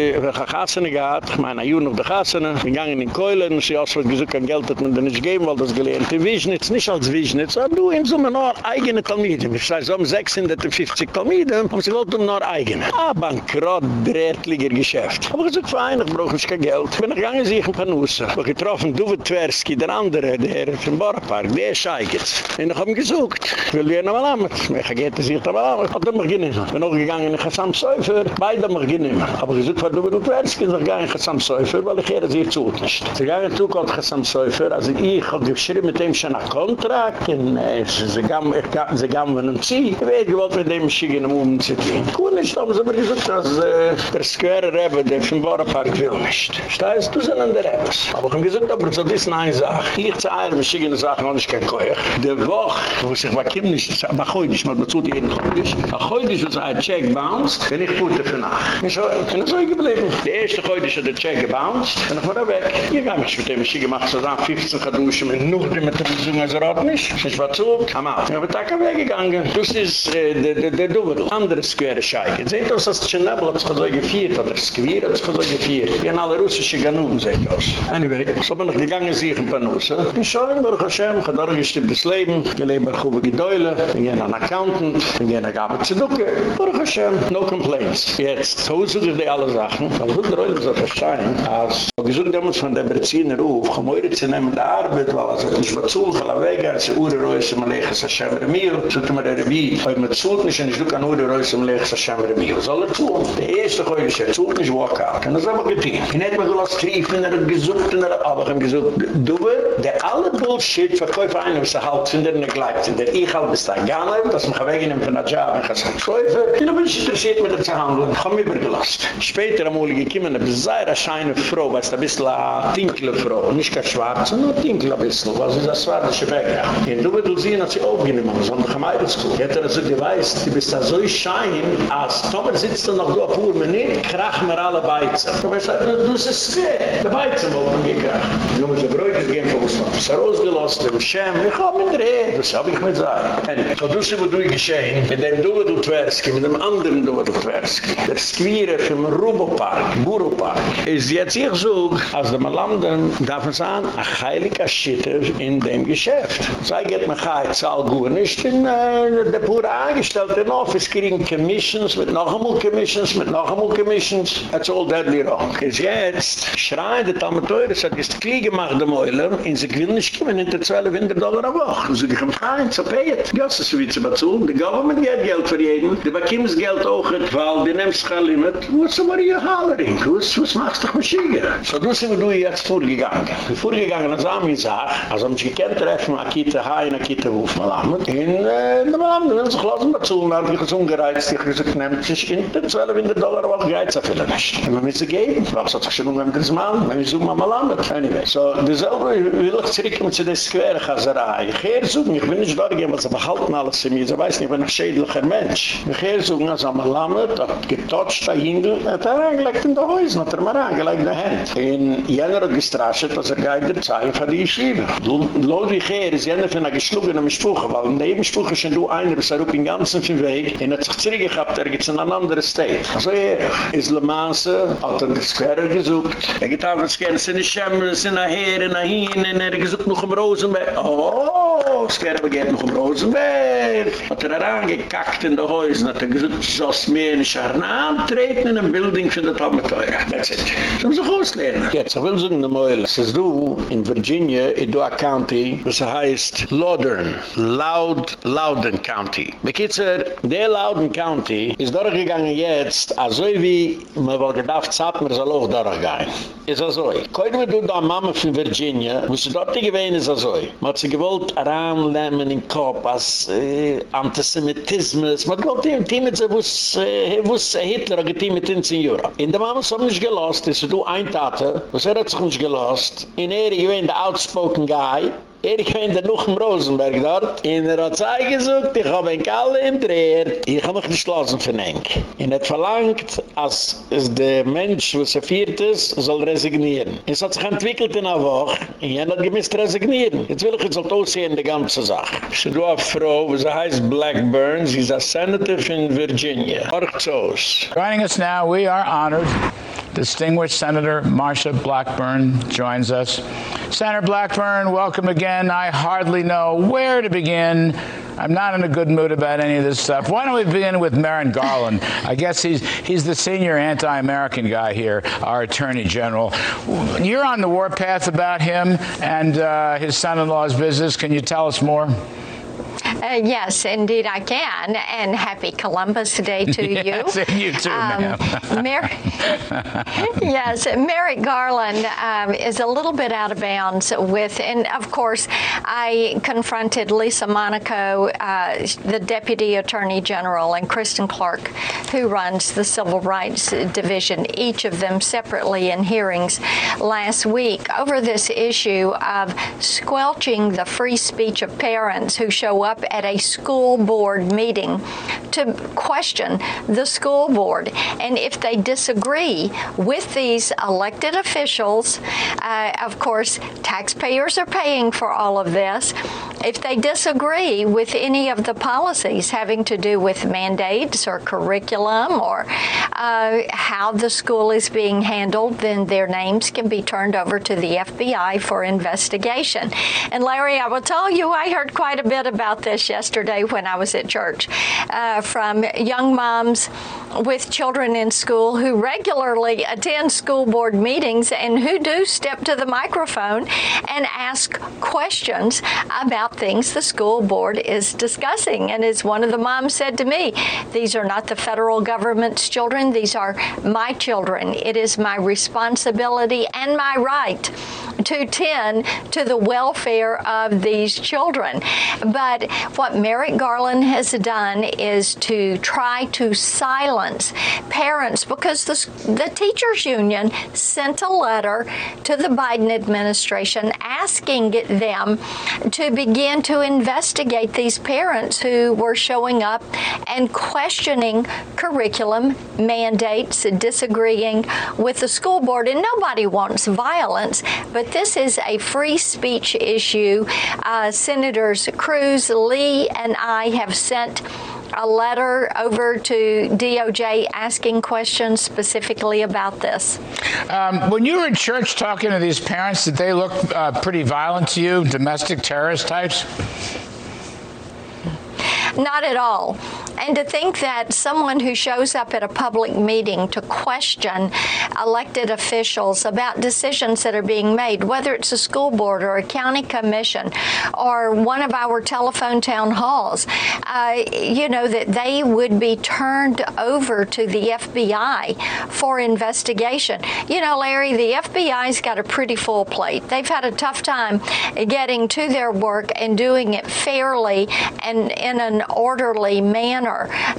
S1: Gassene gehabt, ich meine, ein Jahr noch der Gassene, bin gegangen in Keulen, sie hat gesagt, kein Geld hat man dann nicht gegeben, weil das gelernt. In Wiesnitz, nicht als Wiesnitz, aber du, in so einem eigene Talmiden. Ich sage, so um 650 Talmiden, haben sie wollt um nur eigene. Ah, bankrott, drehtliger Geschäft. Aber ich sage, fein, ich brauche nicht kein Geld. Ich bin gegangen, sich ein paar Nusser. Ich getroffen, Duwe Tversky, der andere, der vom Bauernpark, der scheigert. Und ich habe ihn gesucht. Ich will wieder mal an. Ich gehe sich da mal an. Ich habe mich genommen. Ich bin auch gegangen in Chassam Seufer. Beide mich genommen. Aber ich sage, Duwe Tversky, ich gehe in Chassam Seufer, weil ich hier sich zu nicht. Ich gehe in Chassam Seufer, also ich habe geschrieben mit dem schon einen Kontrakt. Und sie gaben, sie gaben mir einen Zieh. Ich wollte mit dem schicken, um um zu tun. Ist, aber sie haben gesagt, dass der Square Rebbe, der vom Bauernpark will nicht. Steiß, du sind an der Rebbes. Aber ich habe gesagt, aber so das ist eine Sache. Ich ich schicke eine Sache, noch nicht kein Koech. Der Woche, wo ich sage, was kommt nicht, aber heute nicht, man bezahlt jeden. Aber heute ist ein Check bounced, wenn ich gute für nach. Ich bin so geblieben. Der erste heute ist der Check gebounced, dann ich war weg. Ich habe mich mit dem, ich gemacht, so sagen, 15 geduschen, mit dem mit dem Besung, also rat nicht. Ich war zu, kam auf. Ich habe Tag weggegangen. Das ist der Dubbel, andere Square Scheike. Seht aus, dass Tschernabel hat sich so gefeiert, oder Skwier hat sich so gefeiert. Wir haben alle russische Ganun, seht aus. Anyway, so bin ich gegangen, sich ein paar Nusser. Ich schaue Baruch Hashem, ich habe da gestimmt das Leben, gelebt bei Chube Gedäule, ich bin ein Accountant, ich bin ein Gabe zu Ducke. Baruch Hashem, no complaints. Jetzt, so suche ich dir alle Sachen, aber der Reule so verstehen, als ich gesucht damals von der Berziner Ruf, eure zu nehmen der Arbeit, weil ich war zu, ich war weg, als ich Ure Reuse, man lege es Hashem Remil, so tun wir der Rebi, Heute mit Zultnisch und ich duke an Uri Reus im Lech Sashem Rebiel. Soll er zu? Der erste Geulisch, er Zultnisch er walk out. Und das haben wir getan. Er ich hätte mir gelost kriefen, er hat gesucht und er hat aber gesucht. Du, der alle Bullshit verkäufe einen, was er halt finden, er gleibt. Der ich halt bis da gar nicht, dass man wegnehmen von der Job und kann verkäufe. Ich bin nicht interessiert mit der Zahandlung. Ich habe mich übergelassen. Später am Uli gekommen, eine sehr scheine Frau, was ein bisschen eine Tinkle Frau. Nicht gar schwarz, sondern Tinkle ein bisschen. Was ist das war, das ist weg. Und du, du siehst, hat sie aufgenommen. Das haben wir gemeint. Jetzt er so geweißt, du bist da so schein, als Tomer sitzt da noch so ein paar Minuten, krach mir alle Beizen. Du weißt, du bist es schwer. Die Beizen wollen wir gekracht. Du musst ein Bräuch gehen von uns. Es ist rausgelost, du bist schäm, ich habe mit dir, das habe ich mit sagen. Und so du sie, wo du geschehen, mit dem du, du Tversky, mit dem anderen du, du Tversky. Der Squire vom Rubo-Park, Buro-Park, ist jetzt ich so, als der Malanden darf man sagen, ein heiliger Schitter in dem Geschäft. Sei geht mir nicht, zahl gut nicht, in äh, der pure Angestellte in Office kriegen Commissions, mit noch einmal Commissions, mit noch einmal Commissions. It's all deadly wrong. Ist jetzt, schreien die Talmeteures, hat jetzt Krieg gemacht, der Meuler, in sie will nicht kommen, in der 1200 Dollar a Woche. So, die kommen rein, so pay it. Das ist wie zu bezahlen. Die Government geht Geld für jeden. Die bekommst Geld auch, weil die nimmst kein Limit. What's the you're hollering? Was, was machst du mit? So, du sind wir jetzt vorgegangen. Vorgegangen, als Ami sagt, als sich gekannt treffen, Akita Hai und Akita Wuf mal an. In, äh, der Mann, wenn sich lassen bezahlen, hat sich ungereizt, ich gesagt, nehmt sich in der 1200 Dollar a Woche, geht's auf nicht. Und wir müssen geben, was hat sich schon ein drittes Mal, wenn wir suchen mal an. Anyway, so, dasselbe will ich zurückkommen zu der Square-Chaserei. Ich gehe suchen, ich bin nicht da gehen, was sie behalten alles zu mir, sie weiß nicht, ich bin ein schädlicher Mensch. Ich gehe suchen, als er mal lammet, hat getotcht, der Hingel, hat er angelegt in der Häusen, hat er mal angelegt in der Hand. In jener hat gestrascht, dass er geht der Zeit von der Yeshiva. Lo wie ich gehe, ist jener von einer geschlugenen Spuche, weil in der eben Spuche schon du einer, auf den ganzen Weg, und hat sich zurückgehabt, er geht in ein anderes State. Also er ist Le Mans, hat er das Square gesucht, er geht auf das Square, sind die Schemmel, sind die Heere, nach hin, und er gesucht noch im Rosenberg. Oh, Square geht noch im Rosenberg. Hat er herangekackt in der Häusen, hat er gesucht, so ist mir nicht herantreten in einem Building für die Tomateure. That's it. Das haben sie auslernen. Jetzt, ich will sagen, der Meul, es ist du, in Virginia, in Dua County, was heißt Laudern, Loud, Loudon County. Bekitzer, der Loudon County ist durchgegangen jetzt, also wie man wohl gedacht, Zappmer soll auch durchgehen. Ist also, koit mir du da Mama von Virginia, wo sie dort gewesen ist also, man hat sie gewollt heranlämmen in den Kopf, als äh, Antisemitismus, man hat gewollt die mit sie, wo es Hitler hat getein mit uns in Europe. In der Mama ist nicht gelost, ist du ein Tate, was er hat sich nicht gelost, in er, ich bin der outspoken guy, Er ging da noch im Rosenberg dort. In er hat sei gesucht, ich hab ihn kalle im Dreher. Ich hab mich geschlossen von Henk. Er hat verlangt, als es der Mensch, was er viert ist, soll resignieren. Es hat sich entwickelt in einer Woche. Und er hat gemisst resignieren. Jetzt will ich jetzt aussehen, die ganze Sache. Ich du eine Frau, sie heißt Blackburn, sie ist ein Senator in Virginia. Orchos.
S16: Joining us now, we are honored. Distinguished Senator Marsha Blackburn joins us. Senator Blackburn, welcome again. I hardly know where to begin. I'm not in a good mood about any of this stuff. Why don't we begin with Merrick Garland? I guess he's he's the senior anti-American guy here, our Attorney General. You're on the warpath about him and uh, his son-in-law's business. Can you tell us more?
S17: Uh, yes, indeed I can. And happy Columbus Day to you.
S16: yes, and you too,
S17: Um,
S16: ma'am.
S17: Mer- yes, Merrick Garland um, is a little bit out of bounds with, and of course, I confronted Lisa Monaco, uh, the Deputy Attorney General, and Kristen Clarke, who runs the Civil Rights Division, each of them separately in hearings last week over this issue of squelching the free speech of parents who show up at a school board meeting to question the school board. And if they disagree with these elected officials, uh, of course, taxpayers are paying for all of this. If they disagree with any of the policies having to do with mandates or curriculum or uh, how the school is being handled, then their names can be turned over to the FBI for investigation. And Larry, I will tell you, I heard quite a bit about this yesterday when I was at church uh, from young moms with children in school who regularly attend school board meetings and who do step to the microphone and ask questions about things the school board is discussing. And as one of the moms said to me, these are not the federal government's children, these are my children. It is my responsibility and my right to tend to the welfare of these children. But what Merrick Garland has done is to try to silence parents because the, the teachers union sent a letter to the Biden administration asking them to begin to investigate these parents who were showing up and questioning curriculum mandates, disagreeing with the school board and nobody wants violence, but this is a free speech issue. Uh, Senators Cruz, Lee and I have sent a letter over to DOJ asking questions specifically about this.
S16: Um, when you were in church talking to these parents, did they look uh, pretty violent to you, domestic terrorist types?
S17: Not at all. And to think that someone who shows up at a public meeting to question elected officials about decisions that are being made, whether it's a school board or a county commission or one of our telephone town halls, uh, you know, that they would be turned over to the FBI for investigation. You know, Larry, the FBI's got a pretty full plate. They've had a tough time getting to their work and doing it fairly and in an orderly manner.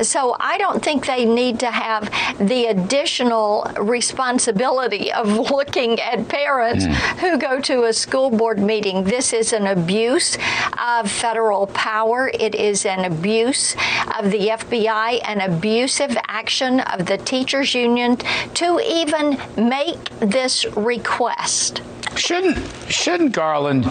S17: So I don't think they need to have the additional responsibility of looking at parents mm. who go to a school board meeting. This is an abuse of federal power. It is an abuse of the FBI, an abusive action of the teachers union to even make this request.
S16: Shouldn't shouldn't Garland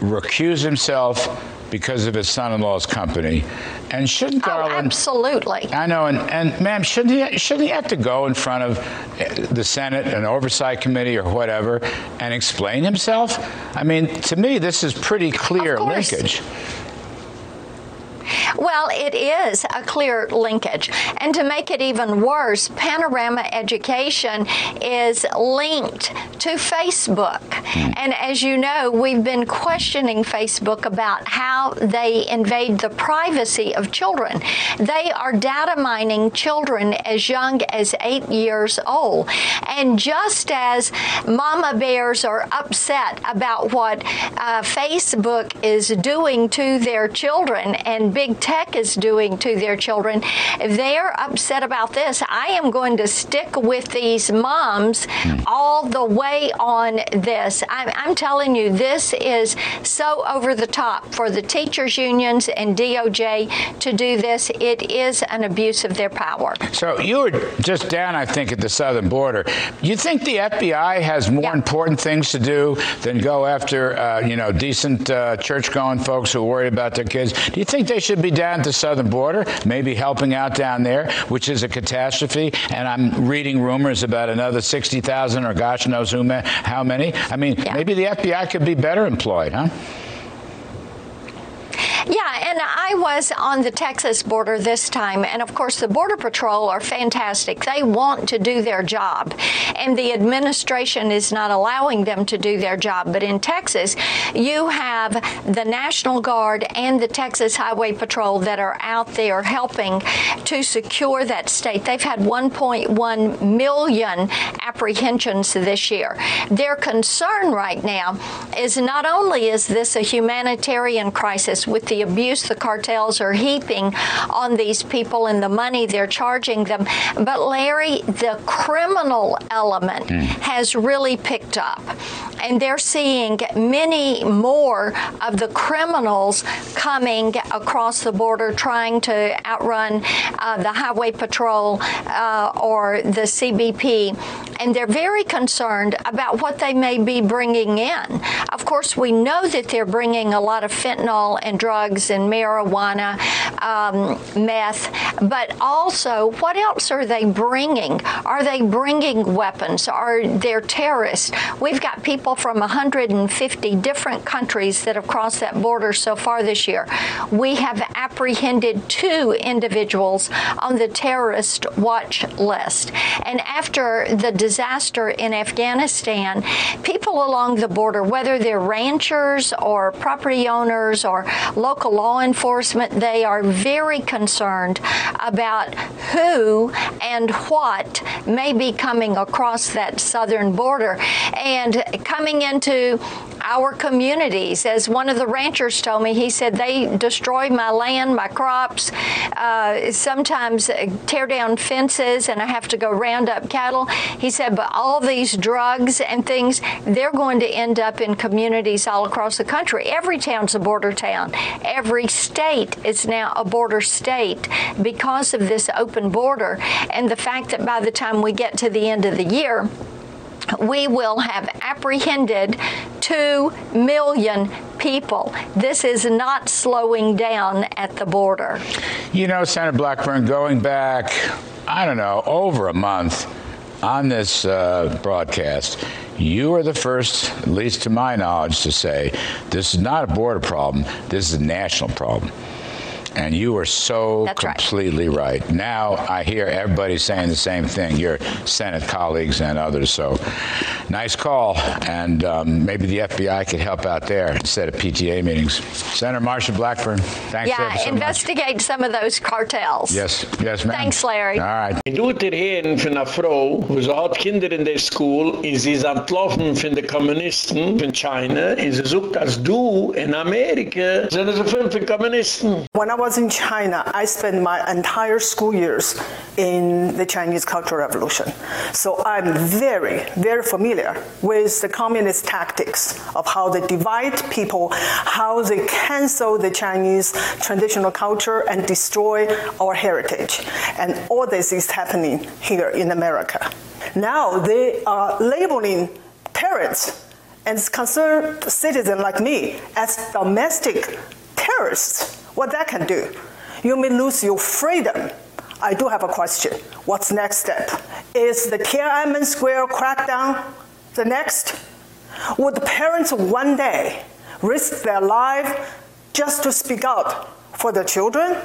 S16: recuse himself because of his son-in-law's company. And shouldn't oh, Garland?
S17: Oh, absolutely.
S16: I know, and and ma'am, shouldn't he shouldn't he have to go in front of eh, the Senate, an oversight committee, or whatever, and explain himself? I mean, to me, this is pretty clear linkage.
S17: Well, it is a clear linkage. And to make it even worse, Panorama Education is linked to Facebook. And as you know, we've been questioning Facebook about how they invade the privacy of children. They are data mining children as young as 8 years old. And just as mama bears are upset about what uh, Facebook is doing to their children and big tech is doing to their children, if they're upset about this, I am going to stick with these moms all the way on this. I'm, I'm telling you, this is so over the top for the teachers unions and DOJ to do this. It is an abuse of their power.
S16: So you were just down, I think, at the southern border. You think the FBI has more yeah. important things to do than go after, uh, you know, decent uh, church-going folks who are worried about their kids? Do you think they should be down at the southern border, maybe helping out down there, which is a catastrophe. And I'm reading rumors about another 60,000 or gosh knows who, how many. I mean, yeah. maybe the FBI could be better employed, huh?
S17: Yeah, and I was on the Texas border this time, and of course, the Border Patrol are fantastic. They want to do their job, and the administration is not allowing them to do their job. But in Texas, you have the National Guard and the Texas Highway Patrol that are out there helping to secure that state. They've had 1.1 million apprehensions this year. Their concern right now is not only is this a humanitarian crisis with the abuse the cartels are heaping on these people and the money they're charging them. But Larry, the criminal element mm. has really picked up. And they're seeing many more of the criminals coming across the border trying to outrun uh, the highway patrol uh, or the CBP. And they're very concerned about what they may be bringing in. Of course, we know that they're bringing a lot of fentanyl and drugs drugs and marijuana, um, meth, but also what else are they bringing? Are they bringing weapons? Are they terrorists? We've got people from 150 different countries that have crossed that border so far this year. We have apprehended two individuals on the terrorist watch list. And after the disaster in Afghanistan, people along the border, whether they're ranchers or property owners or local law enforcement, they are very concerned about who and what may be coming across that southern border and coming into our communities. As one of the ranchers told me, he said they destroy my land, my crops, uh, sometimes tear down fences, and I have to go round up cattle. He said, but all these drugs and things, they're going to end up in communities all across the country. Every town's a border town. Every state is now a border state because of this open border and the fact that by the time we get to the end of the year, we will have apprehended 2 million people. This is not slowing down at the border.
S16: You know, Senator Blackburn, going back, I don't know, over a month on this uh, broadcast, you are the first, at least to my knowledge, to say this is not a border problem, this is a national problem. And you are so
S17: That's
S16: completely right. Now I hear everybody saying the same thing, your Senate colleagues and others. So nice call. And um, maybe the FBI could help out there instead of PTA meetings. Senator Marsha Blackburn, thanks ever
S17: yeah,
S16: so much.
S17: investigate some of those cartels.
S16: Yes, yes, ma'am.
S17: Thanks, Larry.
S16: All right.
S1: Ich tue dir hin von einer Frau, wo sie hat Kinder in der School, und sie ist entlaufen von den Kommunisten von China, und sie sucht, dass du in Amerika sind sie fünf Kommunisten.
S19: When I was in China, I spent my entire school years in the Chinese Cultural Revolution. So I'm very, very familiar with the communist tactics of how they divide people, how they cancel the Chinese traditional culture and destroy our heritage. And all this is happening here in America. Now they are labeling parents and concerned citizens like me as domestic terrorists. What that can do? You may lose your freedom. I do have a question. What's next step? Is the Tiananmen Square crackdown the next? Would the parents one day risk their life just to speak out for their children?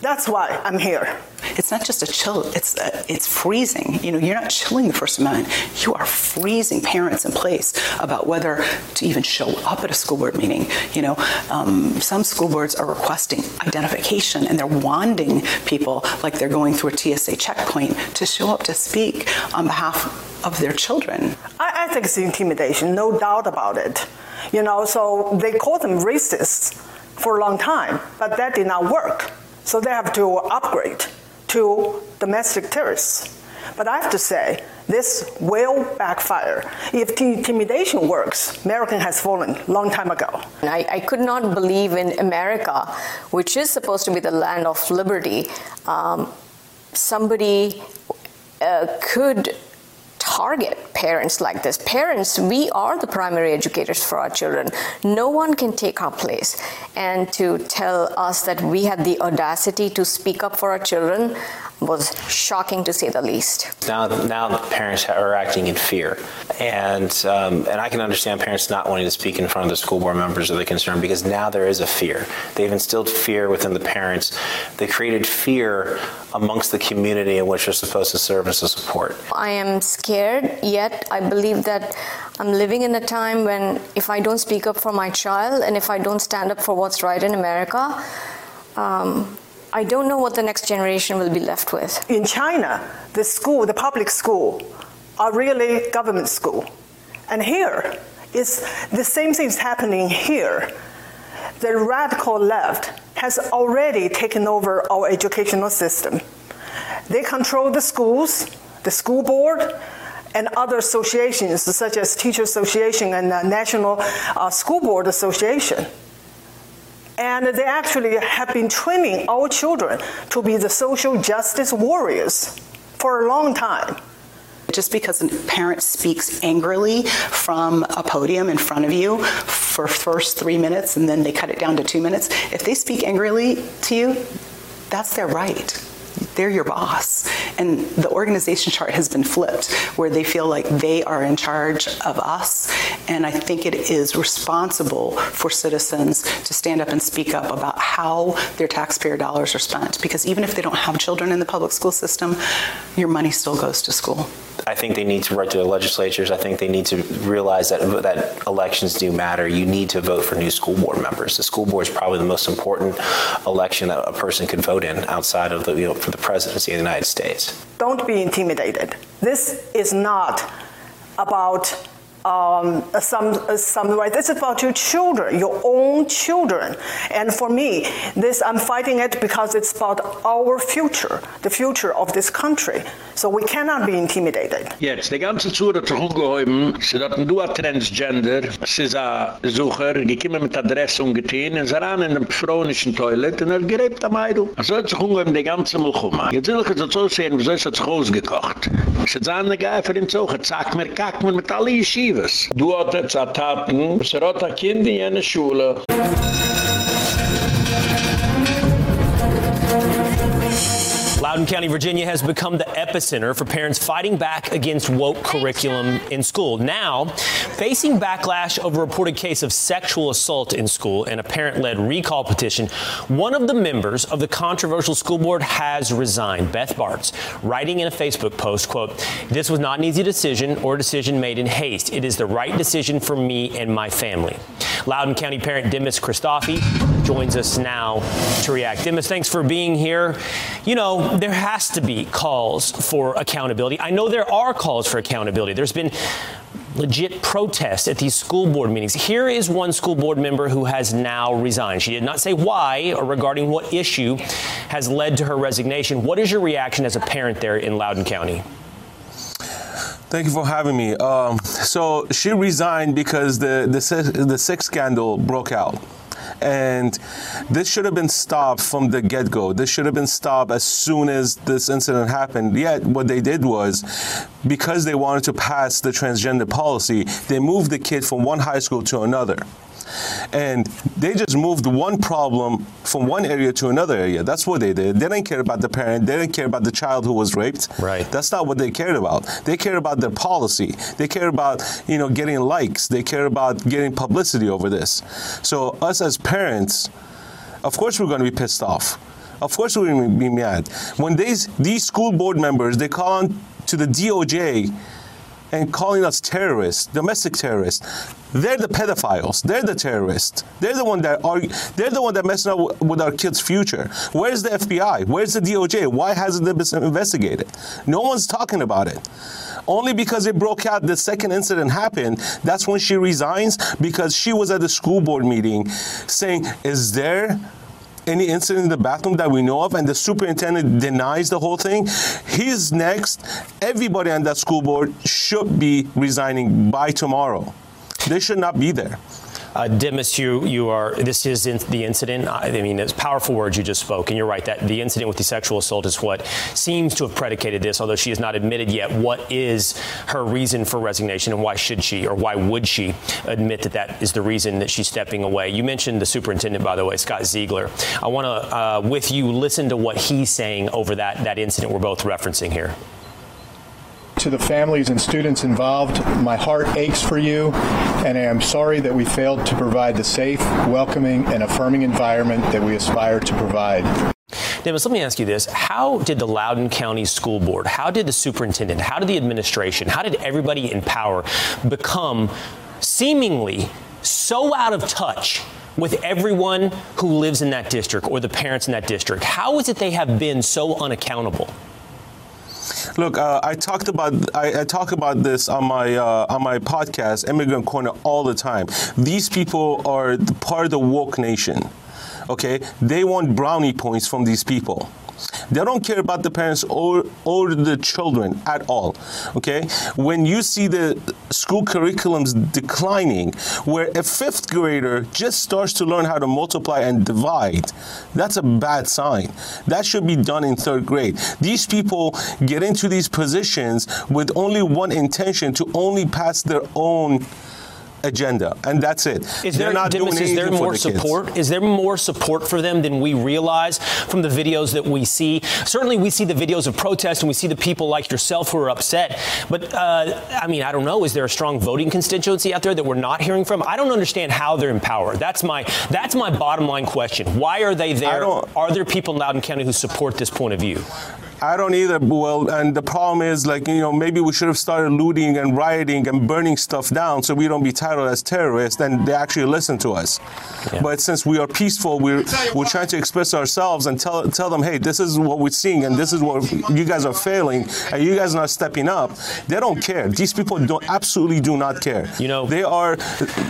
S19: That's why I'm here.
S20: It's not just a chill, it's uh, it's freezing. You know, you're not chilling the First Amendment. You are freezing parents in place about whether to even show up at a school board meeting. You know, um, some school boards are requesting identification and they're wanding people like they're going through a TSA checkpoint to show up to speak on behalf of their children.
S19: I, I think it's intimidation, no doubt about it. You know, so they call them racists for a long time, but that did not work. So they have to upgrade to domestic terrorists. But I have to say, this will backfire. If intimidation works, America has fallen long time ago.
S21: I, I could not believe in America, which is supposed to be the land of liberty, um, somebody uh, could target parents like this. Parents, we are the primary educators for our children. No one can take our place. And to tell us that we had the audacity to speak up for our children was shocking to say the least.
S22: Now, now the parents are acting in fear, and um, and I can understand parents not wanting to speak in front of the school board members of the concern because now there is a fear. They've instilled fear within the parents. They created fear amongst the community in which they're supposed to serve as a support.
S21: I am scared, yet I believe that I'm living in a time when if I don't speak up for my child and if I don't stand up for what's right in America, um, I don't know what the next generation will be left with.
S19: In China, the school, the public school are really government school. And here is the same thing is happening here. The radical left has already taken over our educational system. They control the schools, the school board, and other associations such as Teacher Association and uh, National uh, School Board Association. And they actually have been training our children to be the social justice warriors for a long time.
S20: Just because a parent speaks angrily from a podium in front of you for first 3 minutes and then they cut it down to 2 minutes, if they speak angrily to you, that's their right they're your boss. And the organization chart has been flipped where they feel like they are in charge of us. And I think it is responsible for citizens to stand up and speak up about how their taxpayer dollars are spent. Because even if they don't have children in the public school system your money still goes to school
S22: I think they need to write to their legislatures. I think they need to realize that that elections do matter. You need to vote for new school board members. The school board is probably the most important election that a person can vote in outside of the you know for the presidency of the United States.
S19: Don't be intimidated. This is not about um, some some right. This is about your children, your own children. And for me, this I'm fighting it because it's about our future, the future of this country. So we cannot be intimidated.
S1: Jetzt, die ganze Zure zu ungeheuben, sie dort ein Dua Transgender, sie ein Sucher, gekommen mit Adresse und sie ran in den pfronischen Toilet, und er gerebt am Eidl. Also hat sich ungeheuben die ganze Mulchuma. Jetzt will ich es so sehen, wieso ist er sich ausgekocht? Sie sahen eine Geifer in Zuche, zack mir, kack mir mit alle Yeshivas. Du hat jetzt a Taten, sie hat ein Kind in jene Schule.
S23: Loudoun County, Virginia has become the epicenter for parents fighting back against woke curriculum in school. Now, facing backlash over a reported case of sexual assault in school and a parent-led recall petition, one of the members of the controversial school board has resigned. Beth Barts, writing in a Facebook post, quote, "This was not an easy decision or a decision made in haste. It is the right decision for me and my family." Loudoun County parent Demis Christofi joins us now to react. Demis, thanks for being here. You know, there has to be calls for accountability. I know there are calls for accountability. There's been legit protests at these school board meetings. Here is one school board member who has now resigned. She did not say why or regarding what issue has led to her resignation. What is your reaction as a parent there in Loudoun County?
S24: Thank you for having me. Um, so she resigned because the the the sex scandal broke out. And this should have been stopped from the get go. This should have been stopped as soon as this incident happened. Yet, what they did was, because they wanted to pass the transgender policy, they moved the kid from one high school to another and they just moved one problem from one area to another area. That's what they did. They didn't care about the parent. They didn't care about the child who was raped.
S23: Right.
S24: That's not what they cared about. They cared about their policy. They care about, you know, getting likes. They care about getting publicity over this. So us as parents, of course we're going to be pissed off. Of course we're going to be mad. When these these school board members, they call on to the DOJ and calling us terrorists, domestic terrorists. They're the pedophiles. They're the terrorists. They're the one that are they're the one that messing up with our kids' future. Where's the FBI? Where's the DOJ? Why hasn't it been investigated? No one's talking about it. Only because it broke out the second incident happened, that's when she resigns because she was at the school board meeting saying, "Is there any incident in the bathroom that we know of and the superintendent denies the whole thing, he's next. Everybody on that school board should be resigning by tomorrow. They should not be there.
S23: Uh, Demis, you you are. This is in the incident. I, I mean, it's powerful words you just spoke, and you're right that the incident with the sexual assault is what seems to have predicated this. Although she has not admitted yet what is her reason for resignation, and why should she or why would she admit that that is the reason that she's stepping away? You mentioned the superintendent, by the way, Scott Ziegler. I want to, uh, with you, listen to what he's saying over that that incident we're both referencing here
S25: to the families and students involved. My heart aches for you, and I am sorry that we failed to provide the safe, welcoming, and affirming environment that we aspire to provide.
S23: Davis, let me ask you this. How did the Loudoun County School Board, how did the superintendent, how did the administration, how did everybody in power become seemingly so out of touch with everyone who lives in that district or the parents in that district? How is it they have been so unaccountable?
S24: Look, uh, I talked about I, I, talk about this on my uh, on my podcast, Immigrant Corner, all the time. These people are part of the woke nation. Okay, they want brownie points from these people. They don't care about the parents or or the children at all. Okay? When you see the school curriculums declining where a 5th grader just starts to learn how to multiply and divide, that's a bad sign. That should be done in 3rd grade. These people get into these positions with only one intention to only pass their own agenda and that's it.
S23: Is there not Demis, doing is there more the support?
S24: Kids.
S23: Is there more support for them than we realize from the videos that we see? Certainly we see the videos of protests and we see the people like yourself who are upset. But uh, I mean, I don't know, is there a strong voting constituency out there that we're not hearing from? I don't understand how they're in power. That's my that's my bottom line question. Why are they there? Are there people in Loudoun County who support this point of view?
S24: I don't either. Well, and the problem is like, you know, maybe we should have started looting and rioting and burning stuff down so we don't be titled as terrorists and they actually listen to us. Yeah. But since we are peaceful, we're we're trying to express ourselves and tell tell them, "Hey, this is what we're seeing and this is what you guys are failing and you guys are not stepping up." They don't care. These people don't absolutely do not care.
S23: You know,
S24: they are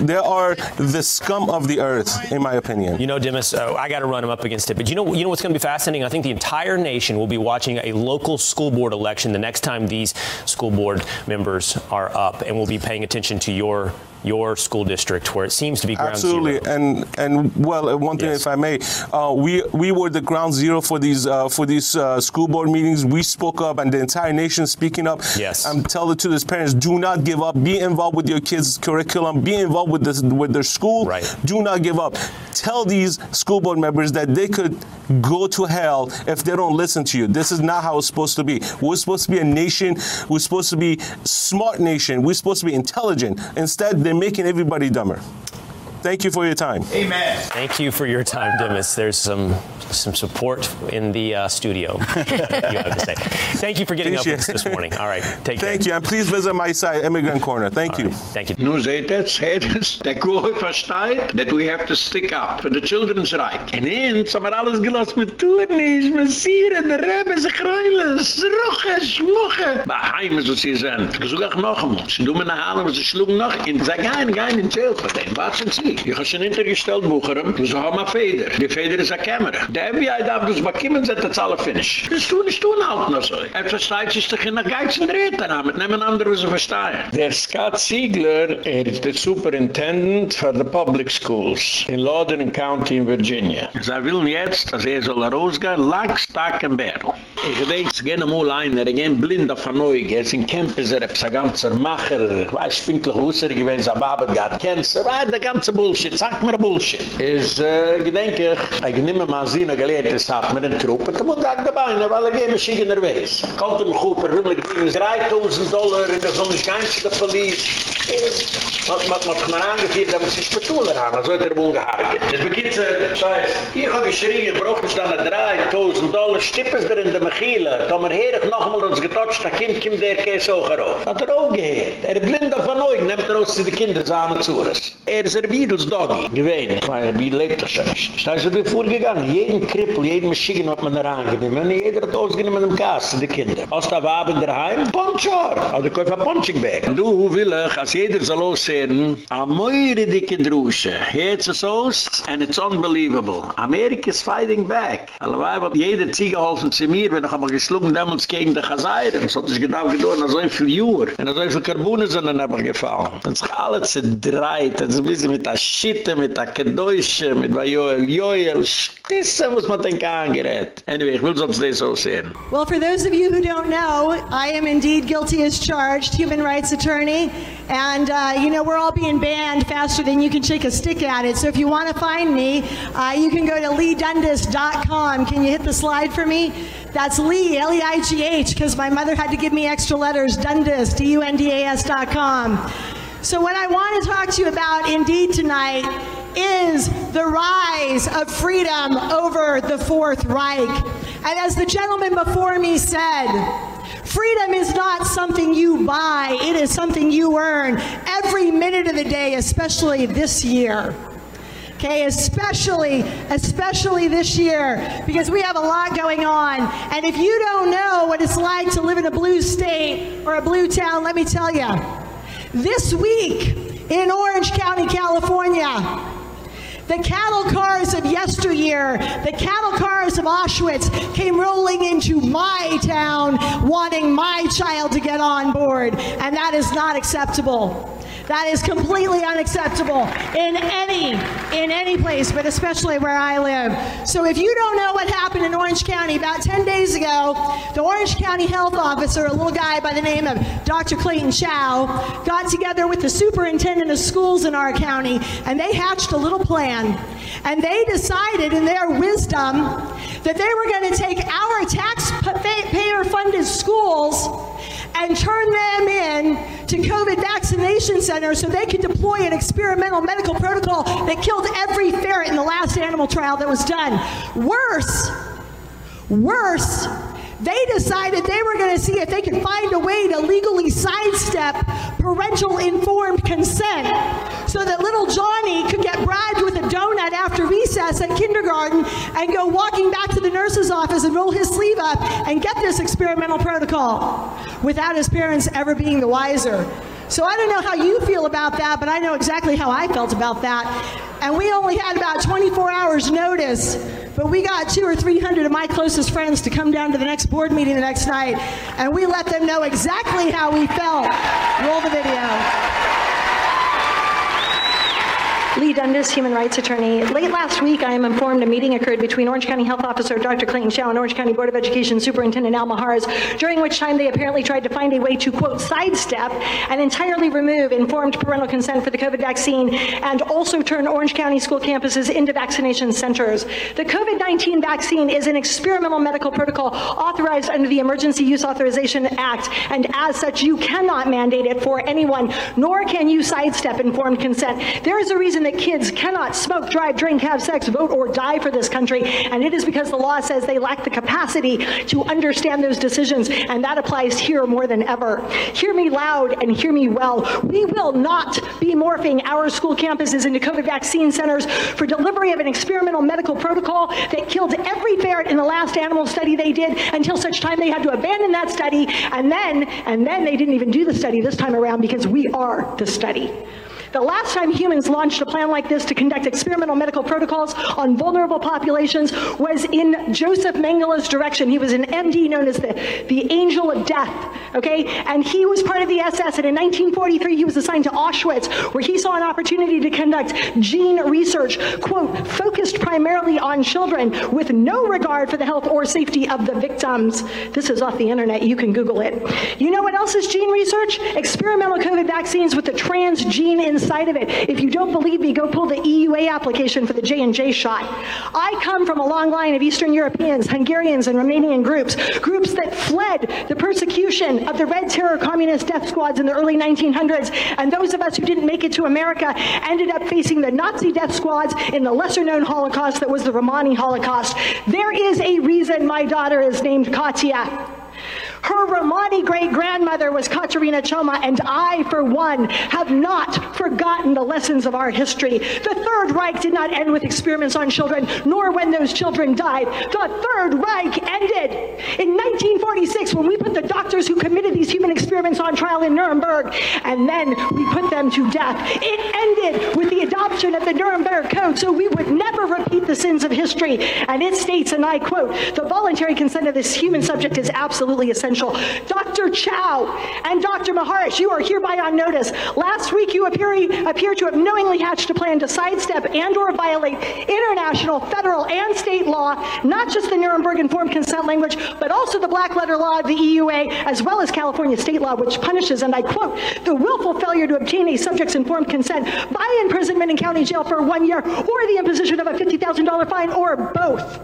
S24: they are the scum of the earth in my opinion.
S23: You know, Demis, uh, I got to run them up against it. But you know you know what's going to be fascinating? I think the entire nation will be watching a local school board election the next time these school board members are up and we'll be paying attention to your your school district where it seems to be ground
S24: Absolutely.
S23: zero.
S24: and and well uh, one thing yes. if I may uh, we we were the ground zero for these uh, for these uh, school board meetings. We spoke up and the entire nation speaking up.
S23: Yes.
S24: I'm telling to these parents do not give up. Be involved with your kids curriculum. Be involved with this with their school.
S23: Right.
S24: do not give up. Tell these school board members that they could go to hell if they don't listen to you. This is not how it's supposed to be. We're supposed to be a nation. We're supposed to be smart nation. We're supposed to be intelligent. Instead they're making everybody dumber. Thank you for your time.
S23: Amen. Thank you for your time, Demis. There's some some support in the uh, studio. you have to say. Thank you for getting up with us this morning. All right, take
S24: care. Thank you, and please visit my site, Immigrant Corner. Thank All you. Right.
S23: Thank you.
S1: Nu seht het, seht het, der Kohl versteht, that we have to stick up for the children's right. En eens haben wir alles gelost mit Tournies, mit Sieren, der Rebbe, sich reulen, schruche, schmuche. Bei Heim ist was sie sind. Ich suche auch noch einmal. Sie tun mir nach Hause, sie schlugen noch in, sie gehen, gehen in Jail für den. Sie? Ich habe schon hintergestellt, Bucherem, sie haben eine Feder. Die Feder ist eine Kamera. Der FBI darf das bekommen, sind das alle finish. Das tun nicht tun halt noch so. Er versteht sich doch in der Geiz und Räte damit. Nehmen andere, was er verstehen. Der Scott Siegler, er ist der Superintendent for the Public Schools in Lauderdale County in Virginia. Sie will jetzt, dass er soll rausgehen, lang, stark und barrel. Ich denke, es gehen einmal ein, er ging blind auf eine Neuge, er ist in Campus, er ist ein ganzer Macher, weiß, spinklich, wusser, gewinnt, er war aber gar Cancer, der ganze bullshit, sag mir bullshit. Is, äh, gedenke ich, ich nehme mal geleerde gelehrt, es hat mir ein Trupp, und muss ich die Beine, weil er ich gehe mich in der Weiß. Kommt ihm gut, er will mich 3000 Dollar, und das ist ein Geinste der Man hat mir angeführt, da muss ich Betuller haben, also hat er wohl gehargert. Beginnt zu, scheiß, ich habe geschrien, ich dann 3000 Dollar, stippes der in der Mechile, da mir herig noch mal uns getotcht, da kind kim der Käse auch herauf. Hat er auch gehört. Er blind auf ein Augen, nehmt er aus zu den Kindern, sahen zu uns. Er ist er Beatles Doggy, gewähnt. Weil er lebt das schon nicht. Da ist er vorgegangen, jeden Krippel, jeden Maschinen hat man da reingenommen. Jeder hat ausgenommen dem Kass, die Kinder. Aus der Waben daheim, Ponchor. Aber der Käufer Ponching Bag. Du, will ich, als jeder soll aussehen, a moire dicke Drusche. Jetzt ist aus, and it's unbelievable. Amerika is fighting back. Allebei wird jeder Ziege geholfen zu mir, wenn ich einmal geschlungen damals gegen die Chazayren. Das hat sich genau gedauert, nach so viel Jür. Und nach so viel Karbunen sind dann aber gefallen. Und sich alle zerdreit, und so ein bisschen mit der Schitte, mit der Kedäusche, mit der Joel, Joel, Stisse muss man denken angerät. Anyway, ich will sonst das so sehen.
S26: Well, for those of you who don't know, I am indeed guilty as charged, human rights attorney. And, uh, you know, we're all being banned faster than you can shake a stick at it. So if you want to find me, uh, you can go to leighdundas.com. Can you hit the slide for me? That's Leigh, L-E-I-G-H, because my mother had to give me extra letters, Dundas, D U N D A S.com. So what I want to talk to you about indeed tonight is the rise of freedom over the Fourth Reich. And as the gentleman before me said, freedom is not something you buy, it is something you earn every minute of the day, especially this year. Okay, especially especially this year because we have a lot going on. And if you don't know what it's like to live in a blue state or a blue town, let me tell you. This week in Orange County, California, the cattle cars of yesteryear, the cattle cars of Auschwitz came rolling into my town wanting my child to get on board, and that is not acceptable. That is completely unacceptable in any in any place, but especially where I live. So if you don't know what happened in Orange County about 10 days ago, the Orange County health officer, a little guy by the name of Dr. Clayton Chau, got together with the superintendent of schools in our county and they hatched a little plan. And they decided in their wisdom that they were going to take our taxpayer funded schools and turn them in to COVID vaccination centers so they could deploy an experimental medical protocol that killed every ferret in the last animal trial that was done. Worse, worse,
S27: they decided they were going to see if they could find a way to legally sidestep parental informed consent so that little Johnny could get bribed with a donut after recess at kindergarten and go walking back to the nurse's office and roll his sleeve up and get this experimental protocol without his parents ever being the wiser. So I don't know how you feel about that, but I know exactly how I felt about that. And we only had about 24 hours notice, but we got 2 or 300 of my closest friends to come down to the next board meeting the next night, and we let them know exactly how we felt. Roll the video.
S26: Leigh Dundas, human rights attorney. Late last week, I am informed a meeting occurred between Orange County Health Officer Dr. Clayton Chau and Orange County Board of Education Superintendent Al Mijares, during which time they apparently tried to find a way to, quote, sidestep and entirely remove informed parental consent for the COVID vaccine and also turn Orange County school campuses into vaccination centers. The COVID-19 vaccine is an experimental medical protocol authorized under the Emergency Use Authorization Act, and as such, you cannot mandate it for anyone, nor can you sidestep informed consent. There is a reason that kids cannot smoke, drive, drink, have sex, vote, or die for this country, and it is because the law says they lack the capacity to understand those decisions, and that applies here more than ever. Hear me loud and hear me well. We will not be morphing our school campuses into COVID vaccine centers for delivery of an experimental medical protocol that killed every ferret in the last animal study they did until such time they had to abandon that study, and then, and then they didn't even do the study this time around because we are the study. The last time humans launched a plan like this to conduct experimental medical protocols on vulnerable populations was in Joseph Mengele's direction. He was an MD known as the, the angel of death, okay? And he was part of the SS, and in 1943 he was assigned to Auschwitz, where he saw an opportunity to conduct gene research, quote, focused primarily on children with no regard for the health or safety of the victims. This is off the internet, you can Google it. You know what else is gene research? Experimental COVID vaccines with the trans gene in inside of it. If you don't believe me, go pull the EUA application for the J&J shot. I come from a long line of Eastern Europeans, Hungarians, and Romanian groups, groups that fled the persecution of the Red Terror communist death squads in the early 1900s, and those of us who didn't make it to America ended up facing the Nazi death squads in the lesser-known Holocaust that was the Romani Holocaust. There is a reason my daughter is named Katya. Her Romani great grandmother was Katerina Choma, and I, for one, have not forgotten the lessons of our history. The Third Reich did not end with experiments on children, nor when those children died. The Third Reich ended in 1946 when we put the doctors who committed these human experiments on trial in Nuremberg, and then we put them to death. It ended with the adoption of the Nuremberg Code so we would never repeat the sins of history. And it states, and I quote, the voluntary consent of this human subject is absolutely essential. Dr. Chau and Dr. Mijares, you are hereby on notice. Last week you appear, appear to have knowingly hatched a plan to sidestep and or violate international, federal, and state law, not just the Nuremberg informed consent language, but also the black letter law of the EUA, as well as California state law, which punishes, and I quote, the willful failure to obtain a subject's informed consent by imprisonment in county jail for one year or the imposition of a $50,000 fine or both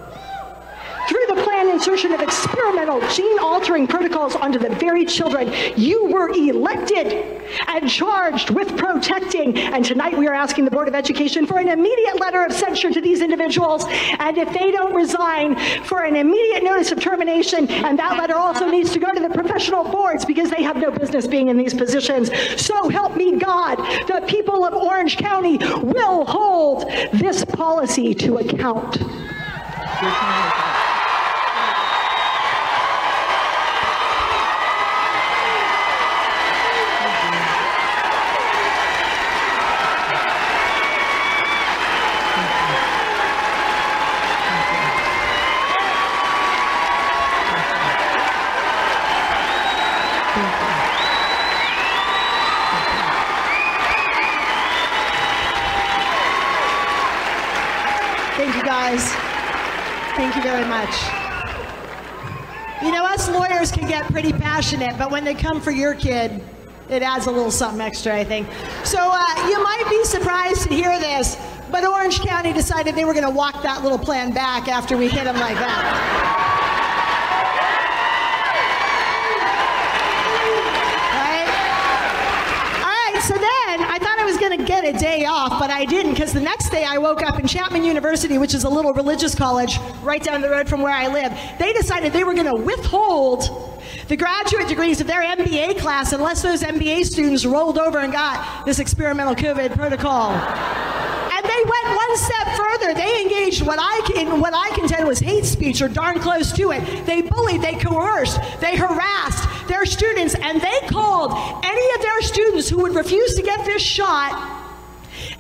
S26: through the planned insertion of experimental gene-altering protocols onto the very children you were elected and charged with protecting. And tonight we are asking the Board of Education for an immediate letter of censure to these individuals. And if they don't resign, for an immediate notice of termination. And that letter also needs to go to the professional boards because they have no business being in these positions. So help me God, the people of Orange County will hold this policy to account. Guys. Thank you very much. You know, us lawyers can get pretty passionate, but when they come for your kid, it adds a little something extra, I think. So uh, you might be surprised to hear this, but Orange County decided they were going to walk that little plan back after we hit them like that. so was going to get a day off, but I didn't because the next day I woke up in Chapman University, which is a little religious college right down the road from where I live. They decided they were going to withhold the graduate degrees of their MBA class unless those MBA students rolled over and got this experimental COVID protocol. And they went one step further. They engaged what I in what I contend was hate speech or darn close to it. They bullied, they coerced, they harassed their students, and they called any of their students who would refuse to get this shot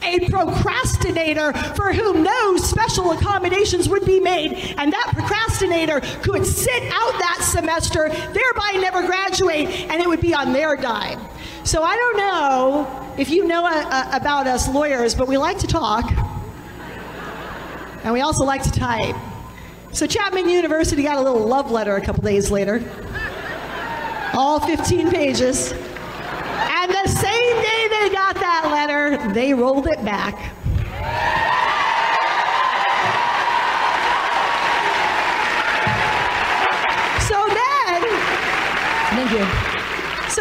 S26: a procrastinator for whom no special accommodations would be made, and that procrastinator could sit out that semester, thereby never graduate, and it would be on their dime. So I don't know if you know uh, about us lawyers, but we like to talk, and we also like to type. So Chapman University got a little love letter a couple days later, all 15 pages. And the same day they got that letter, they rolled it back. So then, thank you.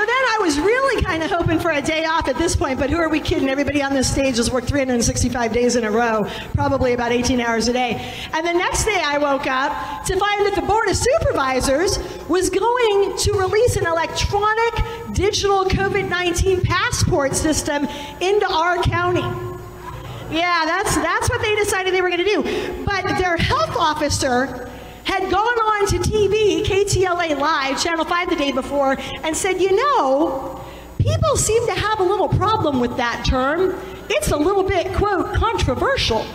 S26: Then I was really kind of hoping for a day off at this point, but who are we kidding? Everybody on this stage has worked 365 days in a row, probably about 18 hours a day. And the next day I woke up to find that the Board of Supervisors was going to release an electronic digital COVID 19 passport system into our county. Yeah, that's, that's what they decided they were going to do. But their health officer had gone on to TV, KTLA Live, Channel 5 the day before, and said, you know, people seem to have a little problem with that term. It's a little bit, quote, controversial.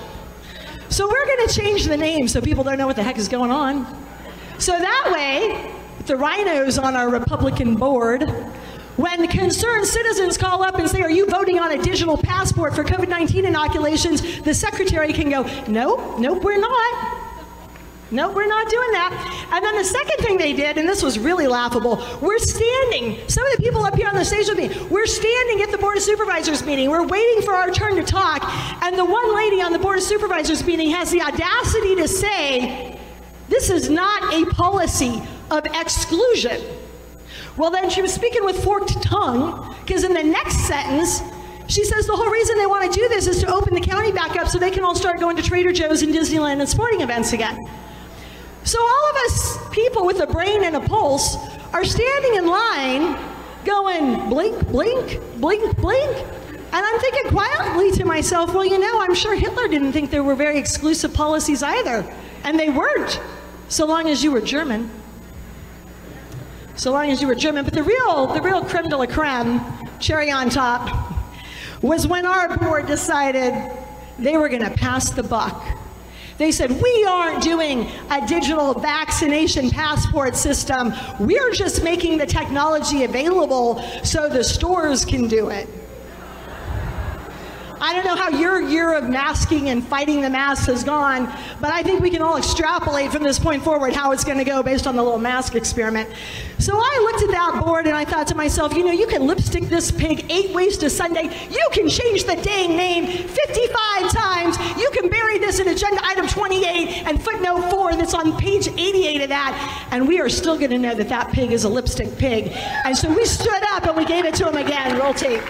S26: So we're going to change the name so people don't know what the heck is going on. So that way, the rhinos on our Republican board, when concerned citizens call up and say, Are you voting on a digital passport for COVID 19 inoculations? The secretary can go, Nope, nope, we're not. No, we're not doing that. And then the second thing they did, and this was really laughable, we're standing, some of the people up here on the stage with me, we're standing at the Board of Supervisors meeting. We're waiting for our turn to talk. And the one lady on the Board of Supervisors meeting has the audacity to say, This is not a policy of exclusion. Well, then she was speaking with forked tongue, because in the next sentence, she says the whole reason they want to do this is to open the county back up so they can all start going to Trader Joe's and Disneyland and sporting events again. So all of us people with a brain and a pulse are standing in line going blink, blink, blink, blink. And I'm thinking quietly to myself, well, you know, I'm sure Hitler didn't think there were very exclusive policies either. And they weren't, so long as you were German. So long as you were German. But the real, the real creme de la creme, cherry on top, was when our board decided they were going to pass the buck they said, We aren't doing a digital vaccination passport system. We're just making the technology available so the stores can do it. I don't know how your year of masking and fighting the mask has gone, but I think we can all extrapolate from this point forward how it's going to go based on the little mask experiment. So I looked at that board and I thought to myself, you know, you can lipstick this pig eight ways to Sunday. You can change the dang name 55 times. You can bury this in agenda item 28 and footnote 4 that's on page 88 of that. And we are still going to know that that pig is a lipstick pig. And so we stood up and we gave it to him again. Roll tape.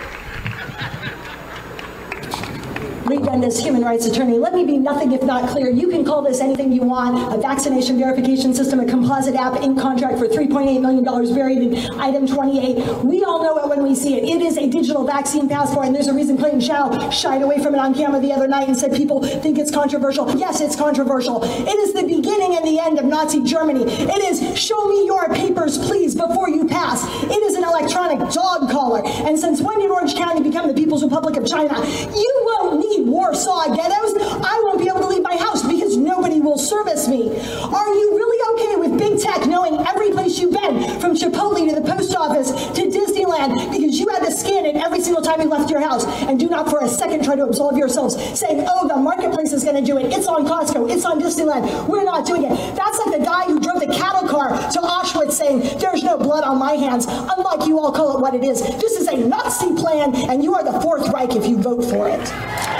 S26: Leigh human rights attorney. Let me be nothing if not clear. You can call this anything you want, a vaccination verification system, a composite app in contract for $3.8 million buried in item 28. We all know it when we see it. It is a digital vaccine passport, and there's a reason Clayton Chau shied away from it on camera the other night and said people think it's controversial. Yes, it's controversial. It is the beginning and the end of Nazi Germany. It is show me your papers, please, before you pass. It is an electronic dog collar. And since when did Orange County become the People's Republic of China? You won't need Warsaw ghettos, I won't be able to leave my house because nobody will service me. Are you really okay with big tech knowing every place you've been, from Chipotle to the post office to Disneyland, because you had to scan it every single time you left your house, and do not for a second try to absolve yourselves, saying, oh, the marketplace is going to do it. It's on Costco. It's on Disneyland. We're not doing it. That's like the guy who drove the cattle car to Auschwitz saying, there's no blood on my hands, unlike you all call it what it is. This is a Nazi plan, and you are the Fourth Reich if you vote for it.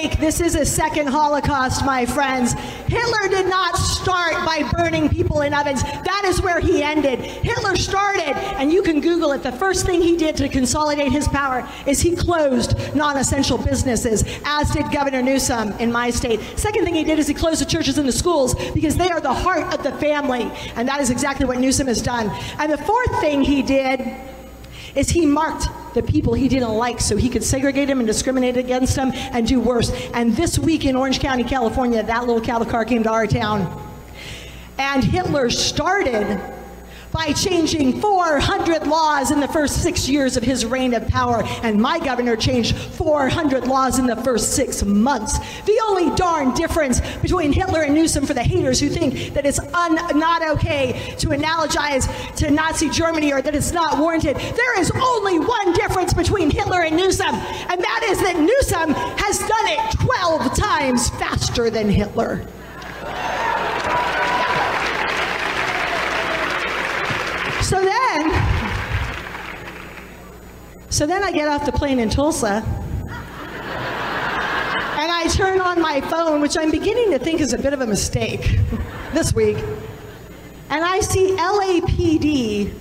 S26: This is a second Holocaust, my friends. Hitler did not start by burning people in ovens. That is where he ended. Hitler started, and you can Google it. The first thing he did to consolidate his power is he closed non essential businesses, as did Governor Newsom in my state. Second thing he did is he closed the churches and the schools because they are the heart of the family. And that is exactly what Newsom has done. And the fourth thing he did is he marked the people he didn't like so he could segregate them and discriminate against them and do worse. And this week in Orange County, California, that little cattle car came to our town. And Hitler started by changing 400 laws in the first six years of his reign of power. And my governor changed 400 laws in the first six months. The only darn difference between Hitler and Newsom for the haters who think that it's not okay to analogize to Nazi Germany or that it's not warranted, there is only one difference between Hitler and Newsom, and that is that Newsom has done it 12 times faster than Hitler. So then, so then I get off the plane in Tulsa. And I turn on my phone, which I'm beginning to think is a bit of a mistake this week. And I see LAPD,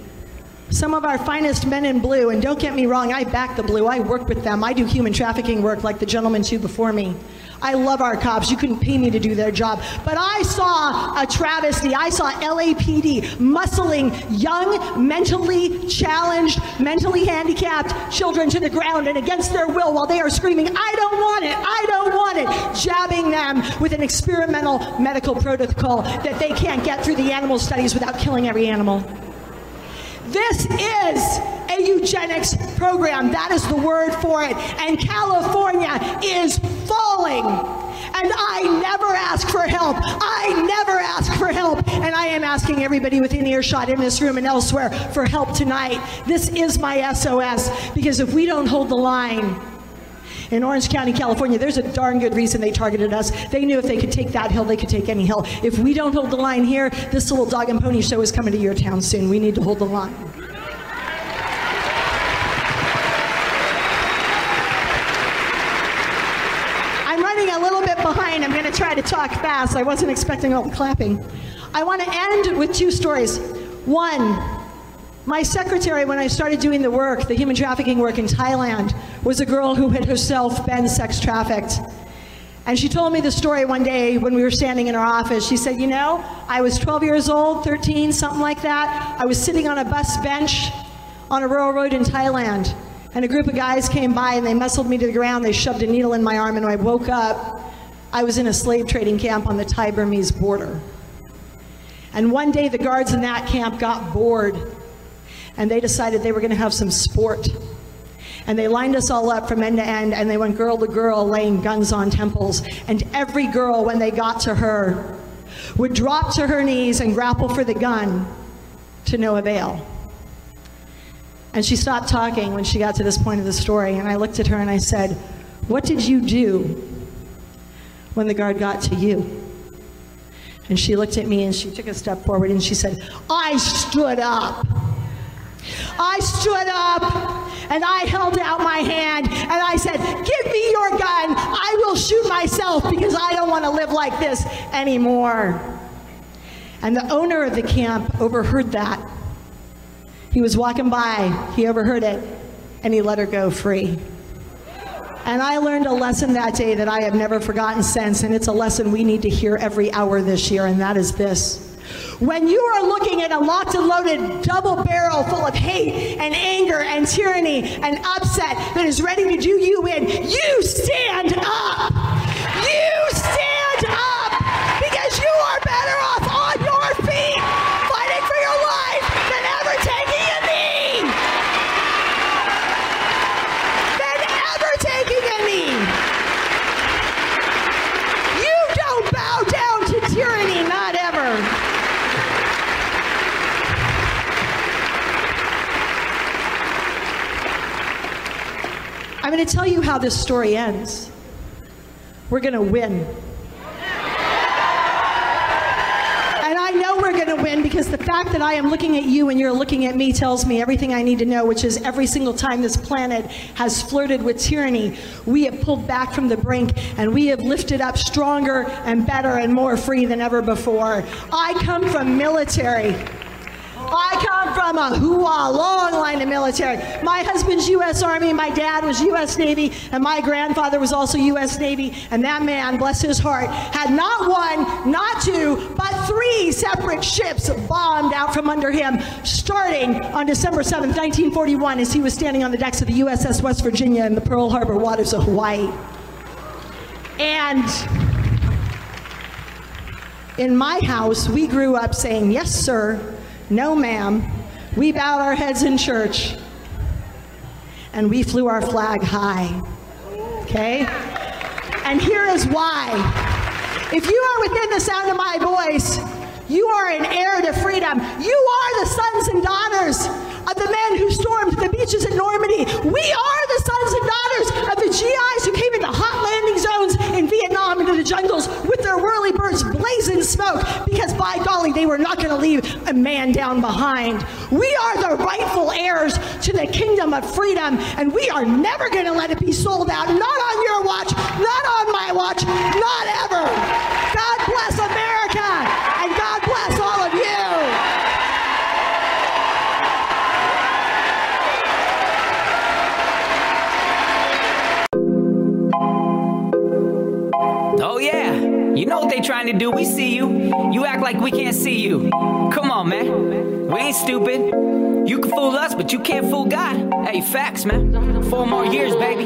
S26: some of our finest men in blue. And don't get me wrong, I back the blue. I work with them. I do human trafficking work like the gentleman two before me. I love our cops. You couldn't pay me to do their job. But I saw a travesty. I saw LAPD muscling young, mentally challenged, mentally handicapped children to the ground and against their will while they are screaming, I don't want it, I don't want it, jabbing them with an experimental medical protocol that they can't get through the animal studies without killing every animal. This is a eugenics program. That is the word for it. And California is falling. And I never ask for help. I never ask for help. And I am asking everybody within earshot in this room and elsewhere for help tonight. This is my SOS because if we don't hold the line, in Orange County, California, there's a darn good reason they targeted us. They knew if they could take that hill, they could take any hill. If we don't hold the line here, this little dog and pony show is coming to your town soon. We need to hold the line. I'm running a little bit behind. I'm going to try to talk fast. I wasn't expecting all the clapping. I want to end with two stories. One, my secretary, when I started doing the work, the human trafficking work in Thailand, was a girl who had herself been sex trafficked. And she told me the story one day when we were standing in her office. She said, You know, I was 12 years old, 13, something like that. I was sitting on a bus bench on a rural road in Thailand. And a group of guys came by and they muscled me to the ground. They shoved a needle in my arm, and when I woke up, I was in a slave trading camp on the Thai Burmese border. And one day, the guards in that camp got bored and they decided they were going to have some sport. And they lined us all up from end to end, and they went girl to girl, laying guns on temples. And every girl, when they got to her, would drop to her knees and grapple for the gun to no avail. And she stopped talking when she got to this point of the story, and I looked at her and I said, What did you do when the guard got to you? And she looked at me and she took a step forward and she said, I stood up. I stood up and I held out my hand and I said, Give me your gun. I will shoot myself because I don't want to live like this anymore. And the owner of the camp overheard that. He was walking by, he overheard it, and he let her go free. And I learned a lesson that day that I have never forgotten since, and it's a lesson we need to hear every hour this year, and that is this. When you are looking at a locked and loaded double barrel full of hate and anger and tyranny and upset that is ready to do you in, you stand up. You stand up because you are better off on your feet fighting for your life than ever taking a knee. Than ever taking a knee. You don't bow down to tyranny, not ever. I'm going to tell you how this story ends. We're going to win. And I know we're going to win because because the fact that I am looking at you and you're looking at me tells me everything I need to know, which is every single time this planet has flirted with tyranny, we have pulled back from the brink and we have lifted up stronger and better and more free than ever before. I come from military. I come from a hoo-ah, long line of military. My husband's U.S. Army, my dad was U.S. Navy, and my grandfather was also U.S. Navy. And that man, bless his heart, had not one, not two, but three separate ships bombed out from under him, starting on December 7th, 1941, as he was standing on the decks of the USS West Virginia in the Pearl Harbor waters of Hawaii. And in my house, we grew up saying, Yes, sir. No, ma'am. We bowed our heads in church and we flew our flag high. Okay? And here is why. If you are within the sound of my voice, you are an heir to freedom. You are the sons and daughters of the men who stormed the beaches at Normandy. We are the sons and daughters of the GIs who came into hot landing in Vietnam into the jungles with their whirly birds blazing smoke because by golly they were not going to leave a man down behind. We are the rightful heirs to the kingdom of freedom and we are never going to let it be sold out. Not on your watch, not on my watch, not ever. God bless America and God bless all of you.
S28: You know what they trying to do. We see you. You act like we can't see you. Come on, man. We ain't stupid. You can fool us, but you can't fool God. Hey, facts, man. Four more years, baby.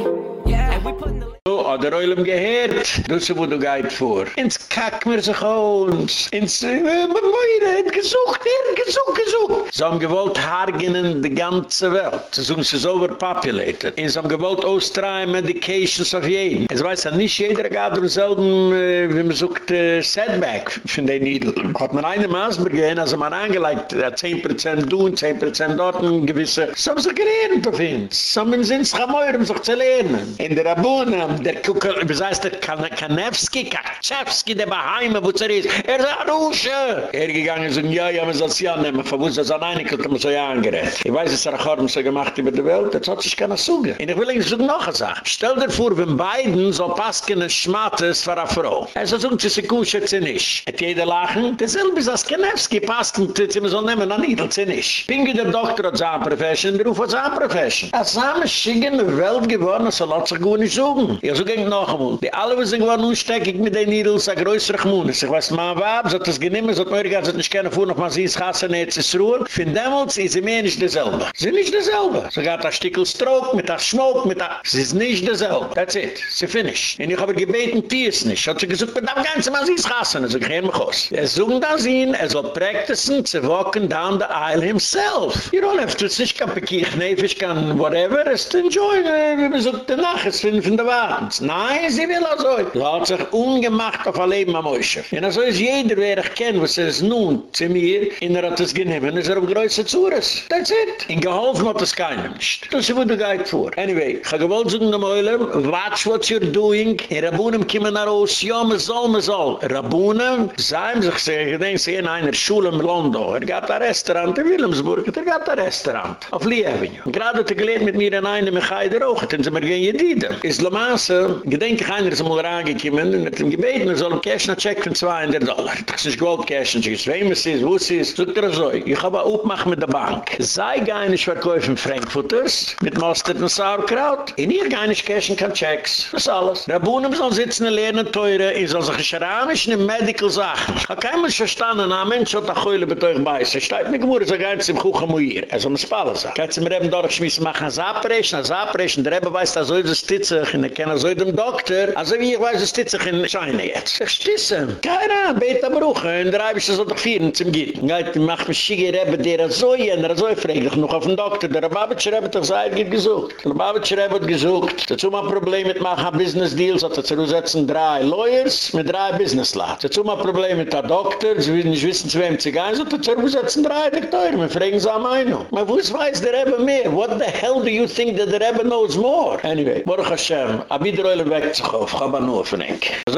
S28: Yeah, the
S1: Du, oder Eulam gehört, du sie, wo du gehit vor. Ins kack mir sich aus. Ins, äh, Moire, hat gesucht, er hat gesucht, gesucht. Sie haben gewollt hargenen die ganze Welt. Sie sie ist overpopulated. Und sie haben gewollt ausstrahlen Medications auf jeden. Es weiß ja nicht, jeder geht um selben, äh, wie man sagt, äh, Setback von den Niedeln. Hat man eine Maß begehen, also man angelegt, äh, 10% du und 10% dort, ein gewisse... Sie haben sich gelernt auf uns. Sie haben sich gemäuert, um sich zu lernen. In der Abuna, der Kukel, wie heißt der, Kanewski, Kaczewski, der Baheime, wo er ist. Er ist ein Rusche. Er gegangen und sagt, ja, ja, man soll es ja nehmen, von wo das an einig, hat man so ja angerät. Ich weiß, hat er so gemacht über die Welt, das hat sich keiner zuge. Und ich will Ihnen noch eine Sache. Stell dir vor, wenn beiden so passen, ein Schmattes für eine Frau. Er sagt, sie sind gut, sie nicht. Hat jeder lachen? Dasselbe ist als Kanewski, passt, sie soll nehmen, an Idel, sie nicht. Pinge der Doktor hat seine Profession, der Ruf hat seine Profession. Er ist eine schickende Welt geworden, so lasst sich gut nicht suchen. Ich so ging noch einmal. Die alle, die sich waren unsteckig mit den Niedels, ein größerer Gmunus. Ich weiß, man war, so hat das geniemen, so hat man gesagt, nicht gerne fuhr noch mal sie ins Kassen, jetzt ist Ruhe. Für damals ist sie mir nicht dasselbe. Sie ist nicht dasselbe. So gab ein Stückchen Stroke, mit der Schmuck, mit der... Sie ist nicht dasselbe. That's it. Sie finish. Und ich habe gebeten, die ist nicht. Hat sie gesagt, mit dem ganzen Mal sie ins Kassen. Also gehen wir raus. Er sucht das ihn, er soll practicen, zu walken down the aisle himself. You don't have to, es ist kein Pekich, Nefisch, kein whatever, es ist enjoy, wie man sagt, danach, es finden von der Wartens. Nein, sie will also. Sie hat sich ungemacht auf ein Leben am Mäusche. Und so ist jeder, wer ich kenne, was er es nun zu mir, in er hat es genommen, ist er auf größer Zures. That's it. In geholfen hat es keinem nicht. Das ist, wo du gehit vor. Anyway, ich habe gewollt zu den Mäulern, watch what you're doing, in Rabunem kommen nach raus, ja, man soll, man soll. Rabunem, sagen sich, ich denke, sie in einer Schule in London, er gab ein Restaurant in Wilhelmsburg, er gab ein Restaurant, auf Lee Avenue. Gerade hat er gelehrt mit mir in einem, mit Heider auch, dann sind wir gehen jedide. Ist Lamaße, gedenk ich einer, ist einmal reingekommen, und hat ihm gebeten, er soll ein Cash-Check von 200 Dollar. Das ist gewollt Cash-Check, wem es ist, wo es ist, sagt er so, ich habe ein Aufmach mit der Bank. Sei gar nicht verkäufen Frankfurters, mit Mustard und Sauerkraut, in ihr gar nicht cashen kann Checks. Das ist alles. Rabunem soll sitzen und lernen teure, ich soll sich schramisch in Medical Sachen. Ich habe keinem verstanden, ein Mensch hat eine Keule bei euch beißen. Ich steig mir so geht es im Kuchen muir. Er soll mir Spalle sagen. Geht es mir eben durchschmissen, machen ein Saprechen, ein Saprechen, der Rebbe weiß, da soll es stitzig, und er kennt so dem Doktor, also wie ich weiß, es stitzig in Scheine jetzt. Ich stissen. Keine am Ruch, und der Rebbe ist so doch vieren zum Gitten. Geht, mach mich schiege Rebbe, der so jener, so frag dich noch auf den Doktor, der Rebabitsch Rebbe doch sei, geht gesucht. Der Rebabitsch Rebbe hat gesucht. Dazu mal Problem mit machen Business Deals, hat er zusetzen drei Lawyers mit drei Business Laws. Dazu mal Problem mit der Doktor, sie will nicht wissen, zu wem sie gehen, hat er zusetzen drei Doktoren, wir fragen sie am Meinung. Aber wo weiß der Rebbe mehr? What the hell do you think that the Rebbe knows more? Anyway, Baruch Hashem, Abid Geräule weg zu auf, hab an nur So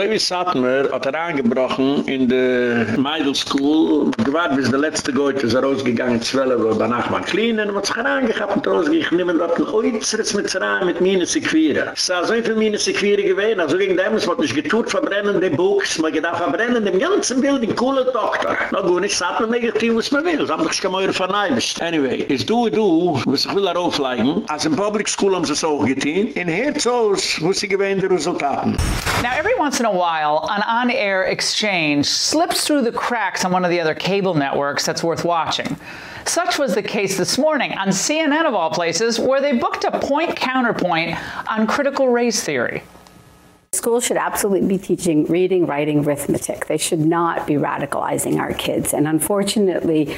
S1: wie Satmer hat er angebrochen in der Middle School, gewahrt bis der letzte Goethe ist er rausgegangen, zwölf Uhr bei Nachbarn Kleinen, und hat sich herangehabt und rausgegangen, ich nehme dort noch äußeres mit Zeran mit Mine Sequire. Sah so viel Mine Sequire gewesen, also wegen dem, es wird nicht getut verbrennen, den Buchs, man geht auch verbrennen, dem ganzen Bild, den coolen Doktor. Na gut, ich sag mir negativ, was man will, das haben doch schon mal verneibst. Anyway, ist du, du, was ich will darauf leiden, als in Public School haben sie es auch getan, in Herzos, wo sie gewähnt die Resultaten.
S6: Now, every once in a while, an on-air exchange slips through the cracks on one of the other cable networks that's worth watching. Such was the case this morning on CNN of all places where they booked a point counterpoint on critical race theory.
S7: Schools should absolutely be teaching reading, writing, arithmetic. They should not be radicalizing our kids. And unfortunately,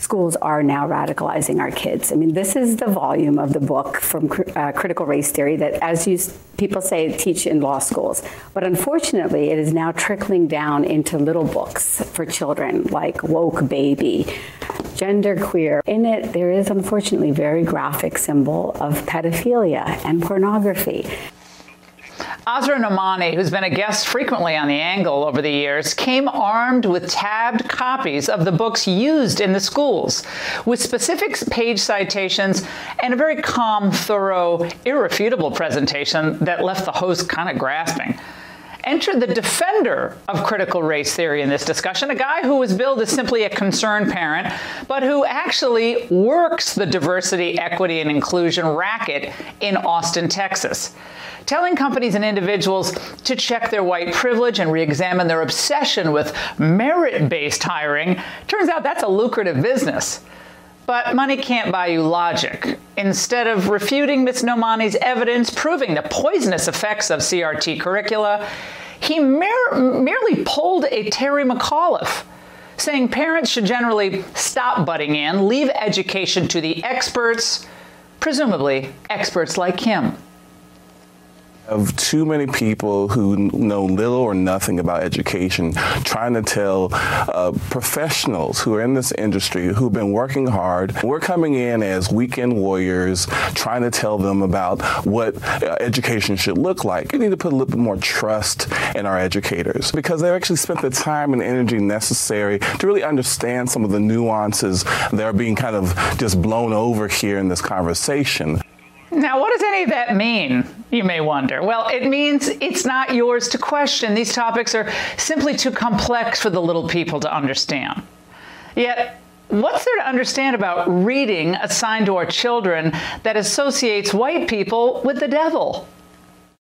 S7: schools are now radicalizing our kids. I mean, this is the volume of the book from uh, critical race theory that as you people say teach in law schools. But unfortunately, it is now trickling down into little books for children like Woke Baby, Gender Queer. In it there is unfortunately very graphic symbol of pedophilia and pornography.
S6: Asra Nomani, who's been a guest frequently on The Angle over the years, came armed with tabbed copies of the books used in the schools, with specific page citations and a very calm, thorough, irrefutable presentation that left the host kind of grasping. Enter the defender of critical race theory in this discussion, a guy who was billed as simply a concerned parent, but who actually works the diversity, equity and inclusion racket in Austin, Texas telling companies and individuals to check their white privilege and re-examine their obsession with merit-based hiring. Turns out that's a lucrative business. But money can't buy you logic. Instead of refuting Ms. Nomani's evidence proving the poisonous effects of CRT curricula, he mer merely pulled a Terry McAuliffe saying parents should generally stop butting in, leave education to the experts, presumably experts like him
S8: of too many people who know little or nothing about education trying to tell uh, professionals who are in this industry who've been working hard. We're coming in as weekend warriors trying to tell them about what uh, education should look like. We need to put a little bit more trust in our educators because they've actually spent the time and energy necessary to really understand some of the nuances that are being kind of just blown over here in this conversation
S6: now, what does any of that mean, you may wonder? Well, it means it's not yours to question. These topics are simply too complex for the little people to understand. Yet, what's there to understand about reading assigned to our children that associates white people with the devil?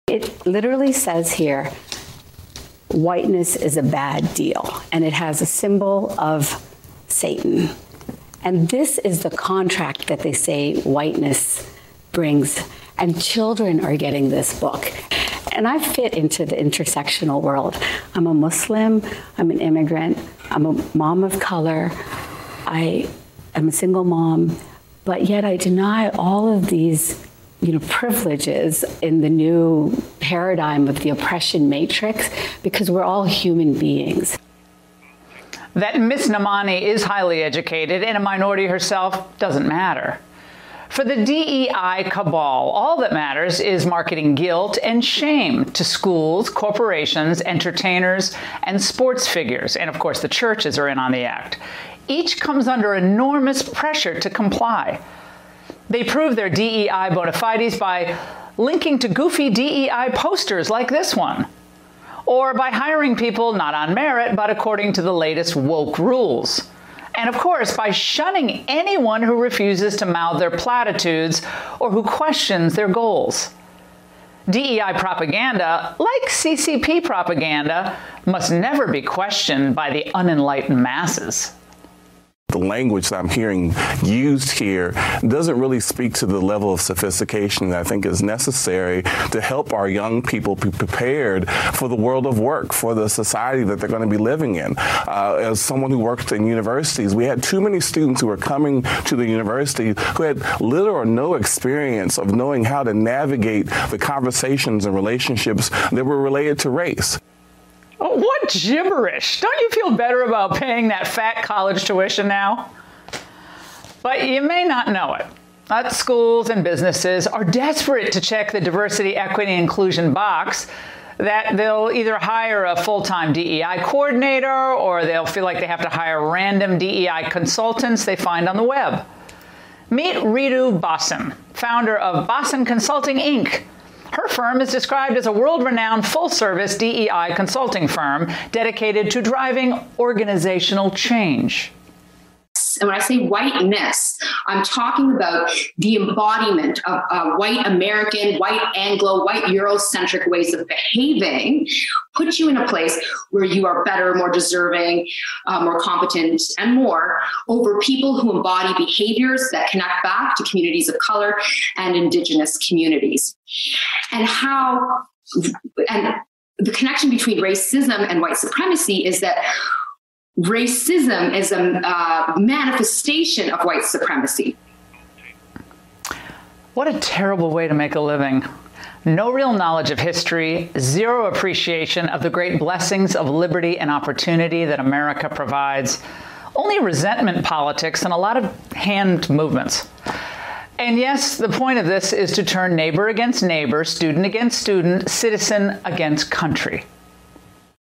S7: It literally says here, whiteness is a bad deal, and it has a symbol of Satan. And this is the contract that they say whiteness brings and children are getting this book and I fit into the intersectional world. I'm a Muslim, I'm an immigrant, I'm a mom of color. I am a single mom, but yet I deny all of these you know privileges in the new paradigm of the oppression matrix because we're all human beings.
S6: That Miss Nomani is highly educated and a minority herself doesn't matter. For the DEI cabal, all that matters is marketing guilt and shame to schools, corporations, entertainers, and sports figures. And of course, the churches are in on the act. Each comes under enormous pressure to comply. They prove their DEI bona fides by linking to goofy DEI posters like this one or by hiring people not on merit but according to the latest woke rules and of course by shunning anyone who refuses to mouth their platitudes or who questions their goals. DEI propaganda, like CCP propaganda, must never be questioned by the unenlightened masses
S8: the language that I'm hearing used here doesn't really speak to the level of sophistication that I think is necessary to help our young people be prepared for the world of work, for the society that they're going to be living in. Uh, as someone who worked in universities, we had too many students who were coming to the university who had little or no experience of knowing how to navigate the conversations and relationships that were related to race.
S6: What gibberish. Don't you feel better about paying that fat college tuition now? But you may not know it. at schools and businesses are desperate to check the diversity, equity, inclusion box that they'll either hire a full-time DEI coordinator or they'll feel like they have to hire random DEI consultants they find on the web. Meet Ritu Bhasin, founder of Bhasin Consulting Inc. Her firm is described as a world-renowned full-service DEI consulting firm dedicated to driving organizational change
S29: and when I say whiteness, I'm talking about the embodiment of uh, white American, white Anglo, white Eurocentric ways of behaving, put you in a place where you are better, more deserving, uh, more competent, and more over people who embody behaviors that connect back to communities of color and indigenous communities. And how, and the connection between racism and white supremacy is that racism is a uh, manifestation of white supremacy.
S6: What a terrible way to make a living. No real knowledge of history, zero appreciation of the great blessings of liberty and opportunity that America provides. Only resentment politics and a lot of hand movements. And yes, the point of this is to turn neighbor against neighbor, student against student, citizen against country.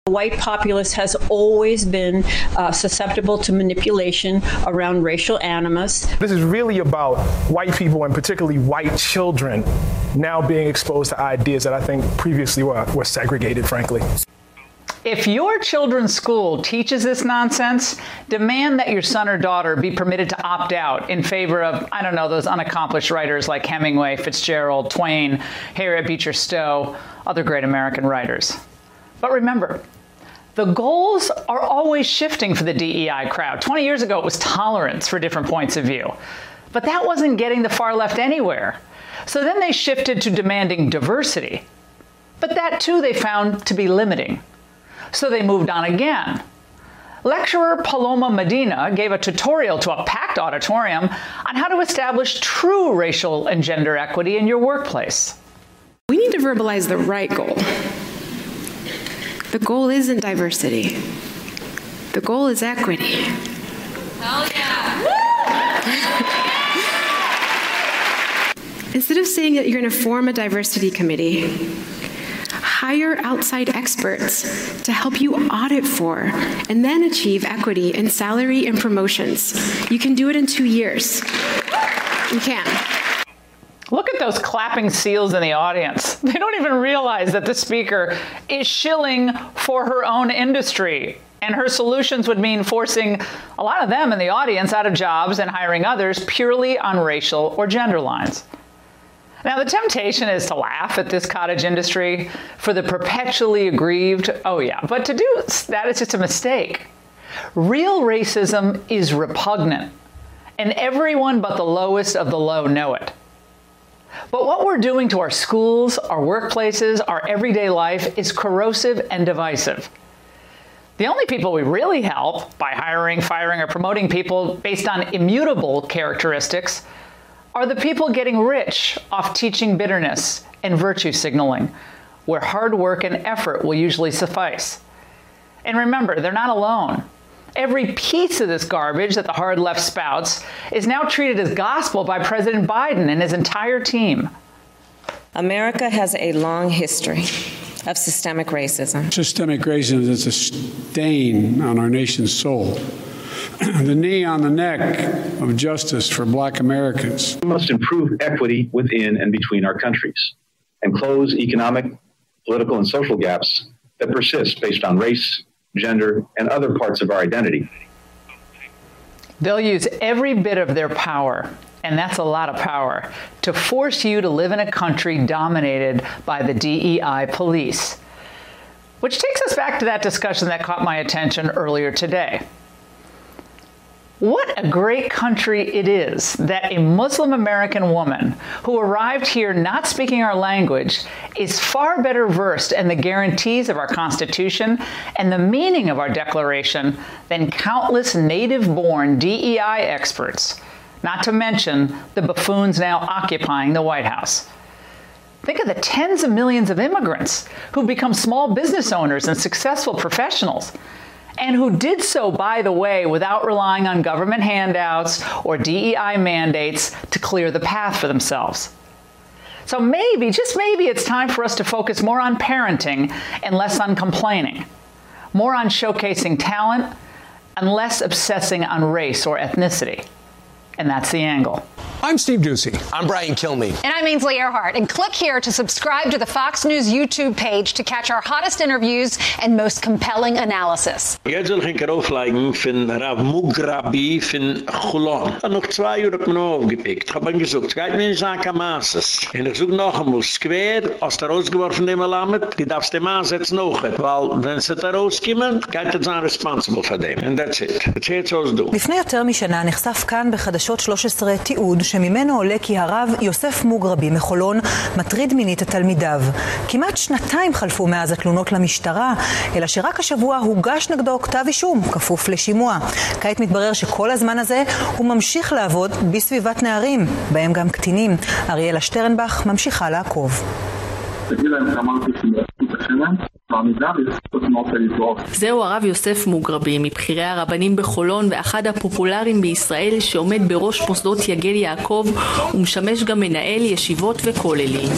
S30: The white populace has always been uh, susceptible to manipulation around racial animus.
S31: This is really about white people and particularly white children now being exposed to ideas that I think previously were, were segregated, frankly.
S6: If your children's school teaches this nonsense, demand that your son or daughter be permitted to opt out in favor of I don't know those unaccomplished writers like Hemingway, Fitzgerald, Twain, Harriet Beecher Stowe, other great American writers. But remember, the goals are always shifting for the DEI crowd. 20 years ago it was tolerance for different points of view. But that wasn't getting the far left anywhere. So then they shifted to demanding diversity. But that too they found to be limiting. So they moved on again. Lecturer Paloma Medina gave a tutorial to a packed auditorium on how to establish true racial and gender equity in your workplace.
S32: We need to verbalize the right goal. The goal isn't diversity. The goal is equity. Hell yeah. Instead of saying that you're going to form a diversity committee, hire outside experts to help you audit for and then achieve equity in salary and promotions. You can do it in 2 years. You can.
S6: Look at those clapping seals in the audience. They don't even realize that the speaker is shilling for her own industry. And her solutions would mean forcing a lot of them in the audience out of jobs and hiring others purely on racial or gender lines. Now the temptation is to laugh at this cottage industry for the perpetually aggrieved. Oh yeah, but to do that is just a mistake. Real racism is repugnant, and everyone but the lowest of the low know it. But what we're doing to our schools, our workplaces, our everyday life is corrosive and divisive. The only people we really help by hiring, firing or promoting people based on immutable characteristics are the people getting rich off teaching bitterness and virtue signaling, where hard work and effort will usually suffice. And remember, they're not alone. Every piece of this garbage that the hard left spouts is now treated as gospel by President Biden and his entire team.
S13: America has a long history of systemic racism.
S14: Systemic racism is a stain on our nation's soul. the knee on the neck of justice for black Americans.
S15: We must improve equity within and between our countries and close economic, political and social gaps that persist based on race, gender, and other parts of our identity.
S6: They'll use every bit of their power and that's a lot of power to force you to live in a country dominated by the DEI police. Which takes us back to that discussion that caught my attention earlier today. What a great country it is that a Muslim American woman who arrived here not speaking our language is far better versed in the guarantees of our Constitution and the meaning of our Declaration than countless native-born DEI experts, not to mention the buffoons now occupying the White House. Think of the tens of millions of immigrants who become small business owners and successful professionals and who did so, by the way, without relying on government handouts or DEI mandates to clear the path for themselves. So maybe, just maybe, it's time for us to focus more on parenting and less on complaining, more on showcasing talent and less obsessing on race or ethnicity. And that's the angle.
S33: I'm Steve Doocy.
S34: I'm Brian Kilmeade.
S35: And I'm Ainsley Earhardt. And click here to subscribe to the Fox News YouTube page to catch our hottest interviews and most compelling analysis.
S1: Jetzt soll ich auflegen von Rav Mugrabi von Chulon. Und noch zwei Uhr hat man aufgepickt. Ich habe ihn gesucht. Es geht mir in Saka Maasas. Und ich suche noch einmal. Square, aus der rausgeworfen dem Alamed, die darfst dem ansetzen noch. Weil wenn sie da rauskommen, geht es dann responsible für. And that's it. Jetzt du.
S36: 13 תיעוד שממנו עולה כי הרב יוסף מוגרבי מחולון מטריד מינית את תלמידיו. כמעט שנתיים חלפו מאז התלונות למשטרה, אלא שרק השבוע הוגש נגדו כתב אישום, כפוף לשימוע. כעת מתברר שכל הזמן הזה הוא ממשיך לעבוד בסביבת נערים, בהם גם קטינים. אריאלה שטרנבך ממשיכה לעקוב.
S37: תגיד להם שאמרתי
S38: זהו הרב יוסף מוגרבי, מבכירי הרבנים בחולון ואחד הפופולריים בישראל שעומד בראש מוסדות יגל יעקב ומשמש גם מנהל ישיבות וכוללים.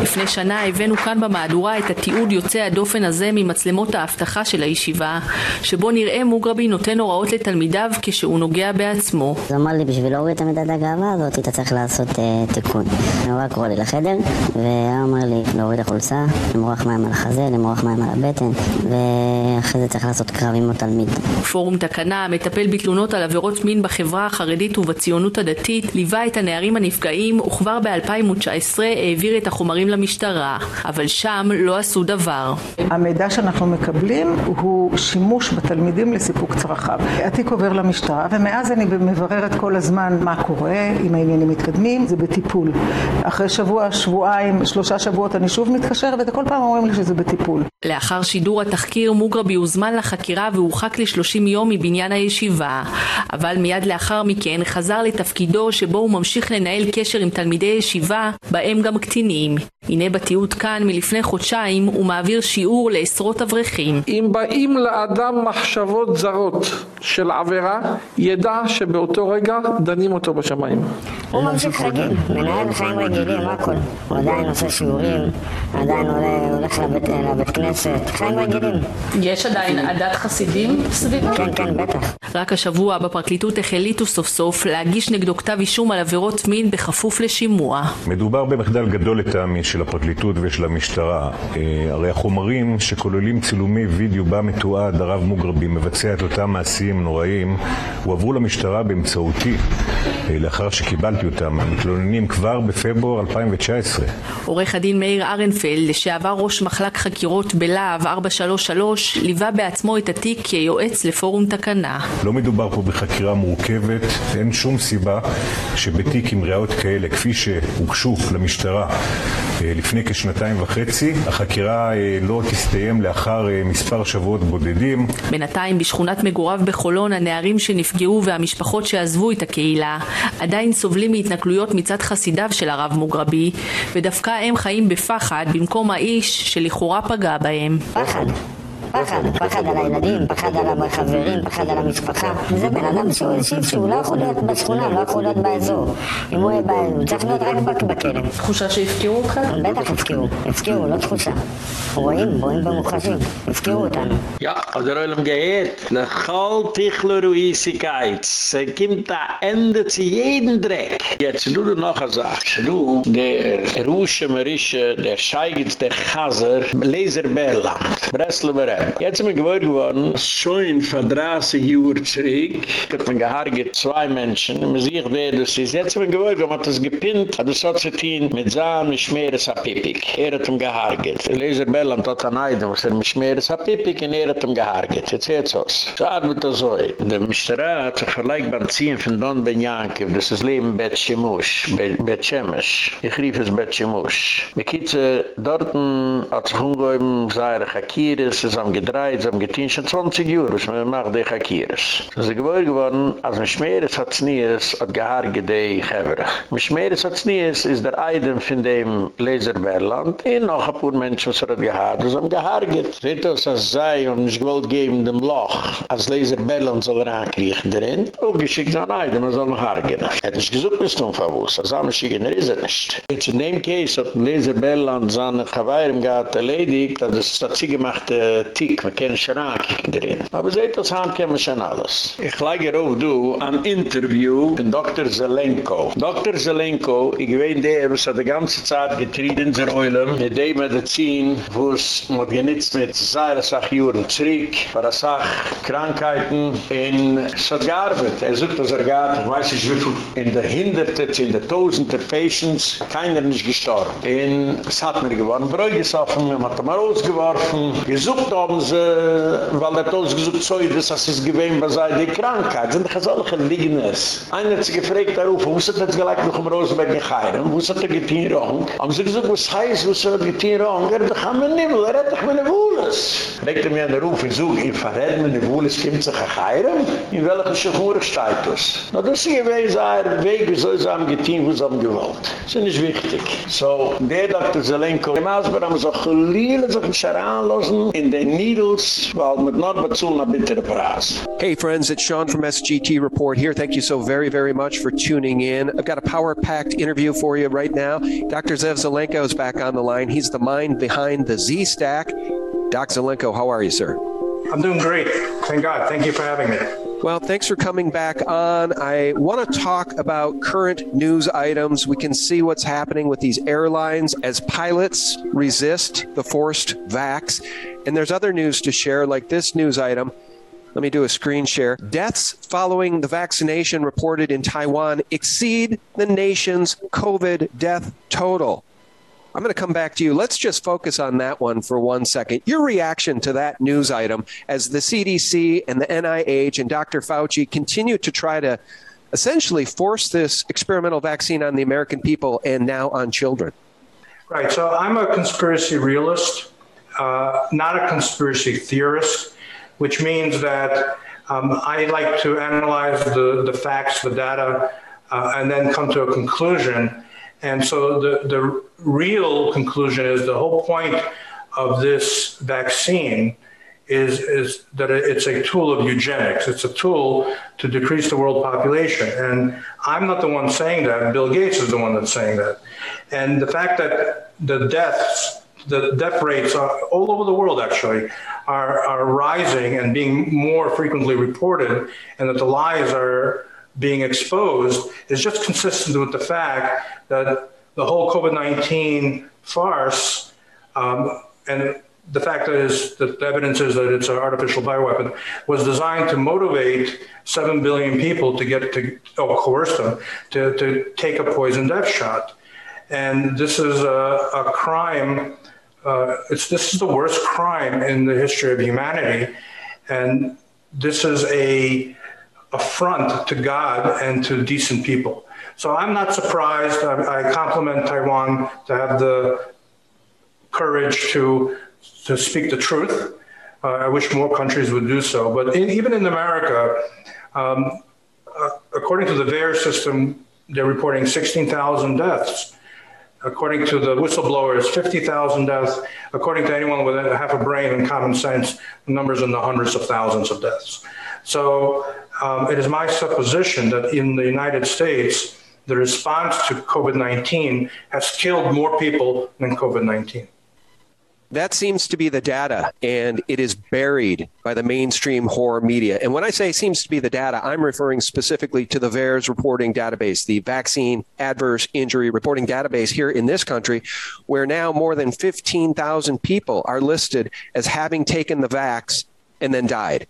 S38: לפני שנה הבאנו כאן במהדורה את התיעוד יוצא הדופן הזה ממצלמות האבטחה של הישיבה, שבו נראה מוגרבי נותן הוראות לתלמידיו כשהוא נוגע בעצמו.
S39: הוא אמר לי, בשביל להוריד תמיד את הגאווה הזאת, אתה צריך לעשות uh, תיקון. הוא רק קורא לי לחדר, והוא אמר לי להוריד החולצה, למרוח מים על החזה, למרוח מים על הבטן, ואחרי זה צריך לעשות קרב עם התלמיד.
S38: פורום תקנה, המטפל בתלונות על עבירות מין בחברה החרדית ובציונות הדתית, ליווה את הנערים הנפגעים, וכבר ב-2019 העביר את החומרים למשטרה, אבל שם לא עשו דבר.
S40: המידע שאנחנו מקבלים הוא שימוש בתלמידים לסיפוק צרכיו. התיק עובר למשטרה, ומאז אני מבררת כל הזמן מה קורה, אם העניינים מתקדמים, זה בטיפול. אחרי שבוע, שבועיים, שלושה שבועות אני שוב מתקשרת, וכל פעם אומרים לי שזה בטיפול.
S38: לאחר שידור התחקיר, מוגרבי הוזמן לחקירה והורחק ל-30 יום מבניין הישיבה. אבל מיד לאחר מכן חזר לתפקידו שבו הוא ממשיך לנהל קשר עם תלמידי ישיבה, בהם גם קטינים. הנה בתיעוד כאן מלפני חודשיים הוא מעביר שיעור לעשרות אברכים.
S41: אם באים לאדם מחשבות זרות של עבירה, ידע שבאותו רגע דנים אותו בשמיים.
S39: הוא ממשיך רגיל, מנהל חיים רגילים, הכל. הוא עדיין עושה שיעורים, עדיין הולך לבית, לבית כנסת, חיים רגילים.
S38: יש עדיין עדת חסידים סביבו?
S39: כן, כן, בטח.
S38: רק השבוע בפרקליטות החליטו סוף סוף להגיש נגדו כתב אישום על עבירות מין בכפוף לשימוע.
S42: מדובר במחדל גדול לטעמי של הפרקליטות ושל המשטרה. אה, הרי החומרים שכוללים צילומי וידאו בה מתועד הרב מוגרבי מבצע את אותם מעשים נוראים הועברו למשטרה באמצעותי אה, לאחר שקיבלתי אותם. המתלוננים כבר בפברואר 2019.
S38: עורך הדין מאיר ארנפלד, לשעבר ראש מחלק חקירות בלהב 433, ליווה בעצמו את התיק כיועץ לפורום תקנה.
S42: לא מדובר פה בחקירה מורכבת, אין שום סיבה שבתיק עם ראיות כאלה, כפי שהוגשו למשטרה אה, לפני כשנתיים וחצי, החקירה אה, לא תסתיים לאחר אה, מספר שבועות בודדים.
S38: בינתיים בשכונת מגוריו בחולון הנערים שנפגעו והמשפחות שעזבו את הקהילה עדיין סובלים מהתנכלויות מצד חסידיו של הרב מוגרבי ודווקא הם חיים בפחד במקום האיש שלכאורה פגע בהם.
S39: פחד. פחד, פחד על הילדים, פחד על החברים, פחד על המשפחה. זה בן אדם שהוא, שהוא לא יכול להיות בשכונה, לא יכול להיות באזור. אם הוא יהיה באזור, הוא צריך להיות רק בכלא.
S38: תחושה שהפקיעו אותך?
S39: בטח הפקיעו, הפקיעו, לא תחושה. רואים, רואים במוחשים, הפקיעו אותנו.
S1: Ja, als allem geht, ne chol tichler Ruisigkeit, se kimmt a Ende zu jeden Dreck. Jetzt du du noch a sag, du, der Rusche Marische, der Scheigitz, der Chaser, Leser Berland, Breslau Jetzt sind wir gewohnt geworden, schon vor 30 Jahren zurück, hat man gehargert zwei Menschen, man sieht, wer das ist. Jetzt sind wir gewohnt, man hat das gepinnt, hat das so zu tun, mit Zahn, mit Schmeres Apipik. Er hat ihm gehargert. Leser Belland hat an Eidem, was er mit Schmeres Apipik, und er hat ihm gehargert. Jetzt hört es aus. So man das so. Der Mischtera hat sich vergleichbar ziehen von Don Ben Yankiv, das ist Leben Bet Shemush, Bet Shemesh. Ich rief es Bet Shemush. Die Kitze, dort hat sich umgehoben, sei er Chakiris, es sie haben gedreht, sie haben getein schon 20 Jahre, was man macht, die Chakiris. Sie sind gewohr geworden, als man Schmeres hat Znees, hat geharge die Chevere. Man Schmeres hat Znees, ist der Eidem von dem Leserberland, in noch ein paar Menschen, was er hat geharge, sie haben geharge. Seht das, als sei, und ich wollte geben dem Loch, als Leserberland soll er ankriechen darin, und geschickt an Eidem, er soll noch harge. Er hat nicht gesucht, bis zum Verwus, als er schicken, er nicht. Jetzt in dem Case hat Leserberland seine Chawairem gehad erledigt, dass es sie gemacht, Tick, man schon ankicken drin. Aber seht das, haben können wir schon alles. Ich lege auf, du, an Interview von Dr. Zelenko. Dr. Zelenko, ich weiß, der hat die ganze Zeit getrieben in der Eulen, mit dem Medizin, wo es mit genitzt mit seiner Sachjuren zurück, bei der Sach Krankheiten, in gearbeitet. Er sucht, dass er geht, ich weiß nicht, wie viel in der Hinderte, in der Tausende Patients, keiner nicht gestorben. In mir gewonnen, Bräuge gesoffen, man hat ausgeworfen, gesucht haben sie, weil er ausgesucht so, dass es gewähnt, was sei die Krankheit. Sind doch solche Lignes. Einer hat sich gefragt darauf, wo ist das gleich noch im Rosenberg in Chayram? Wo ist das der Gittin-Rong? Haben sie gesagt, was heißt, wo ist das Gittin-Rong? Er hat doch am Nimmel, er hat doch meine Wohles. Fragt er mir an der Ruf, ich suche, ich verrede meine Wohles, kommt sich in Chayram? In welcher Schuchurig-Status? Na, das ist gewähnt, sei er, Weg, soll sie am Gittin, wo sie haben gewollt. Das ist nicht wichtig. So, der Dr. Zelenko, im Ausbau haben so geliehle sich im Scharan losen in den Needles, weil mit Nordbazul na bittere Preis.
S43: Hey friends, it's Sean from SGT Report here. Thank you so very, very much for tuning in. I've got a power-packed interview for you right now. Dr. Zev Zelenko is back on the line. He's the mind behind the Z-Stack. Doc Zelenko, how are you, sir?
S44: I'm doing great. Thank God. Thank you for having me.
S43: Well, thanks for coming back on. I want to talk about current news items. We can see what's happening with these airlines as pilots resist the forced vax. And there's other news to share like this news item. Let me do a screen share. Deaths following the vaccination reported in Taiwan exceed the nation's COVID death total. I'm going to come back to you. Let's just focus on that one for one second. Your reaction to that news item as the CDC and the NIH and Dr. Fauci continue to try to essentially force this experimental vaccine on the American people and now on children.
S44: Right. So I'm a conspiracy realist, uh, not a conspiracy theorist, which means that um, I like to analyze the, the facts, the data, uh, and then come to a conclusion. And so the, the real conclusion is the whole point of this vaccine is is that it's a tool of eugenics. It's a tool to decrease the world population. And i'm not the one saying that. Bill gates is the one that's saying that. And the fact that the deaths the death rates are all over the world actually are are rising and being more frequently reported and that the lies are being exposed is just consistent with the fact that the whole COVID-19 farce um, and the fact is that the evidence is that it's an artificial bioweapon was designed to motivate 7 billion people to get to oh, coerce them to to take a poison death shot. And this is a, a crime uh, it's this is the worst crime in the history of humanity. And this is a affront to God and to decent people so I'm not surprised. I, I compliment Taiwan to have the courage to to speak the truth. Uh, I wish more countries would do so. But in, even in America, um, uh, according to the VAERS system, they're reporting 16,000 deaths. According to the whistleblowers, 50,000 deaths. According to anyone with half a brain and common sense, the numbers in the hundreds of thousands of deaths. So um, it is my supposition that in the United States, the response to COVID-19 has killed more people than COVID-19.
S43: That seems to be the data and it is buried by the mainstream horror media. And when I say seems to be the data, I'm referring specifically to the VAERS reporting database, the vaccine adverse injury reporting database here in this country where now more than 15,000 people are listed as having taken the vax and then died.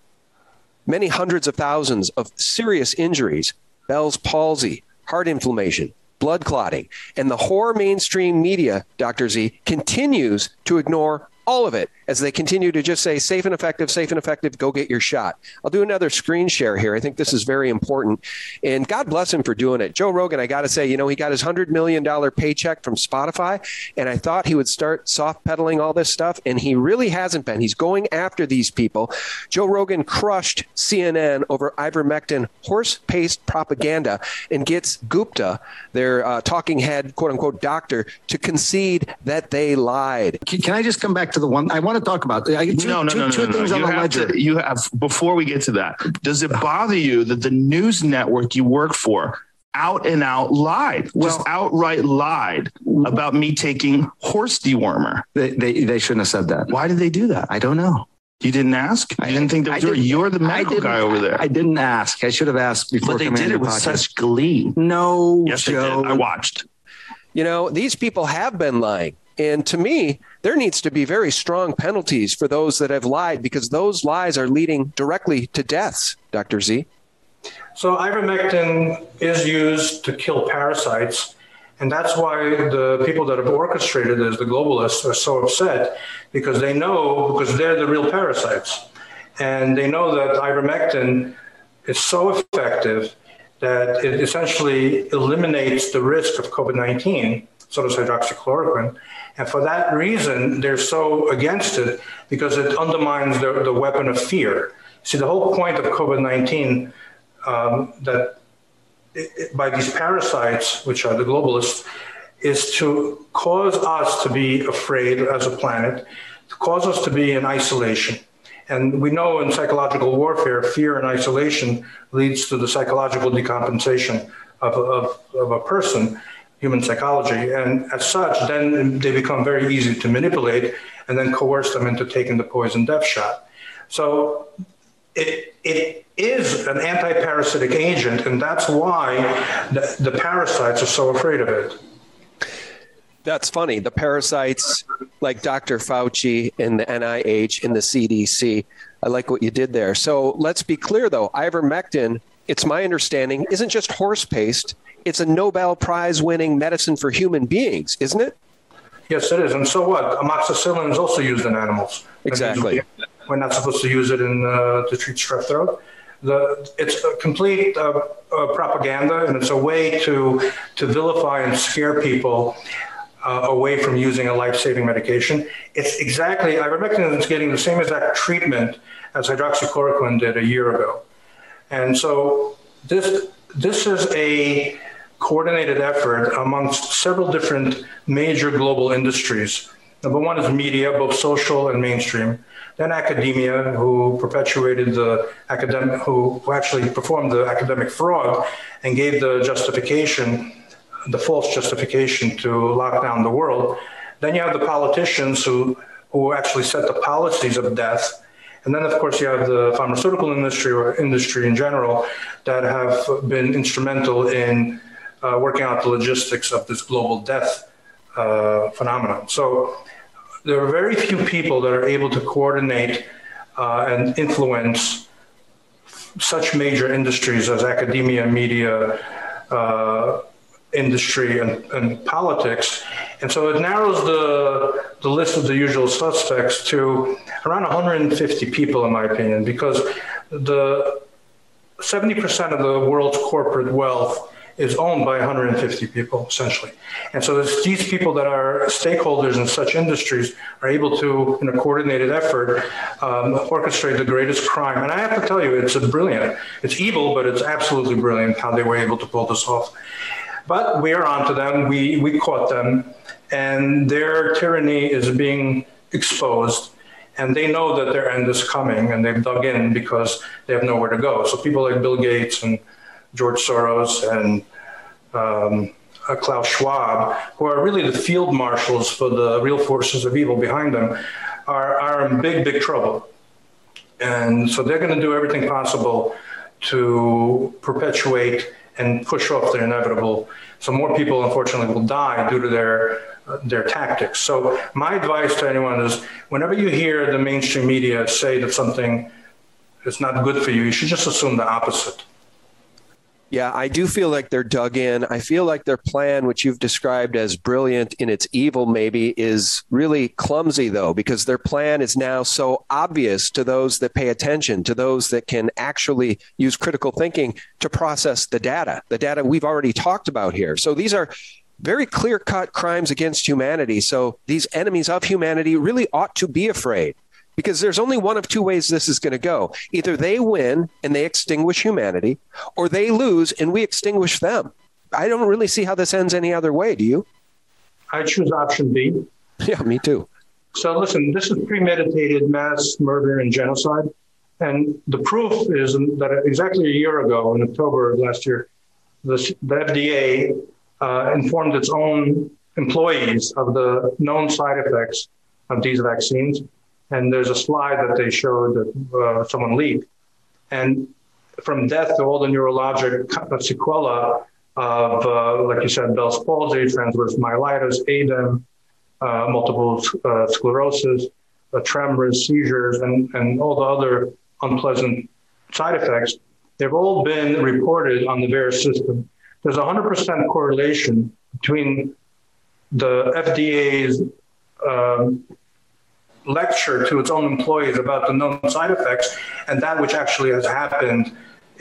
S43: Many hundreds of thousands of serious injuries, Bell's palsy, heart inflammation, blood clotting, and the horror mainstream media, Dr. Z, continues to ignore all of it as they continue to just say safe and effective, safe and effective, go get your shot. I'll do another screen share here. I think this is very important. And God bless him for doing it. Joe Rogan, I got to say, you know, he got his 100 million dollar paycheck from Spotify and I thought he would start soft pedaling all this stuff and he really hasn't been. He's going after these people. Joe Rogan crushed CNN over ivermectin horse paste propaganda and gets Gupta, their uh, talking head quote unquote doctor to concede that they lied.
S45: Can, can I just come back to the one I want to talk about? I, two,
S46: no, no,
S45: two,
S46: no, no,
S45: two
S46: no,
S45: things
S46: no.
S45: on
S46: You
S45: the ledger.
S46: to- you have before we get to that. Does it bother you that the news network you work for out and out lied, just outright lied about me taking horse dewormer?
S45: They, they they shouldn't have said that.
S46: Why did they do that?
S45: I don't know.
S46: You didn't ask. You didn't think that was
S45: I
S46: your, you're the medical guy over there.
S45: I didn't ask. I should have asked before.
S46: but they did it with
S45: podcast.
S46: such glee.
S45: No,
S46: Yes,
S45: Joe.
S46: I watched.
S43: You know, these people have been lying. And to me, there needs to be very strong penalties for those that have lied because those lies are leading directly to deaths, Dr. Z.
S44: So ivermectin is used to kill parasites and that's why the people that have orchestrated this, the globalists are so upset because they know because they're the real parasites. And they know that ivermectin is so effective that it essentially eliminates the risk of COVID-19, so does hydroxychloroquine. And for that reason, they're so against it because it undermines the, the weapon of fear. See, the whole point of COVID-19 um, that by these parasites, which are the globalists, is to cause us to be afraid as a planet, to cause us to be in isolation. And we know in psychological warfare, fear and isolation leads to the psychological decompensation of, of, of a person, human psychology. And as such, then they become very easy to manipulate and then coerce them into taking the poison death shot. So it it is an anti-parasitic agent and that's why the, the parasites are so afraid of it.
S43: That's funny. The parasites like Dr. Fauci and the NIH and the CDC. I like what you did there. So let's be clear though, ivermectin, it's my understanding, isn't just horse paste. It's a Nobel Prize winning medicine for human beings, isn't it?
S44: Yes, it is. And so what? Amoxicillin is also used in animals.
S43: Exactly.
S44: We're not supposed to use it in uh, to treat strep throat. The it's a complete uh, uh, propaganda, and it's a way to to vilify and scare people uh, away from using a life-saving medication. It's exactly ivermectin is getting the same exact treatment as hydroxychloroquine did a year ago. And so this this is a coordinated effort amongst several different major global industries. Number one is media, both social and mainstream. Then academia, who perpetuated the academic, who, actually performed the academic fraud and gave the justification, the false justification to lock down the world. Then you have the politicians who who actually set the policies of death. And then, of course, you have the pharmaceutical industry or industry in general that have been instrumental in uh, working out the logistics of this global death uh, phenomenon. So there are very few people that are able to coordinate uh, and influence such major industries as academia, media, uh, industry, and, and politics. And so it narrows the, the list of the usual suspects to around 150 people, in my opinion, because the 70% of the world's corporate wealth is owned by 150 people essentially. And so it's these people that are stakeholders in such industries are able to in a coordinated effort um, orchestrate the greatest crime. And I have to tell you it's a brilliant. It's evil but it's absolutely brilliant how they were able to pull this off. But we are onto them. We we caught them and their tyranny is being exposed and they know that their end is coming and they've dug in because they have nowhere to go. So people like Bill Gates and George Soros and um, uh, Klaus Schwab, who are really the field marshals for the real forces of evil behind them, are, are in big, big trouble. And so they're going to do everything possible to perpetuate and push off the inevitable. So more people, unfortunately, will die due to their uh, their tactics. So my advice to anyone is whenever you hear the mainstream media say that something is not good for you, you should just assume the opposite.
S43: Yeah, I do feel like they're dug in. I feel like their plan, which you've described as brilliant in its evil, maybe is really clumsy, though, because their plan is now so obvious to those that pay attention, to those that can actually use critical thinking to process the data, the data we've already talked about here. So these are very clear cut crimes against humanity. So these enemies of humanity really ought to be afraid because there's only one of two ways this is going to go. Either they win and they extinguish humanity or they lose and we extinguish them. I don't really see how this ends any other way, do you?
S44: I choose option B.
S43: Yeah, me too.
S44: So listen, this is premeditated mass murder and genocide. And the proof is that exactly a year ago in October of last year, the, the FDA uh, informed its own employees of the known side effects of these vaccines and there's a slide that they showed that uh, someone leaked. And from death to all the neurologic sequela of uh, like you said Bell's palsy transverse myelitis ADEM uh, multiple uh, sclerosis uh, tremors seizures and and all the other unpleasant side effects they've all been reported on the VAERS system. There's a 100% correlation between the FDA's um, lecture to its own employees about the known side effects and that which actually has happened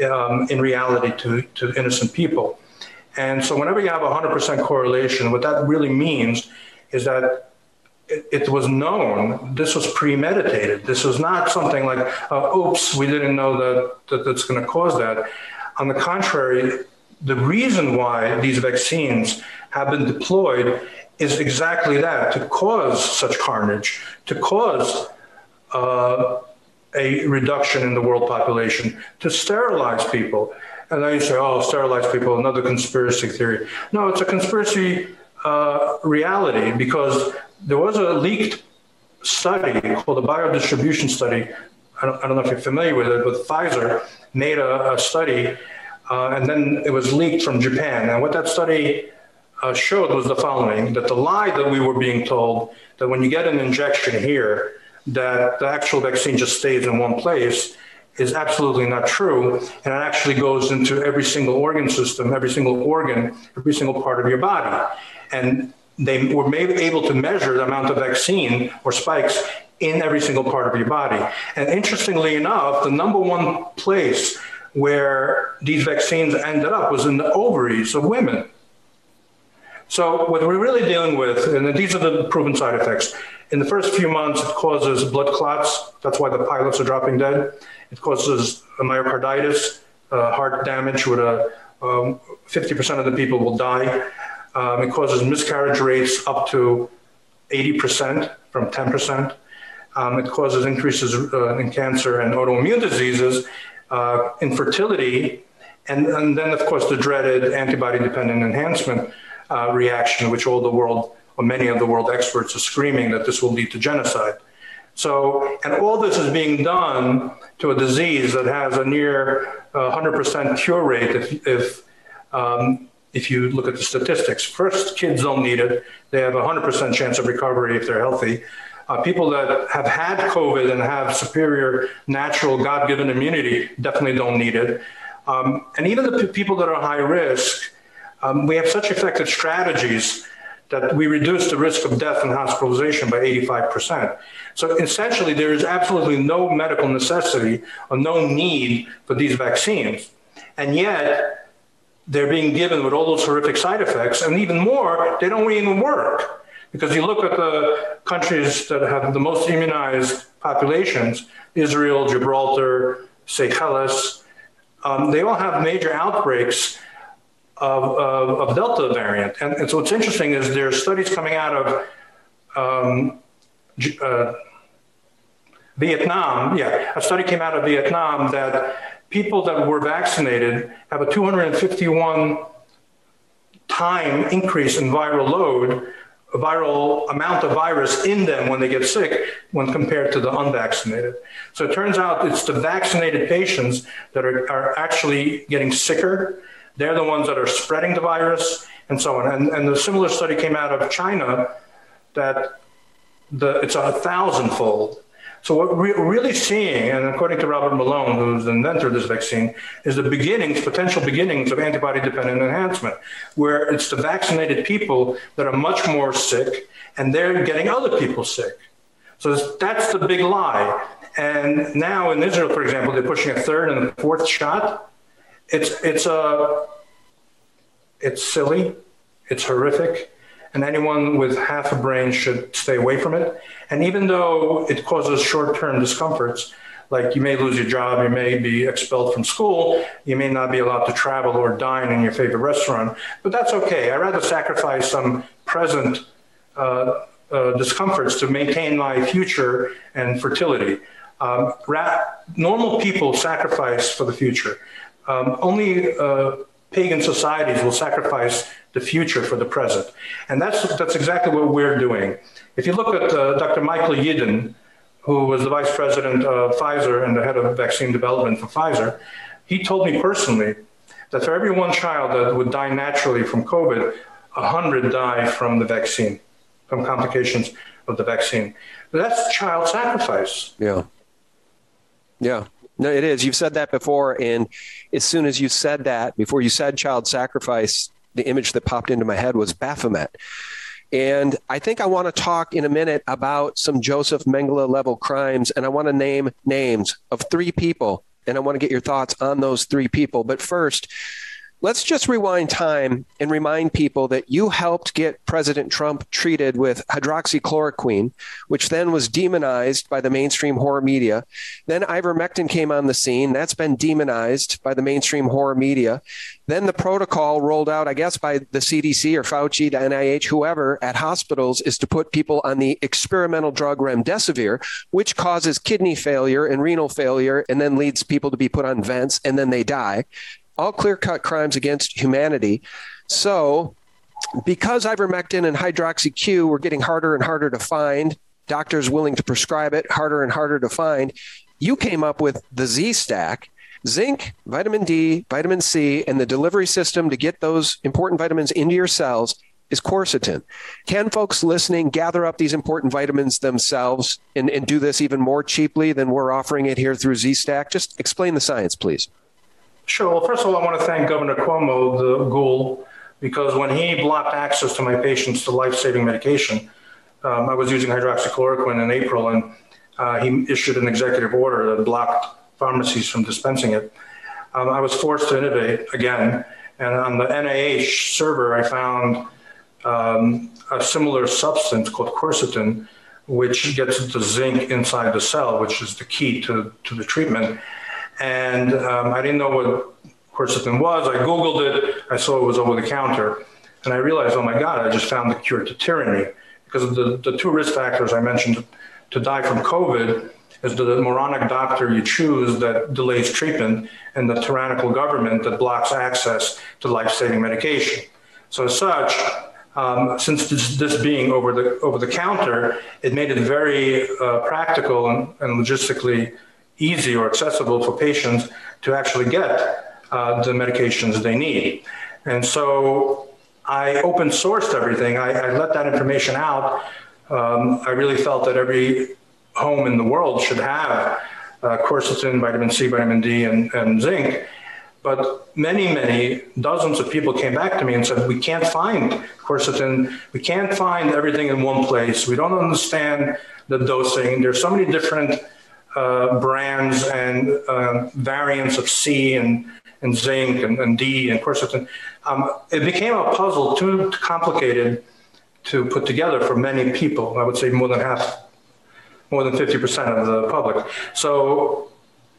S44: um, in reality to, to innocent people. And so whenever you have a 100% correlation, what that really means is that it, it, was known this was premeditated this was not something like uh, oops we didn't know that, that that's going to cause that on the contrary the reason why these vaccines have been deployed is exactly that to cause such carnage to cause uh, a reduction in the world population to sterilize people. And then you say oh sterilize people another conspiracy theory. No it's a conspiracy uh, reality because there was a leaked study called the biodistribution study. I don't, I don't know if you're familiar with it but Pfizer made a, a study uh, and then it was leaked from Japan. And what that study uh, showed was the following that the lie that we were being told that when you get an injection here that the actual vaccine just stays in one place is absolutely not true. And it actually goes into every single organ system every single organ every single part of your body. And they were maybe able to measure the amount of vaccine or spikes in every single part of your body. And interestingly enough the number one place where these vaccines ended up was in the ovaries of women so what we're really dealing with, and these are the proven side effects, in the first few months it causes blood clots, that's why the pilots are dropping dead. It causes myocarditis, uh, heart damage with a 50% um, of the people will die. Um, it causes miscarriage rates up to 80% from 10%. Um, it causes increases uh, in cancer and autoimmune diseases, uh, infertility, and, and then of course the dreaded antibody dependent enhancement uh, reaction which all the world or many of the world experts are screaming that this will lead to genocide. So, and all this is being done to a disease that has a near 100% uh, cure rate if if um, if you look at the statistics. First, kids don't need it. They have a 100% chance of recovery if they're healthy. Uh, people that have had COVID and have superior natural God-given immunity definitely don't need it. Um, and even the people that are high risk, um, we have such effective strategies that we reduce the risk of death and hospitalization by 85%. So essentially there is absolutely no medical necessity or no need for these vaccines. And yet they're being given with all those horrific side effects and even more they don't even work. Because you look at the countries that have the most immunized populations, Israel, Gibraltar, Seychelles, um, they all have major outbreaks of, of, of Delta variant. And, and, so what's interesting is there are studies coming out of um, uh, Vietnam. Yeah, a study came out of Vietnam that people that were vaccinated have a 251 time increase in viral load viral amount of virus in them when they get sick when compared to the unvaccinated. So it turns out it's the vaccinated patients that are, are actually getting sicker they're the ones that are spreading the virus and so on. And, and the similar study came out of China that the, it's a thousandfold. So what we're really seeing, and according to Robert Malone, who's the inventor of this vaccine, is the beginnings, potential beginnings of antibody-dependent enhancement, where it's the vaccinated people that are much more sick, and they're getting other people sick. So that's the big lie. And now in Israel, for example, they're pushing a third and a fourth shot. It's it's a it's silly, it's horrific, and anyone with half a brain should stay away from it. And even though it causes short-term discomforts, like you may lose your job, you may be expelled from school, you may not be allowed to travel or dine in your favorite restaurant, but that's okay. I'd rather sacrifice some present uh, uh, discomforts to maintain my future and fertility. Um, normal people sacrifice for the future. Um, only uh, pagan societies will sacrifice the future for the present. And that's that's exactly what we're doing. If you look at uh, Dr. Michael Yeadon, who was the vice president of Pfizer and the head of vaccine development for Pfizer, he told me personally that for every one child that would die naturally from COVID, 100 die from the vaccine, from complications of the vaccine. That's child sacrifice.
S43: Yeah. Yeah. No, it is. You've said that before and as soon as you said that, before you said child sacrifice, the image that popped into my head was Baphomet. And I think I want to talk in a minute about some Joseph Mengele level crimes and I want to name names of three people and I want to get your thoughts on those three people. But first, Let's just rewind time and remind people that you helped get President Trump treated with hydroxychloroquine, which then was demonized by the mainstream horror media. Then ivermectin came on the scene. That's been demonized by the mainstream horror media. Then the protocol rolled out, I guess, by the CDC or Fauci, the NIH, whoever at hospitals is to put people on the experimental drug remdesivir, which causes kidney failure and renal failure and then leads people to be put on vents and then they die all clear-cut crimes against humanity. So, because ivermectin and hydroxyq were getting harder and harder to find, doctors willing to prescribe it, harder and harder to find, you came up with the Z stack. Zinc, vitamin D, vitamin C, and the delivery system to get those important vitamins into your cells is quercetin. Can folks listening gather up these important vitamins themselves and, and do this even more cheaply than we're offering it here through Z Stack? Just explain the science, please.
S44: Sure. Well, first of all, I want to thank Governor Cuomo, the ghoul, because when he blocked access to my patients to life-saving medication, um, I was using hydroxychloroquine in April, and uh, he issued an executive order that blocked pharmacies from dispensing it. Um, I was forced to innovate again, and on the NIH server, I found um, a similar substance called quercetin, which gets the zinc inside the cell, which is the key to, to the treatment and um, I didn't know what quercetin was. I googled it. I saw it was over the counter, and I realized, oh my god, I just found the cure to tyranny because of the the two risk factors I mentioned to die from COVID is the moronic doctor you choose that delays treatment and the tyrannical government that blocks access to life-saving medication. So as such, um, since this, this, being over the over the counter, it made it very uh, practical and, and logistically easy or accessible for patients to actually get uh, the medications they need. And so I open sourced everything. I, I let that information out. Um, I really felt that every home in the world should have uh, quercetin, vitamin C, vitamin D, and, and zinc. But many, many dozens of people came back to me and said, we can't find quercetin. We can't find everything in one place. We don't understand the dosing. There's so many different uh, brands and uh, variants of C and and zinc and, and D and quercetin. Um, it became a puzzle too complicated to put together for many people. I would say more than half, more than 50% of the public. So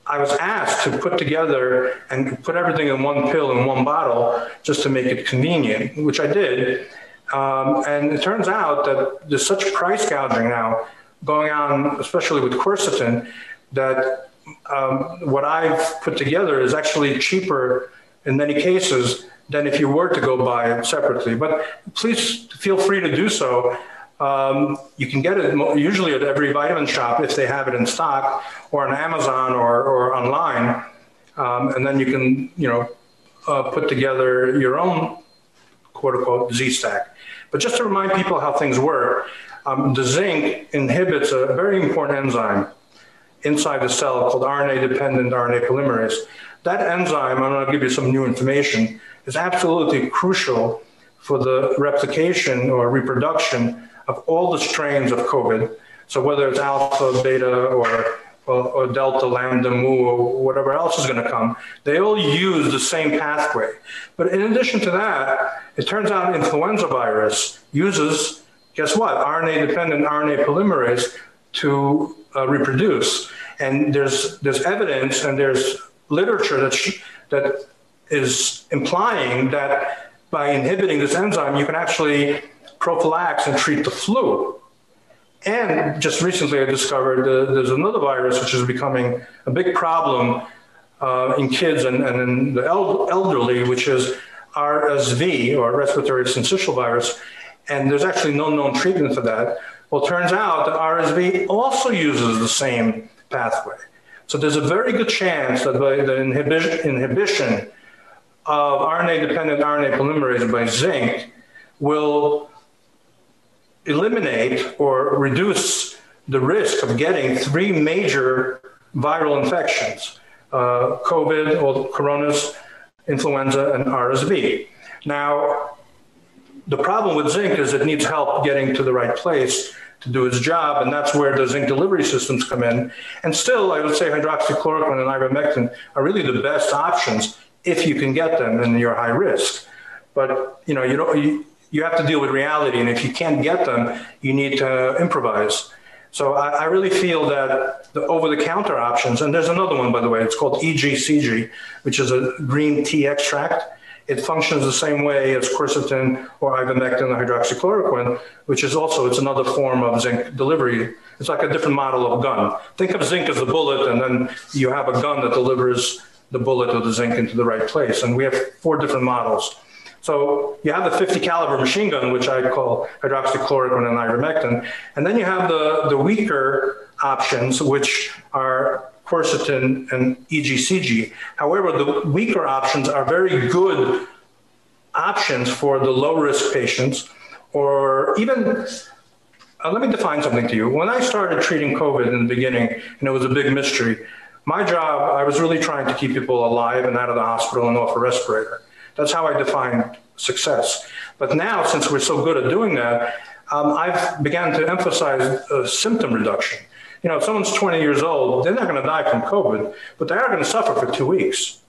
S44: I was asked to put together and put everything in one pill in one bottle just to make it convenient, which I did. Um, and it turns out that there's such price gouging now going on, especially with quercetin, that um, what I've put together is actually cheaper in many cases than if you were to go buy it separately. But please feel free to do so. Um, you can get it usually at every vitamin shop if they have it in stock or on Amazon or, or online. Um, and then you can, you know, uh, put together your own quote unquote Z stack. But just to remind people how things work, um, the zinc inhibits a very important enzyme inside the cell called RNA dependent RNA polymerase. That enzyme, and I'm going to give you some new information, is absolutely crucial for the replication or reproduction of all the strains of COVID. So whether it's alpha, beta or or, or delta, lambda, mu or whatever else is going to come, they all use the same pathway. But in addition to that, it turns out influenza virus uses guess what? RNA dependent RNA polymerase to uh, reproduce. And there's there's evidence and there's literature that that is implying that by inhibiting this enzyme you can actually prophylax and treat the flu. And just recently I discovered uh, there's another virus which is becoming a big problem uh, in kids and, and in the elderly which is RSV or respiratory syncytial virus and there's actually no known treatment for that. Well, it turns out that RSV also uses the same pathway. So there's a very good chance that by the inhibition, inhibition of RNA-dependent RNA polymerase by zinc will eliminate or reduce the risk of getting three major viral infections, uh, COVID or coronas, influenza, and RSV. Now, the problem with zinc is it needs help getting to the right place to do its job and that's where the zinc delivery systems come in and still I would say hydroxychloroquine and ivermectin are really the best options if you can get them and you're high risk but you know you don't you, you have to deal with reality and if you can't get them you need to improvise so I, I really feel that the over the counter options and there's another one by the way it's called EGCG which is a green tea extract it functions the same way as quercetin or ivermectin or hydroxychloroquine, which is also it's another form of zinc delivery. It's like a different model of gun. Think of zinc as a bullet and then you have a gun that delivers the bullet or the zinc into the right place and we have four different models. So you have the 50 caliber machine gun which I call hydroxychloroquine and ivermectin and then you have the the weaker options which are quercetin and EGCG. However, the weaker options are very good options for the low risk patients or even uh, let me define something to you. When I started treating COVID in the beginning and it was a big mystery, my job I was really trying to keep people alive and out of the hospital and off a respirator. That's how I define success. But now since we're so good at doing that, um, I've began to emphasize uh, symptom reduction you know, if someone's 20 years old, they're not going to die from COVID, but they are going to suffer for 2 weeks.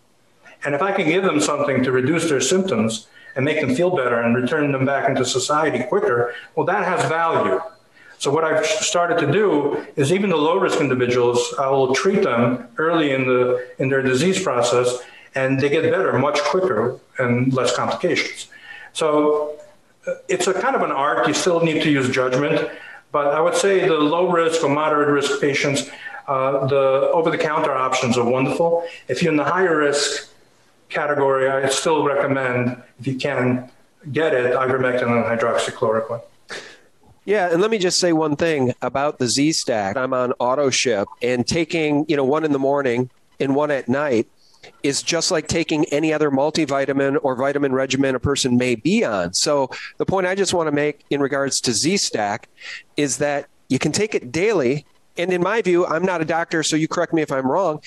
S44: And if I can give them something to reduce their symptoms and make them feel better and return them back into society quicker, well that has value. So what I've started to do is even the low risk individuals, I will treat them early in the in their disease process and they get better much quicker and less complications. So uh, it's a kind of an art, you still need to use judgment but I would say the low risk or moderate risk patients, uh, the over the counter options are wonderful. If you're in the higher risk category, I still recommend if you can get it ivermectin and hydroxychloroquine.
S43: Yeah, and let me just say one thing about the Z stack. I'm on auto ship and taking, you know, one in the morning and one at night is just like taking any other multivitamin or vitamin regimen a person may be on. So the point I just want to make in regards to Z-Stack is that you can take it daily and in my view, I'm not a doctor so you correct me if I'm wrong.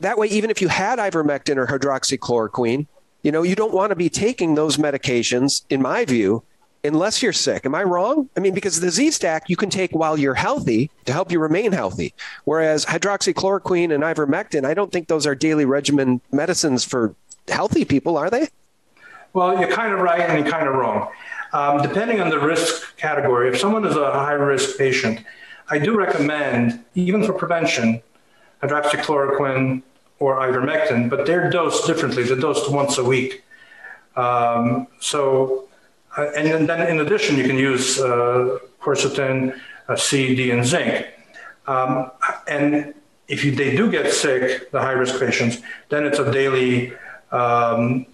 S43: That way even if you had ivermectin or hydroxychloroquine, you know, you don't want to be taking those medications in my view unless you're sick. Am I wrong? I mean because the Z-Stack you can take while you're healthy to help you remain healthy. Whereas hydroxychloroquine and ivermectin, I don't think those are daily regimen medicines for healthy people, are they?
S44: Well, you're kind of right and you're kind of wrong. Um, depending on the risk category, if someone is a high risk patient, I do recommend even for prevention hydroxychloroquine or ivermectin, but they're dosed differently. They're dosed once a week. Um, so uh, and then in addition you can use uh, quercetin, uh, C, D and zinc. Um, and if you, they do get sick, the high risk patients, then it's a daily um,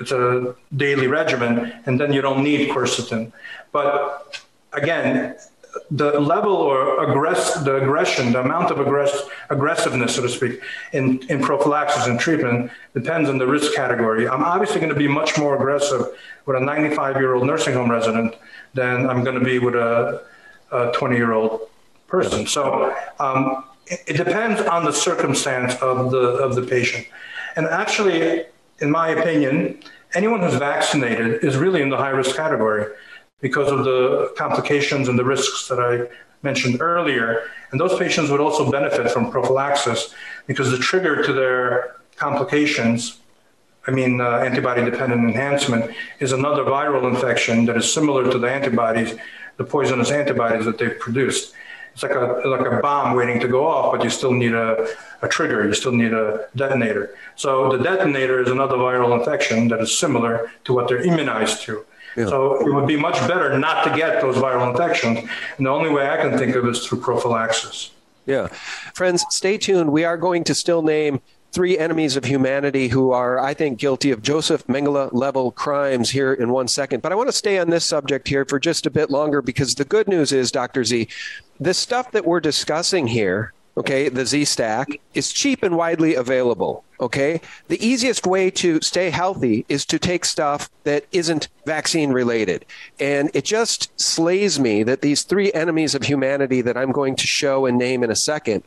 S44: it's a daily regimen and then you don't need quercetin. But again, the level or aggress the aggression the amount of aggress aggressiveness so to speak in in prophylaxis and treatment depends on the risk category. I'm obviously going to be much more aggressive with a 95 year old nursing home resident than i'm going to be with a 20 year old person. So um, it depends on the circumstance of the of the patient. And actually in my opinion, anyone who's vaccinated is really in the high risk category because of the complications and the risks that I mentioned earlier. And those patients would also benefit from prophylaxis because the trigger to their complications I mean, uh, antibody dependent enhancement is another viral infection that is similar to the antibodies, the poisonous antibodies that they've produced. It's like a like a bomb waiting to go off, but you still need a a trigger, you still need a detonator. So the detonator is another viral infection that is similar to what they're immunized to. Yeah. So it would be much better not to get those viral infections. And the only way I can think of is through prophylaxis.
S43: Yeah. Friends, stay tuned. We are going to still name three enemies of humanity who are, I think, guilty of Joseph Mengele level crimes here in one second. But I want to stay on this subject here for just a bit longer because the good news is, Dr. Z, the stuff that we're discussing here, okay, the Z stack, is cheap and widely available. Okay. The easiest way to stay healthy is to take stuff that isn't vaccine related. And it just slays me that these three enemies of humanity that I'm going to show and name in a second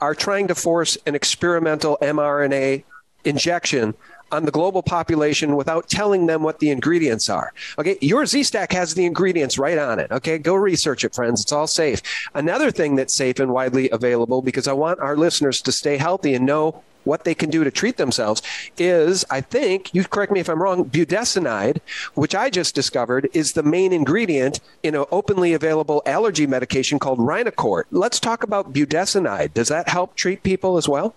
S43: are trying to force an experimental mRNA injection on the global population without telling them what the ingredients are. Okay, your Z-Stack has the ingredients right on it. Okay, go research it friends. It's all safe. Another thing that's safe and widely available because I want our listeners to stay healthy and know what they can do to treat themselves is I think you correct me if I'm wrong budesonide which I just discovered is the main ingredient in an openly available allergy medication called Rhinocort. Let's talk about budesonide. Does that help treat people as well?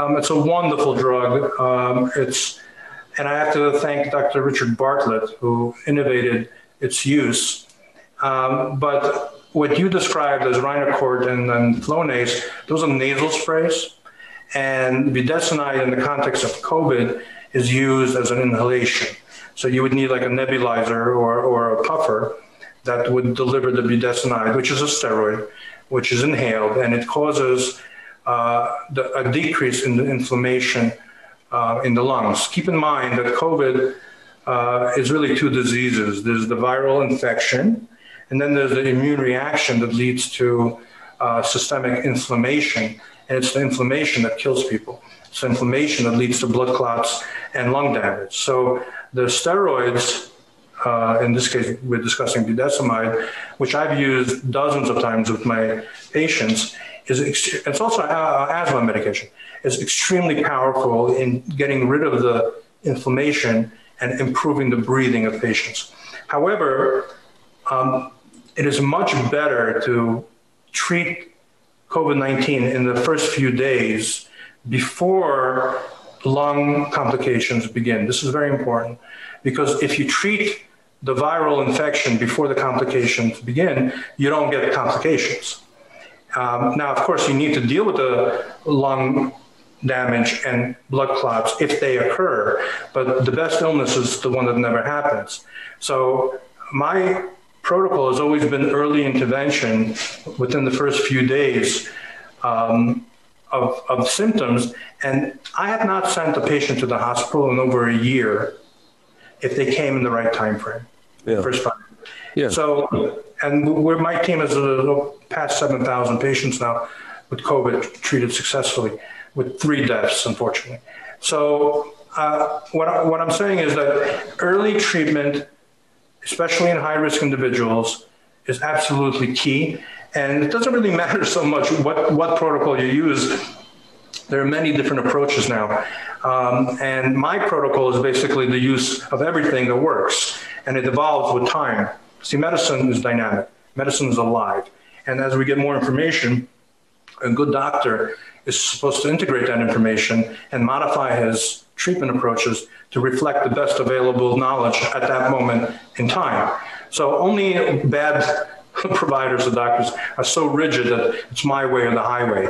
S44: Um, it's a wonderful drug. Um, it's and I have to thank Dr. Richard Bartlett who innovated its use. Um, but what you described as Rhinocort and, and Flonase, those are nasal sprays and budesonide in the context of COVID is used as an inhalation. So you would need like a nebulizer or or a puffer that would deliver the budesonide, which is a steroid, which is inhaled and it causes the, a decrease in the inflammation uh, in the lungs. Keep in mind that COVID uh, is really two diseases. There's the viral infection and then there's the immune reaction that leads to uh, systemic inflammation and it's the inflammation that kills people. It's inflammation that leads to blood clots and lung damage. So the steroids, uh, in this case we're discussing budesonide, which I've used dozens of times with my patients, is it's also uh, asthma medication. is extremely powerful in getting rid of the inflammation and improving the breathing of patients. However, um, it is much better to treat COVID-19 in the first few days before lung complications begin. This is very important because if you treat the viral infection before the complications begin, you don't get complications. Um, now, of course, you need to deal with the lung damage and blood clots if they occur, but the best illness is the one that never happens. So my protocol has always been early intervention within the first few days um, of, of symptoms. And I have not sent a patient to the hospital in over a year if they came in the right time frame. Yeah. First time. Yeah. So, and my team has uh, past 7,000 patients now with COVID treated successfully with three deaths, unfortunately. So, uh, what, I, what I'm saying is that early treatment especially in high risk individuals is absolutely key. And it doesn't really matter so much what what protocol you use. There are many different approaches now. Um, and my protocol is basically the use of everything that works and it evolves with time see medicine is dynamic medicine is alive and as we get more information a good doctor is supposed to integrate that information and modify his treatment approaches to reflect the best available knowledge at that moment in time. So only bad providers or doctors are so rigid that it's my way or the highway.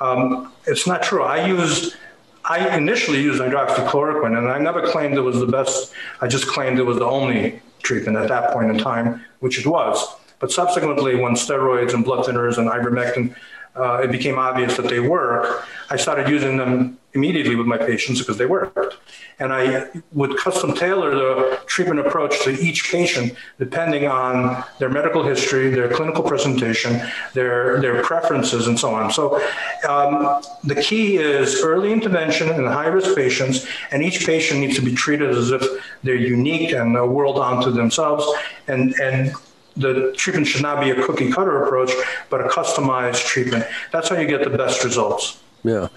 S44: Um, it's not true. I use I initially used hydroxychloroquine and I never claimed it was the best. I just claimed it was the only treatment at that point in time, which it was. But subsequently when steroids and blood thinners and ivermectin uh, it became obvious that they work, I started using them immediately with my patients because they worked. And I would custom tailor the treatment approach to each patient depending on their medical history, their clinical presentation, their their preferences and so on. So um, the key is early intervention in high risk patients and each patient needs to be treated as if they're unique and a world unto themselves and and the treatment should not be a cookie cutter approach but a customized treatment that's how you get the best results
S43: yeah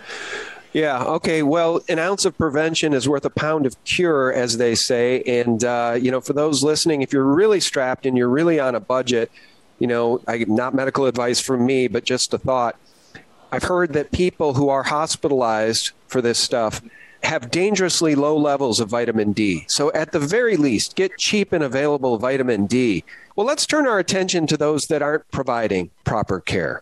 S43: yeah, okay. Well, an ounce of prevention is worth a pound of cure as they say and uh, you know for those listening if you're really strapped and you're really on a budget, you know, I not medical advice from me, but just a thought. I've heard that people who are hospitalized for this stuff have dangerously low levels of vitamin D. So at the very least, get cheap and available vitamin D. Well, let's turn our attention to those that aren't providing proper care.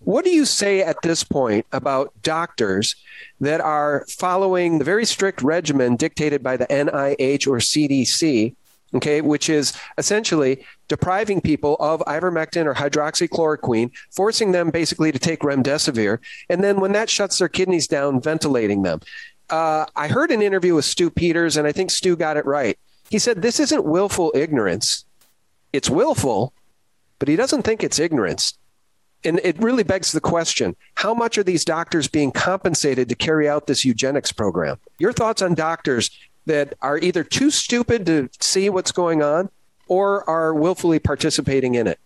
S43: What do you say at this point about doctors that are following the very strict regimen dictated by the NIH or CDC, okay, which is essentially depriving people of ivermectin or hydroxychloroquine, forcing them basically to take remdesivir, and then when that shuts their kidneys down, ventilating them. Uh, I heard an interview with Stu Peters and I think Stu got it right. He said this isn't willful ignorance. It's willful, but he doesn't think it's ignorance. And it really begs the question how much are these doctors being compensated to carry out this eugenics program? Your thoughts on doctors that are either too stupid to see what's going on or are willfully participating in it?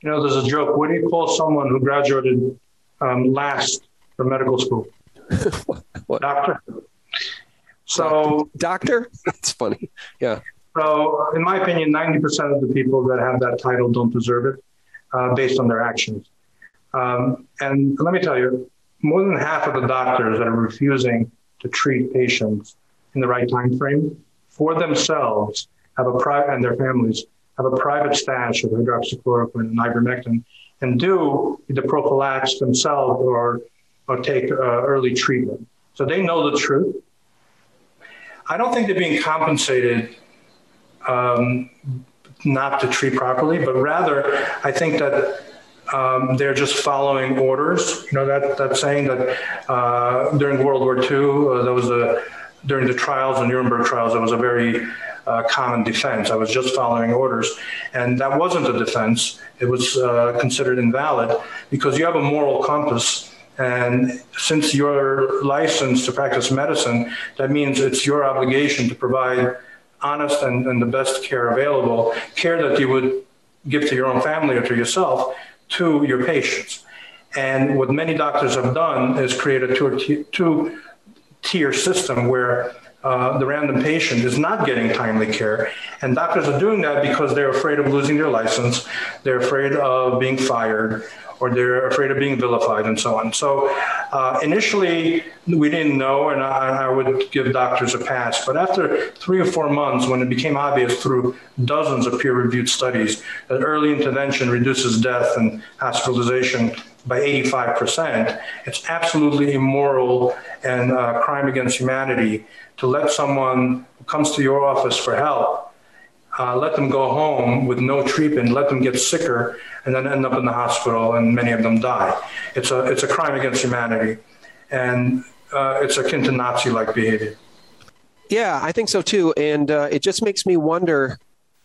S44: You know there's a joke. What do you call someone who graduated um, last from medical school?
S43: What?
S44: doctor. So
S43: doctor? That's funny. Yeah
S44: so in my opinion 90% of the people that have that title don't deserve it uh, based on their actions. Um, and let me tell you, more than half of the doctors that are refusing to treat patients in the right time frame for themselves have a private and their families have a private stash of hydroxychloroquine and ivermectin and do the prophylax themselves or or take uh, early treatment. So they know the truth. I don't think they're being compensated um, not to treat properly, but rather I think that um, they're just following orders. You know that that saying that uh, during World War II uh, there was a during the trials, the Nuremberg trials, there was a very uh, common defense. I was just following orders, and that wasn't a defense. It was uh, considered invalid because you have a moral compass and since you're licensed to practice medicine, that means it's your obligation to provide honest and, and the best care available, care that you would give to your own family or to yourself to your patients. And what many doctors have done is create a two, tier system where uh, the random patient is not getting timely care. And doctors are doing that because they're afraid of losing their license. They're afraid of being fired or they're afraid of being vilified and so on. So uh, initially we didn't know and I, I would give doctors a pass, but after 3 or 4 months when it became obvious through dozens of peer-reviewed studies that early intervention reduces death and hospitalization by 85%, it's absolutely immoral and a crime against humanity to let someone who comes to your office for help uh, let them go home with no treatment, let them get sicker and then end up in the hospital and many of them die. It's a it's a crime against humanity and uh, it's akin to Nazi-like behavior.
S43: Yeah, I think so too and uh, it just makes me wonder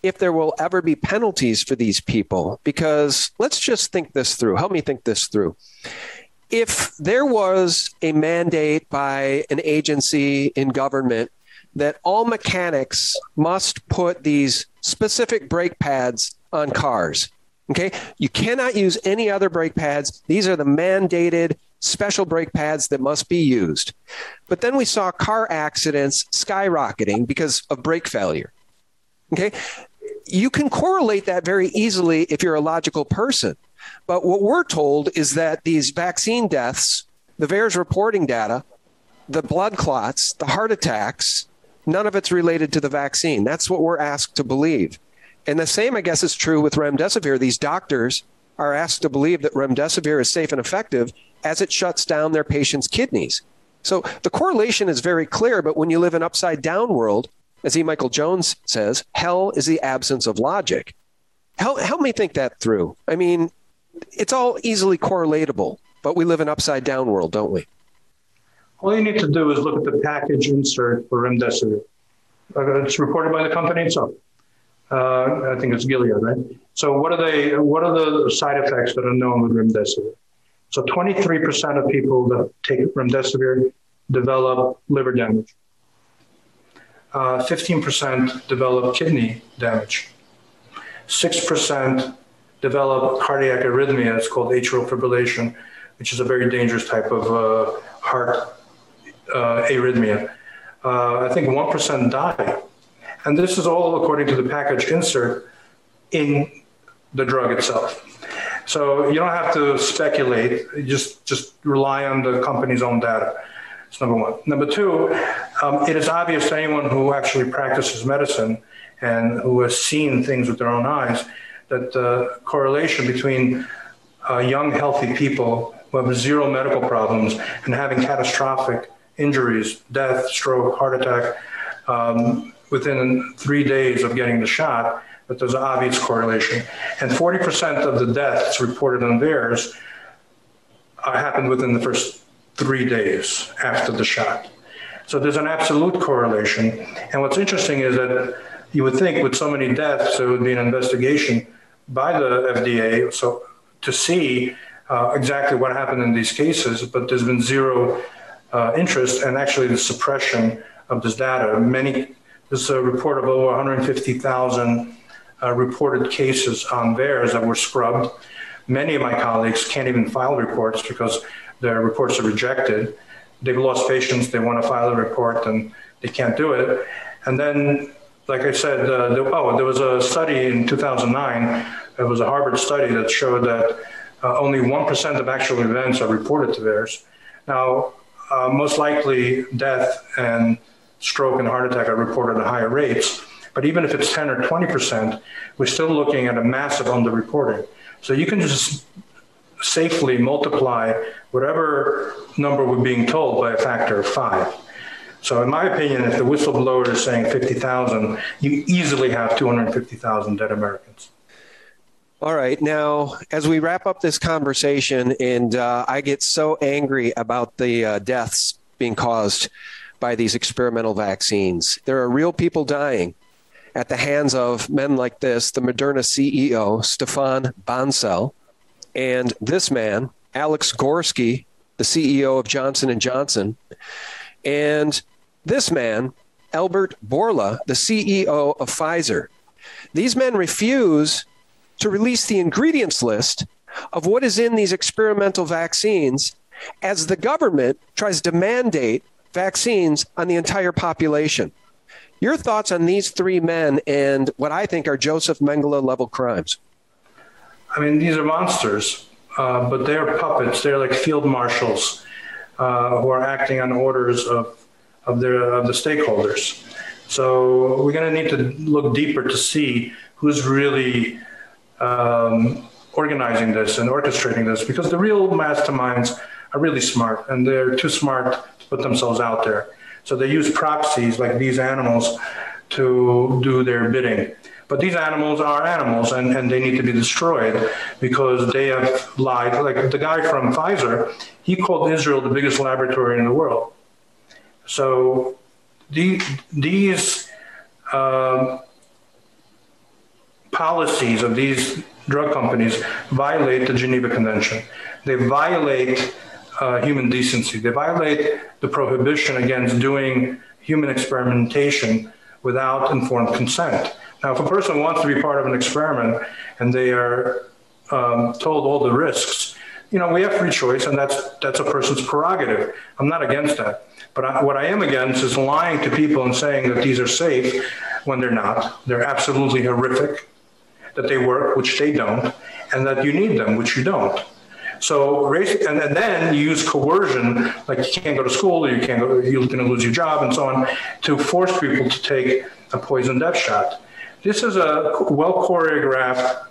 S43: if there will ever be penalties for these people because let's just think this through. Help me think this through. If there was a mandate by an agency in government that all mechanics must put these specific brake pads on cars Okay? You cannot use any other brake pads. These are the mandated special brake pads that must be used. But then we saw car accidents skyrocketing because of brake failure. Okay? You can correlate that very easily if you're a logical person. But what we're told is that these vaccine deaths, the VAERS reporting data, the blood clots, the heart attacks, none of it's related to the vaccine. That's what we're asked to believe. And the same I guess is true with remdesivir. These doctors are asked to believe that remdesivir is safe and effective as it shuts down their patients' kidneys. So the correlation is very clear, but when you live in upside down world, as E. Michael Jones says, hell is the absence of logic. Help, help me think that through. I mean, it's all easily correlatable, but we live in upside down world, don't we?
S44: All you need to do is look at the package insert for remdesivir. Uh, it's reported by the company itself. Uh, I think it's Gilead, right? So what are they what are the side effects that are known with remdesivir? So 23% of people that take remdesivir develop liver damage. Uh, 15% develop kidney damage. 6% develop cardiac arrhythmia. It's called atrial fibrillation, which is a very dangerous type of uh, heart arrhythmia. Uh, I think 1% die. And this is all according to the package insert in the drug itself. So you don't have to speculate, just just rely on the company's own data. That's number 1. Number 2, um, it is obvious to anyone who actually practices medicine and who has seen things with their own eyes that the correlation between uh, young healthy people who have zero medical problems and having catastrophic injuries, death, stroke, heart attack um, within 3 days of getting the shot but there's an obvious correlation. And 40% of the deaths reported on VAERS happened within the first 3 days after the shot. So there's an absolute correlation. And what's interesting is that you would think with so many deaths there would be an investigation by the FDA so to see uh, exactly what happened in these cases, but there's been zero uh, interest and actually the suppression of this data. Many there's a report of over 150,000 uh, reported cases on VAERS that were scrubbed. Many of my colleagues can't even file reports because their reports are rejected. They've lost patients, they want to file a report and they can't do it. And then like I said, uh, there, oh, there was a study in 2009. It was a Harvard study that showed that uh, only 1% of actual events are reported to VAERS. Now, uh, most likely death and stroke and heart attack are reported at higher rates. But even if it's 10 or 20%, we're still looking at a massive underreporting. So you can just safely multiply whatever number we're being told by a factor of 5. So in my opinion, if the whistleblower is saying 50,000, you easily have 250,000 dead Americans.
S43: All right. Now, as we wrap up this conversation and uh, I get so angry about the uh, deaths being caused by these experimental vaccines. There are real people dying at the hands of men like this, the Moderna CEO, Stefan Bancel, and this man, Alex Gorsky, the CEO of Johnson & Johnson, and this man, Albert Bourla, the CEO of Pfizer. These men refuse to release the ingredients list of what is in these experimental vaccines as the government tries to mandate vaccines on the entire population. Your thoughts on these three men and what I think are Joseph Mengele level crimes?
S44: I mean, these are monsters, uh, but they're puppets. They're like field marshals uh, who are acting on orders of of their of the stakeholders. So we're going to need to look deeper to see who's really um, organizing this and orchestrating this because the real masterminds are really smart and they're too smart to put themselves out there. So they use proxies like these animals to do their bidding. But these animals are animals and, and they need to be destroyed because they have lied. Like the guy from Pfizer, he called Israel the biggest laboratory in the world. So the, these uh, policies of these drug companies violate the Geneva Convention. They violate uh, human decency. They violate the prohibition against doing human experimentation without informed consent. Now, if a person wants to be part of an experiment and they are um, told all the risks, you know, we have free choice and that's that's a person's prerogative. I'm not against that. But I, what I am against is lying to people and saying that these are safe when they're not. They're absolutely horrific. That they work, which they don't, and that you need them, which you don't. So race and, and then you use coercion like you can't go to school or you can't go you're going to lose your job and so on to force people to take a poison death shot. This is a well choreographed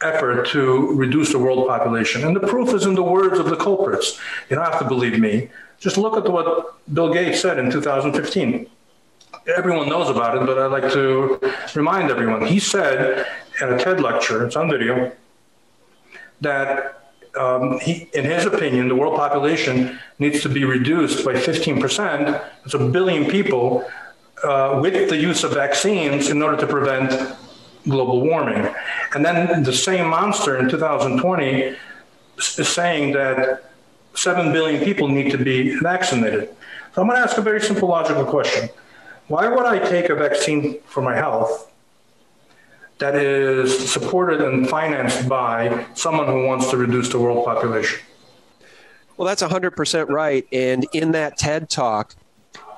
S44: effort to reduce the world population and the proof is in the words of the culprits. You don't have to believe me. Just look at what Bill Gates said in 2015 everyone knows about it, but I'd like to remind everyone. He said in a TED lecture, it's on video, that um, he, in his opinion, the world population needs to be reduced by 15%. It's a billion people uh, with the use of vaccines in order to prevent global warming. And then the same monster in 2020 is saying that 7 billion people need to be vaccinated. So I'm going to ask a very simple logical question. Why would I take a vaccine for my health that is supported and financed by someone who wants to reduce the world population?
S43: Well, that's 100% right. And in that TED talk,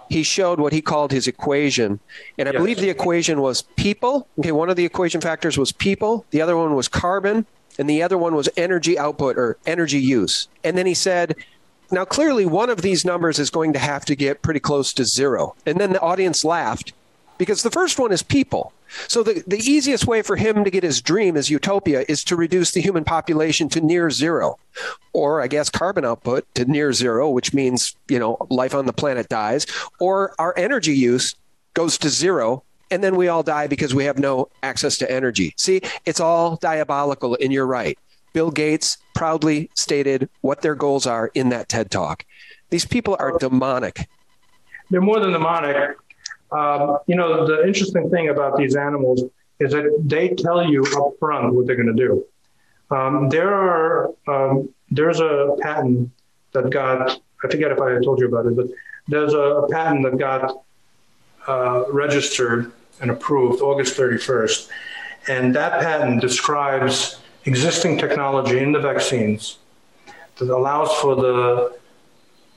S43: he showed what he called his equation. And I yes. believe the equation was people. Okay, one of the equation factors was people, the other one was carbon, and the other one was energy output or energy use. And then he said, now clearly one of these numbers is going to have to get pretty close to zero. And then the audience laughed because the first one is people. So the the easiest way for him to get his dream his utopia is to reduce the human population to near zero or I guess carbon output to near zero which means, you know, life on the planet dies or our energy use goes to zero and then we all die because we have no access to energy. See, it's all diabolical and you're right. Bill Gates proudly stated what their goals are in that TED Talk. These people are demonic.
S44: They're more than demonic. Um, you know, the interesting thing about these animals is that they tell you up front what they're going to do. Um, there are um, there's a patent that got I forget if I told you about it, but there's a patent that got uh, registered and approved August 31st, and that patent describes existing technology in the vaccines that allows for the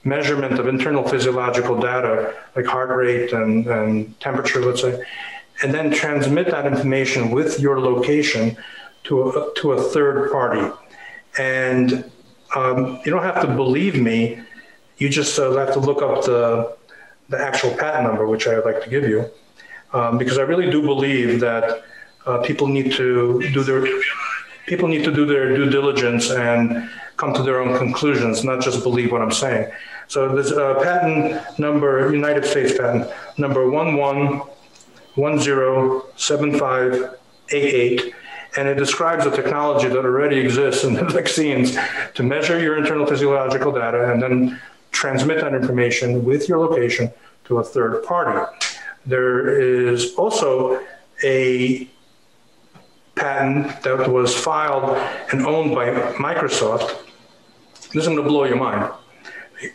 S44: measurement of internal physiological data like heart rate and, and temperature let's say and then transmit that information with your location to a, to a third party. And um, you don't have to believe me. You just uh, have to look up the the actual patent number which I would like to give you um, because I really do believe that uh, people need to do their people need to do their due diligence and come to their own conclusions not just believe what I'm saying so there's a patent number, United States patent number 11107588 and it describes a technology that already exists in the vaccines to measure your internal physiological data and then transmit that information with your location to a third party. There is also a patent that was filed and owned by Microsoft. This is going to blow your mind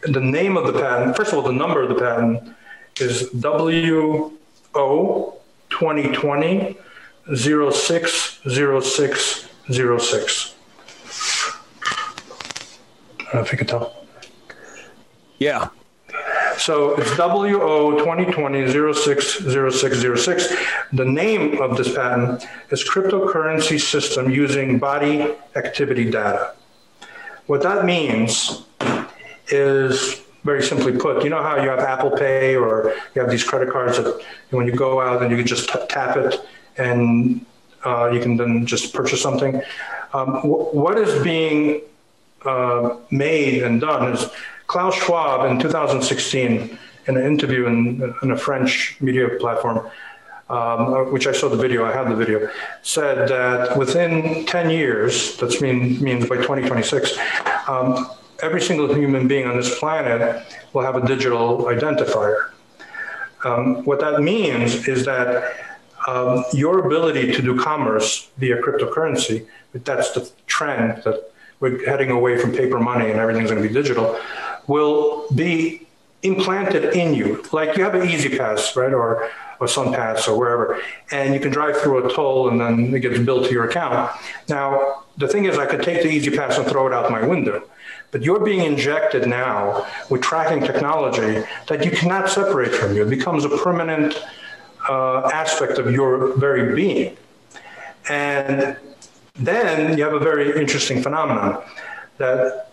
S44: the name of the patent, first of all, the number of the patent is WO 2020 060606. I don't know if you can tell.
S43: Yeah.
S44: So it's WO 2020 060606. The name of this patent is cryptocurrency system using body activity data. What that means is very simply put, you know how you have Apple Pay or you have these credit cards that when you go out and you can just tap it and uh, you can then just purchase something. Um, what is being uh, made and done is Klaus Schwab in 2016 in an interview in, in a French media platform um, which I saw the video, I have the video, said that within 10 years, that mean, means by 2026, um, every single human being on this planet will have a digital identifier. Um, what that means is that um, your ability to do commerce via cryptocurrency, that's the trend that we're heading away from paper money and everything's going to be digital, will be implanted in you. Like you have an E-ZPass, right? Or or SunPass or wherever, and you can drive through a toll and then it gets billed to your account. Now, the thing is I could take the E-ZPass and throw it out my window. But you're being injected now with tracking technology that you cannot separate from you. It becomes a permanent uh, aspect of your very being. And then you have a very interesting phenomenon that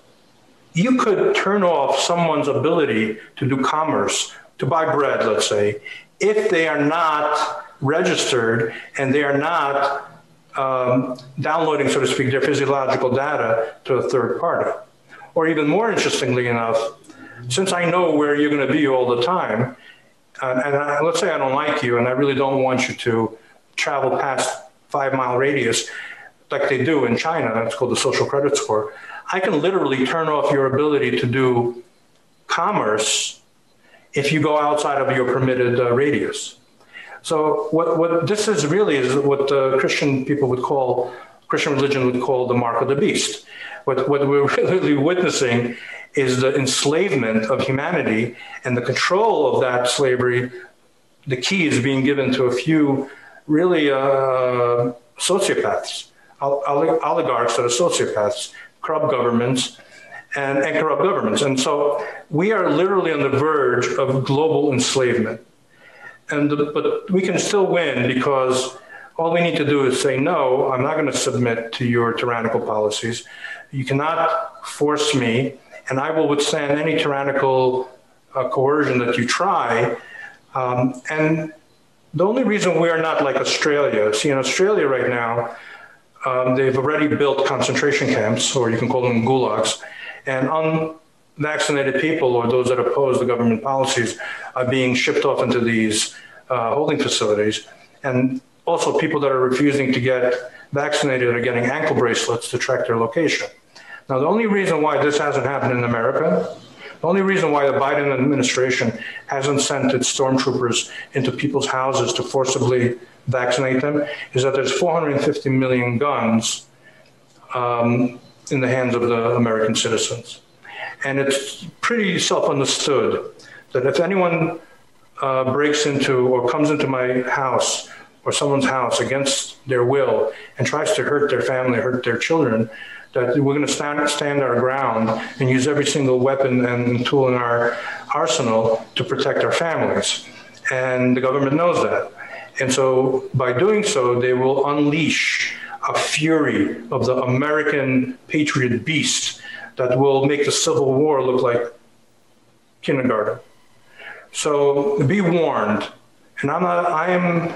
S44: you could turn off someone's ability to do commerce, to buy bread, let's say, if they are not registered and they are not um, downloading, so to speak, their physiological data to a third party. Or even more interestingly enough, since I know where you're going to be all the time, uh, and I, let's say I don't like you and I really don't want you to travel past 5 mile radius, like they do in China, that's called the social credit score, I can literally turn off your ability to do commerce if you go outside of your permitted uh, radius. So what what this is really is what the Christian people would call Christian religion would call the mark of the beast. What what we're really witnessing is the enslavement of humanity and the control of that slavery the key is being given to a few really uh, sociopaths oligarchs that are sociopaths corrupt governments and, and corrupt governments. And so we are literally on the verge of global enslavement. And the, but we can still win because all we need to do is say no i'm not going to submit to your tyrannical policies. You cannot force me and i will withstand any tyrannical uh, coercion that you try. Um, and the only reason we are not like australia see in australia right now um, they've already built concentration camps or you can call them gulags and unvaccinated people or those that oppose the government policies are being shipped off into these uh, holding facilities and also people that are refusing to get vaccinated are getting ankle bracelets to track their location. Now the only reason why this hasn't happened in America the only reason why the Biden administration hasn't sent its stormtroopers into people's houses to forcibly vaccinate them is that there's 450 million guns um, in the hands of the American citizens. And it's pretty self-understood that if anyone uh, breaks into or comes into my house or someone's house against their will and tries to hurt their family, hurt their children, that we're going to stand stand our ground and use every single weapon and tool in our arsenal to protect our families. And the government knows that. And so by doing so, they will unleash a fury of the American patriot beast that will make the Civil War look like kindergarten. So be warned. And I'm not I am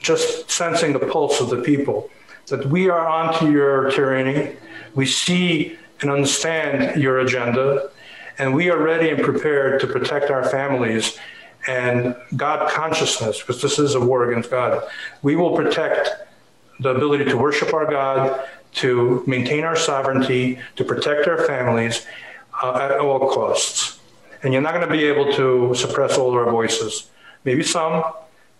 S44: just sensing the pulse of the people that we are onto your tyranny. We see and understand your agenda and we are ready and prepared to protect our families and God consciousness because this is a war against God. We will protect the ability to worship our God, to maintain our sovereignty, to protect our families uh, at all costs. And you're not going to be able to suppress all of our voices. Maybe some,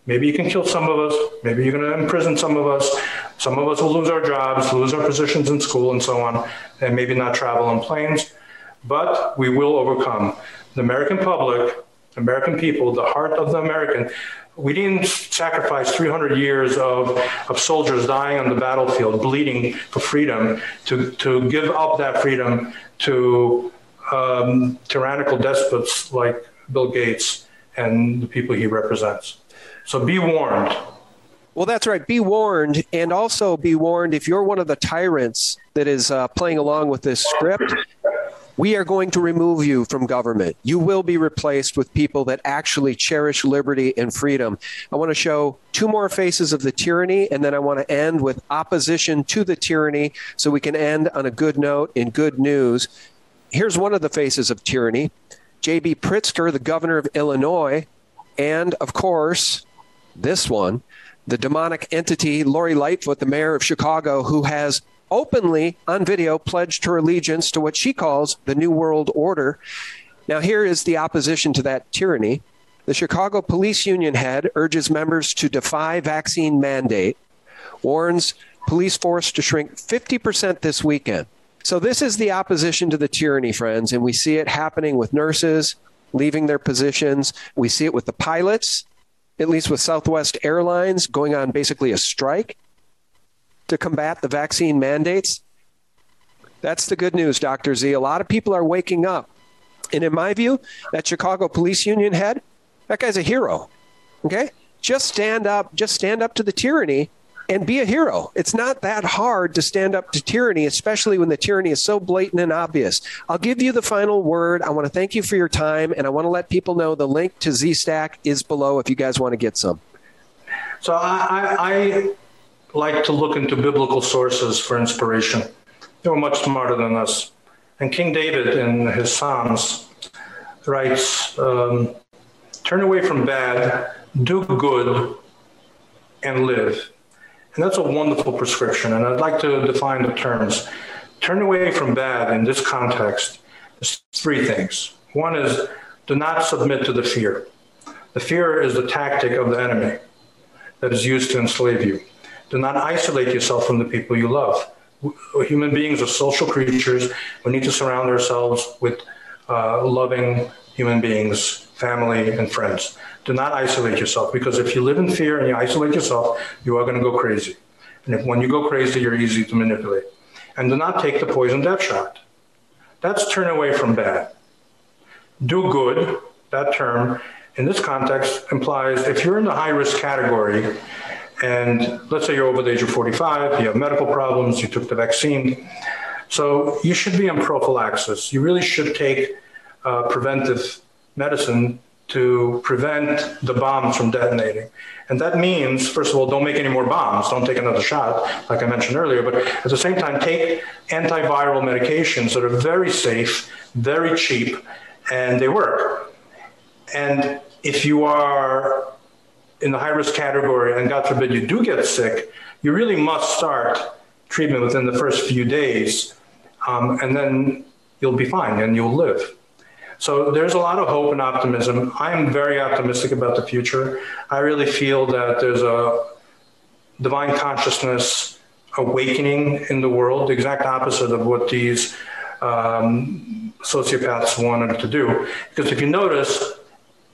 S44: maybe you can kill some of us, maybe you're going to imprison some of us. Some of us will lose our jobs, lose our positions in school and so on, and maybe not travel on planes, but we will overcome. The American public, American people, the heart of the American we didn't sacrifice 300 years of of soldiers dying on the battlefield bleeding for freedom to to give up that freedom to um, tyrannical despots like Bill Gates and the people he represents. So be warned.
S43: Well, that's right. Be warned and also be warned if you're one of the tyrants that is uh, playing along with this script we are going to remove you from government. You will be replaced with people that actually cherish liberty and freedom. I want to show two more faces of the tyranny and then I want to end with opposition to the tyranny so we can end on a good note in good news. Here's one of the faces of tyranny. JB Pritzker, the governor of Illinois, and of course, this one, the demonic entity Lori Lightfoot, the mayor of Chicago who has openly on video pledged her allegiance to what she calls the New World Order. Now, here is the opposition to that tyranny. The Chicago Police Union head urges members to defy vaccine mandate, warns police force to shrink 50% this weekend. So, this is the opposition to the tyranny, friends, and we see it happening with nurses leaving their positions. We see it with the pilots, at least with Southwest Airlines going on basically a strike to combat the vaccine mandates. That's the good news, Dr. Z. A lot of people are waking up. And in my view, that Chicago Police Union head, that guy's a hero. Okay? Just stand up, just stand up to the tyranny and be a hero. It's not that hard to stand up to tyranny, especially when the tyranny is so blatant and obvious. I'll give you the final word. I want to thank you for your time and I want to let people know the link to Z-Stack is below if you guys want to get some.
S44: So I, I like to look into biblical sources for inspiration. They were much smarter than us. And King David in his Psalms writes, um, turn away from bad, do good and live. And that's a wonderful prescription and I'd like to define the terms. Turn away from bad in this context is three things. One is do not submit to the fear. The fear is the tactic of the enemy that is used to enslave you. Do not isolate yourself from the people you love. Human beings are social creatures. We need to surround ourselves with uh, loving human beings, family and friends. Do not isolate yourself because if you live in fear and you isolate yourself, you are going to go crazy. And if when you go crazy, you're easy to manipulate. And do not take the poison death shot. That's turn away from bad. Do good, that term in this context implies if you're in the high risk category and let's say you're over the age of 45, you have medical problems, you took the vaccine. So you should be on prophylaxis. You really should take uh, preventive medicine to prevent the bombs from detonating. And that means first of all don't make any more bombs, don't take another shot like I mentioned earlier, but at the same time take antiviral medications that are very safe, very cheap and they work. And if you are in the high risk category and God forbid you do get sick, you really must start treatment within the first few days. Um, and then you'll be fine and you'll live. So there's a lot of hope and optimism. I'm very optimistic about the future. I really feel that there's a divine consciousness awakening in the world, the exact opposite of what these um, sociopaths wanted to do. Because if you notice,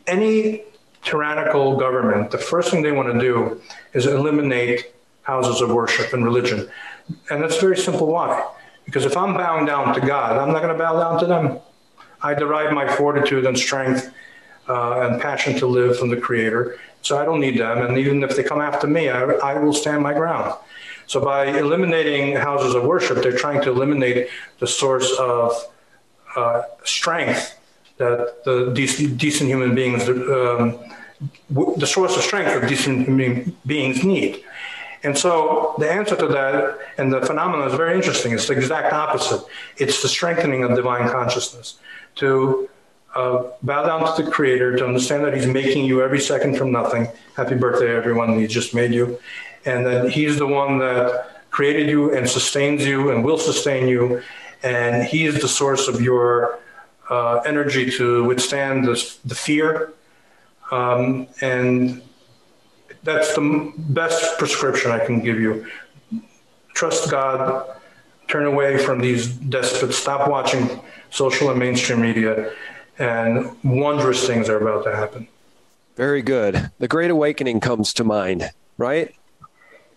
S44: any tyrannical government, the first thing they want to do is eliminate houses of worship and religion. And that's very simple why? Because if I'm bowing down to God, I'm not going to bow down to them. I derive my fortitude and strength uh, and passion to live from the creator. So I don't need them and even if they come after me, I, I will stand my ground. So by eliminating houses of worship, they're trying to eliminate the source of uh, strength that the decent, decent human beings um, the source of strength that decent human beings need. And so the answer to that and the phenomenon is very interesting. It's the exact opposite. It's the strengthening of divine consciousness to uh, bow down to the creator to understand that he's making you every second from nothing. Happy birthday everyone he just made you and that he's the one that created you and sustains you and will sustain you and he is the source of your uh, energy to withstand the, the fear um, and that's the best prescription I can give you. Trust God, turn away from these despots, stop watching social and mainstream media and wondrous things are about to happen.
S43: Very good. The great awakening comes to mind, right?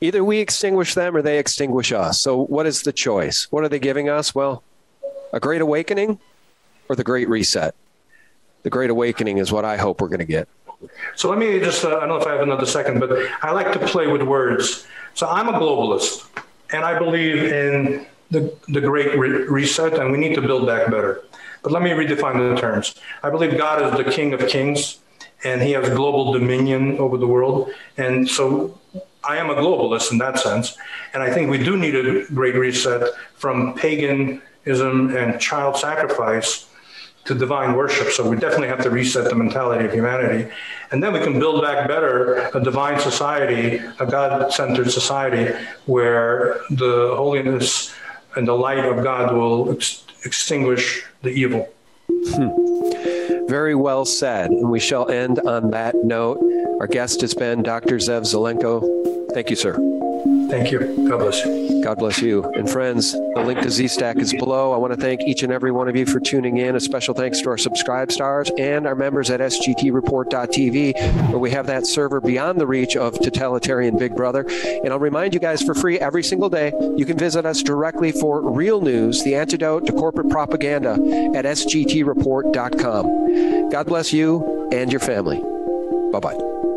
S43: Either we extinguish them or they extinguish us. So what is the choice? What are they giving us? Well, a great awakening or the great reset? The great awakening is what I hope we're going to get.
S44: So let me just uh, I don't know if I have another second but I like to play with words. So I'm a globalist and I believe in the the great re reset and we need to build back better. But let me redefine the terms. I believe God is the king of kings and he has global dominion over the world and so I am a globalist in that sense and I think we do need a great reset from paganism and child sacrifice to divine worship. So we definitely have to reset the mentality of humanity. And then we can build back better a divine society, a God-centered society where the holiness and the light of God will ex extinguish the evil.
S43: Hmm. Very well said. And we shall end on that note. Our guest has been Dr. Zev Zelenko. Thank you, sir.
S44: Thank you. God bless you.
S43: God bless you. And friends, the link to Z-Stack is below. I want to thank each and every one of you for tuning in. A special thanks to our subscribe stars and our members at sgtreport.tv where we have that server beyond the reach of totalitarian Big Brother. And I'll remind you guys for free every single day, you can visit us directly for real news, the antidote to corporate propaganda at sgtreport.com. God bless you and your family. Bye-bye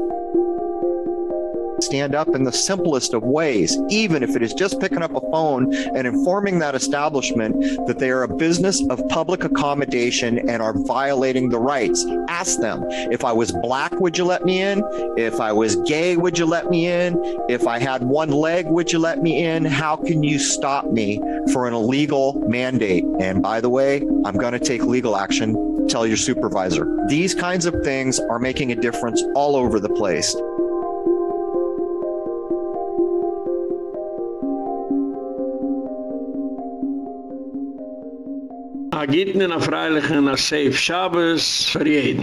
S47: stand up in the simplest of ways, even if it is just picking up a phone and informing that establishment that they are a business of public accommodation and are violating the rights. Ask them, if I was black, would you let me in? If I was gay, would you let me in? If I had one leg, would you let me in? How can you stop me for an illegal mandate? And by the way, I'm going to take legal action. Tell your supervisor. These kinds of things are making a difference all over the place.
S1: A gitten in a freilichen a safe Shabbos für jeden.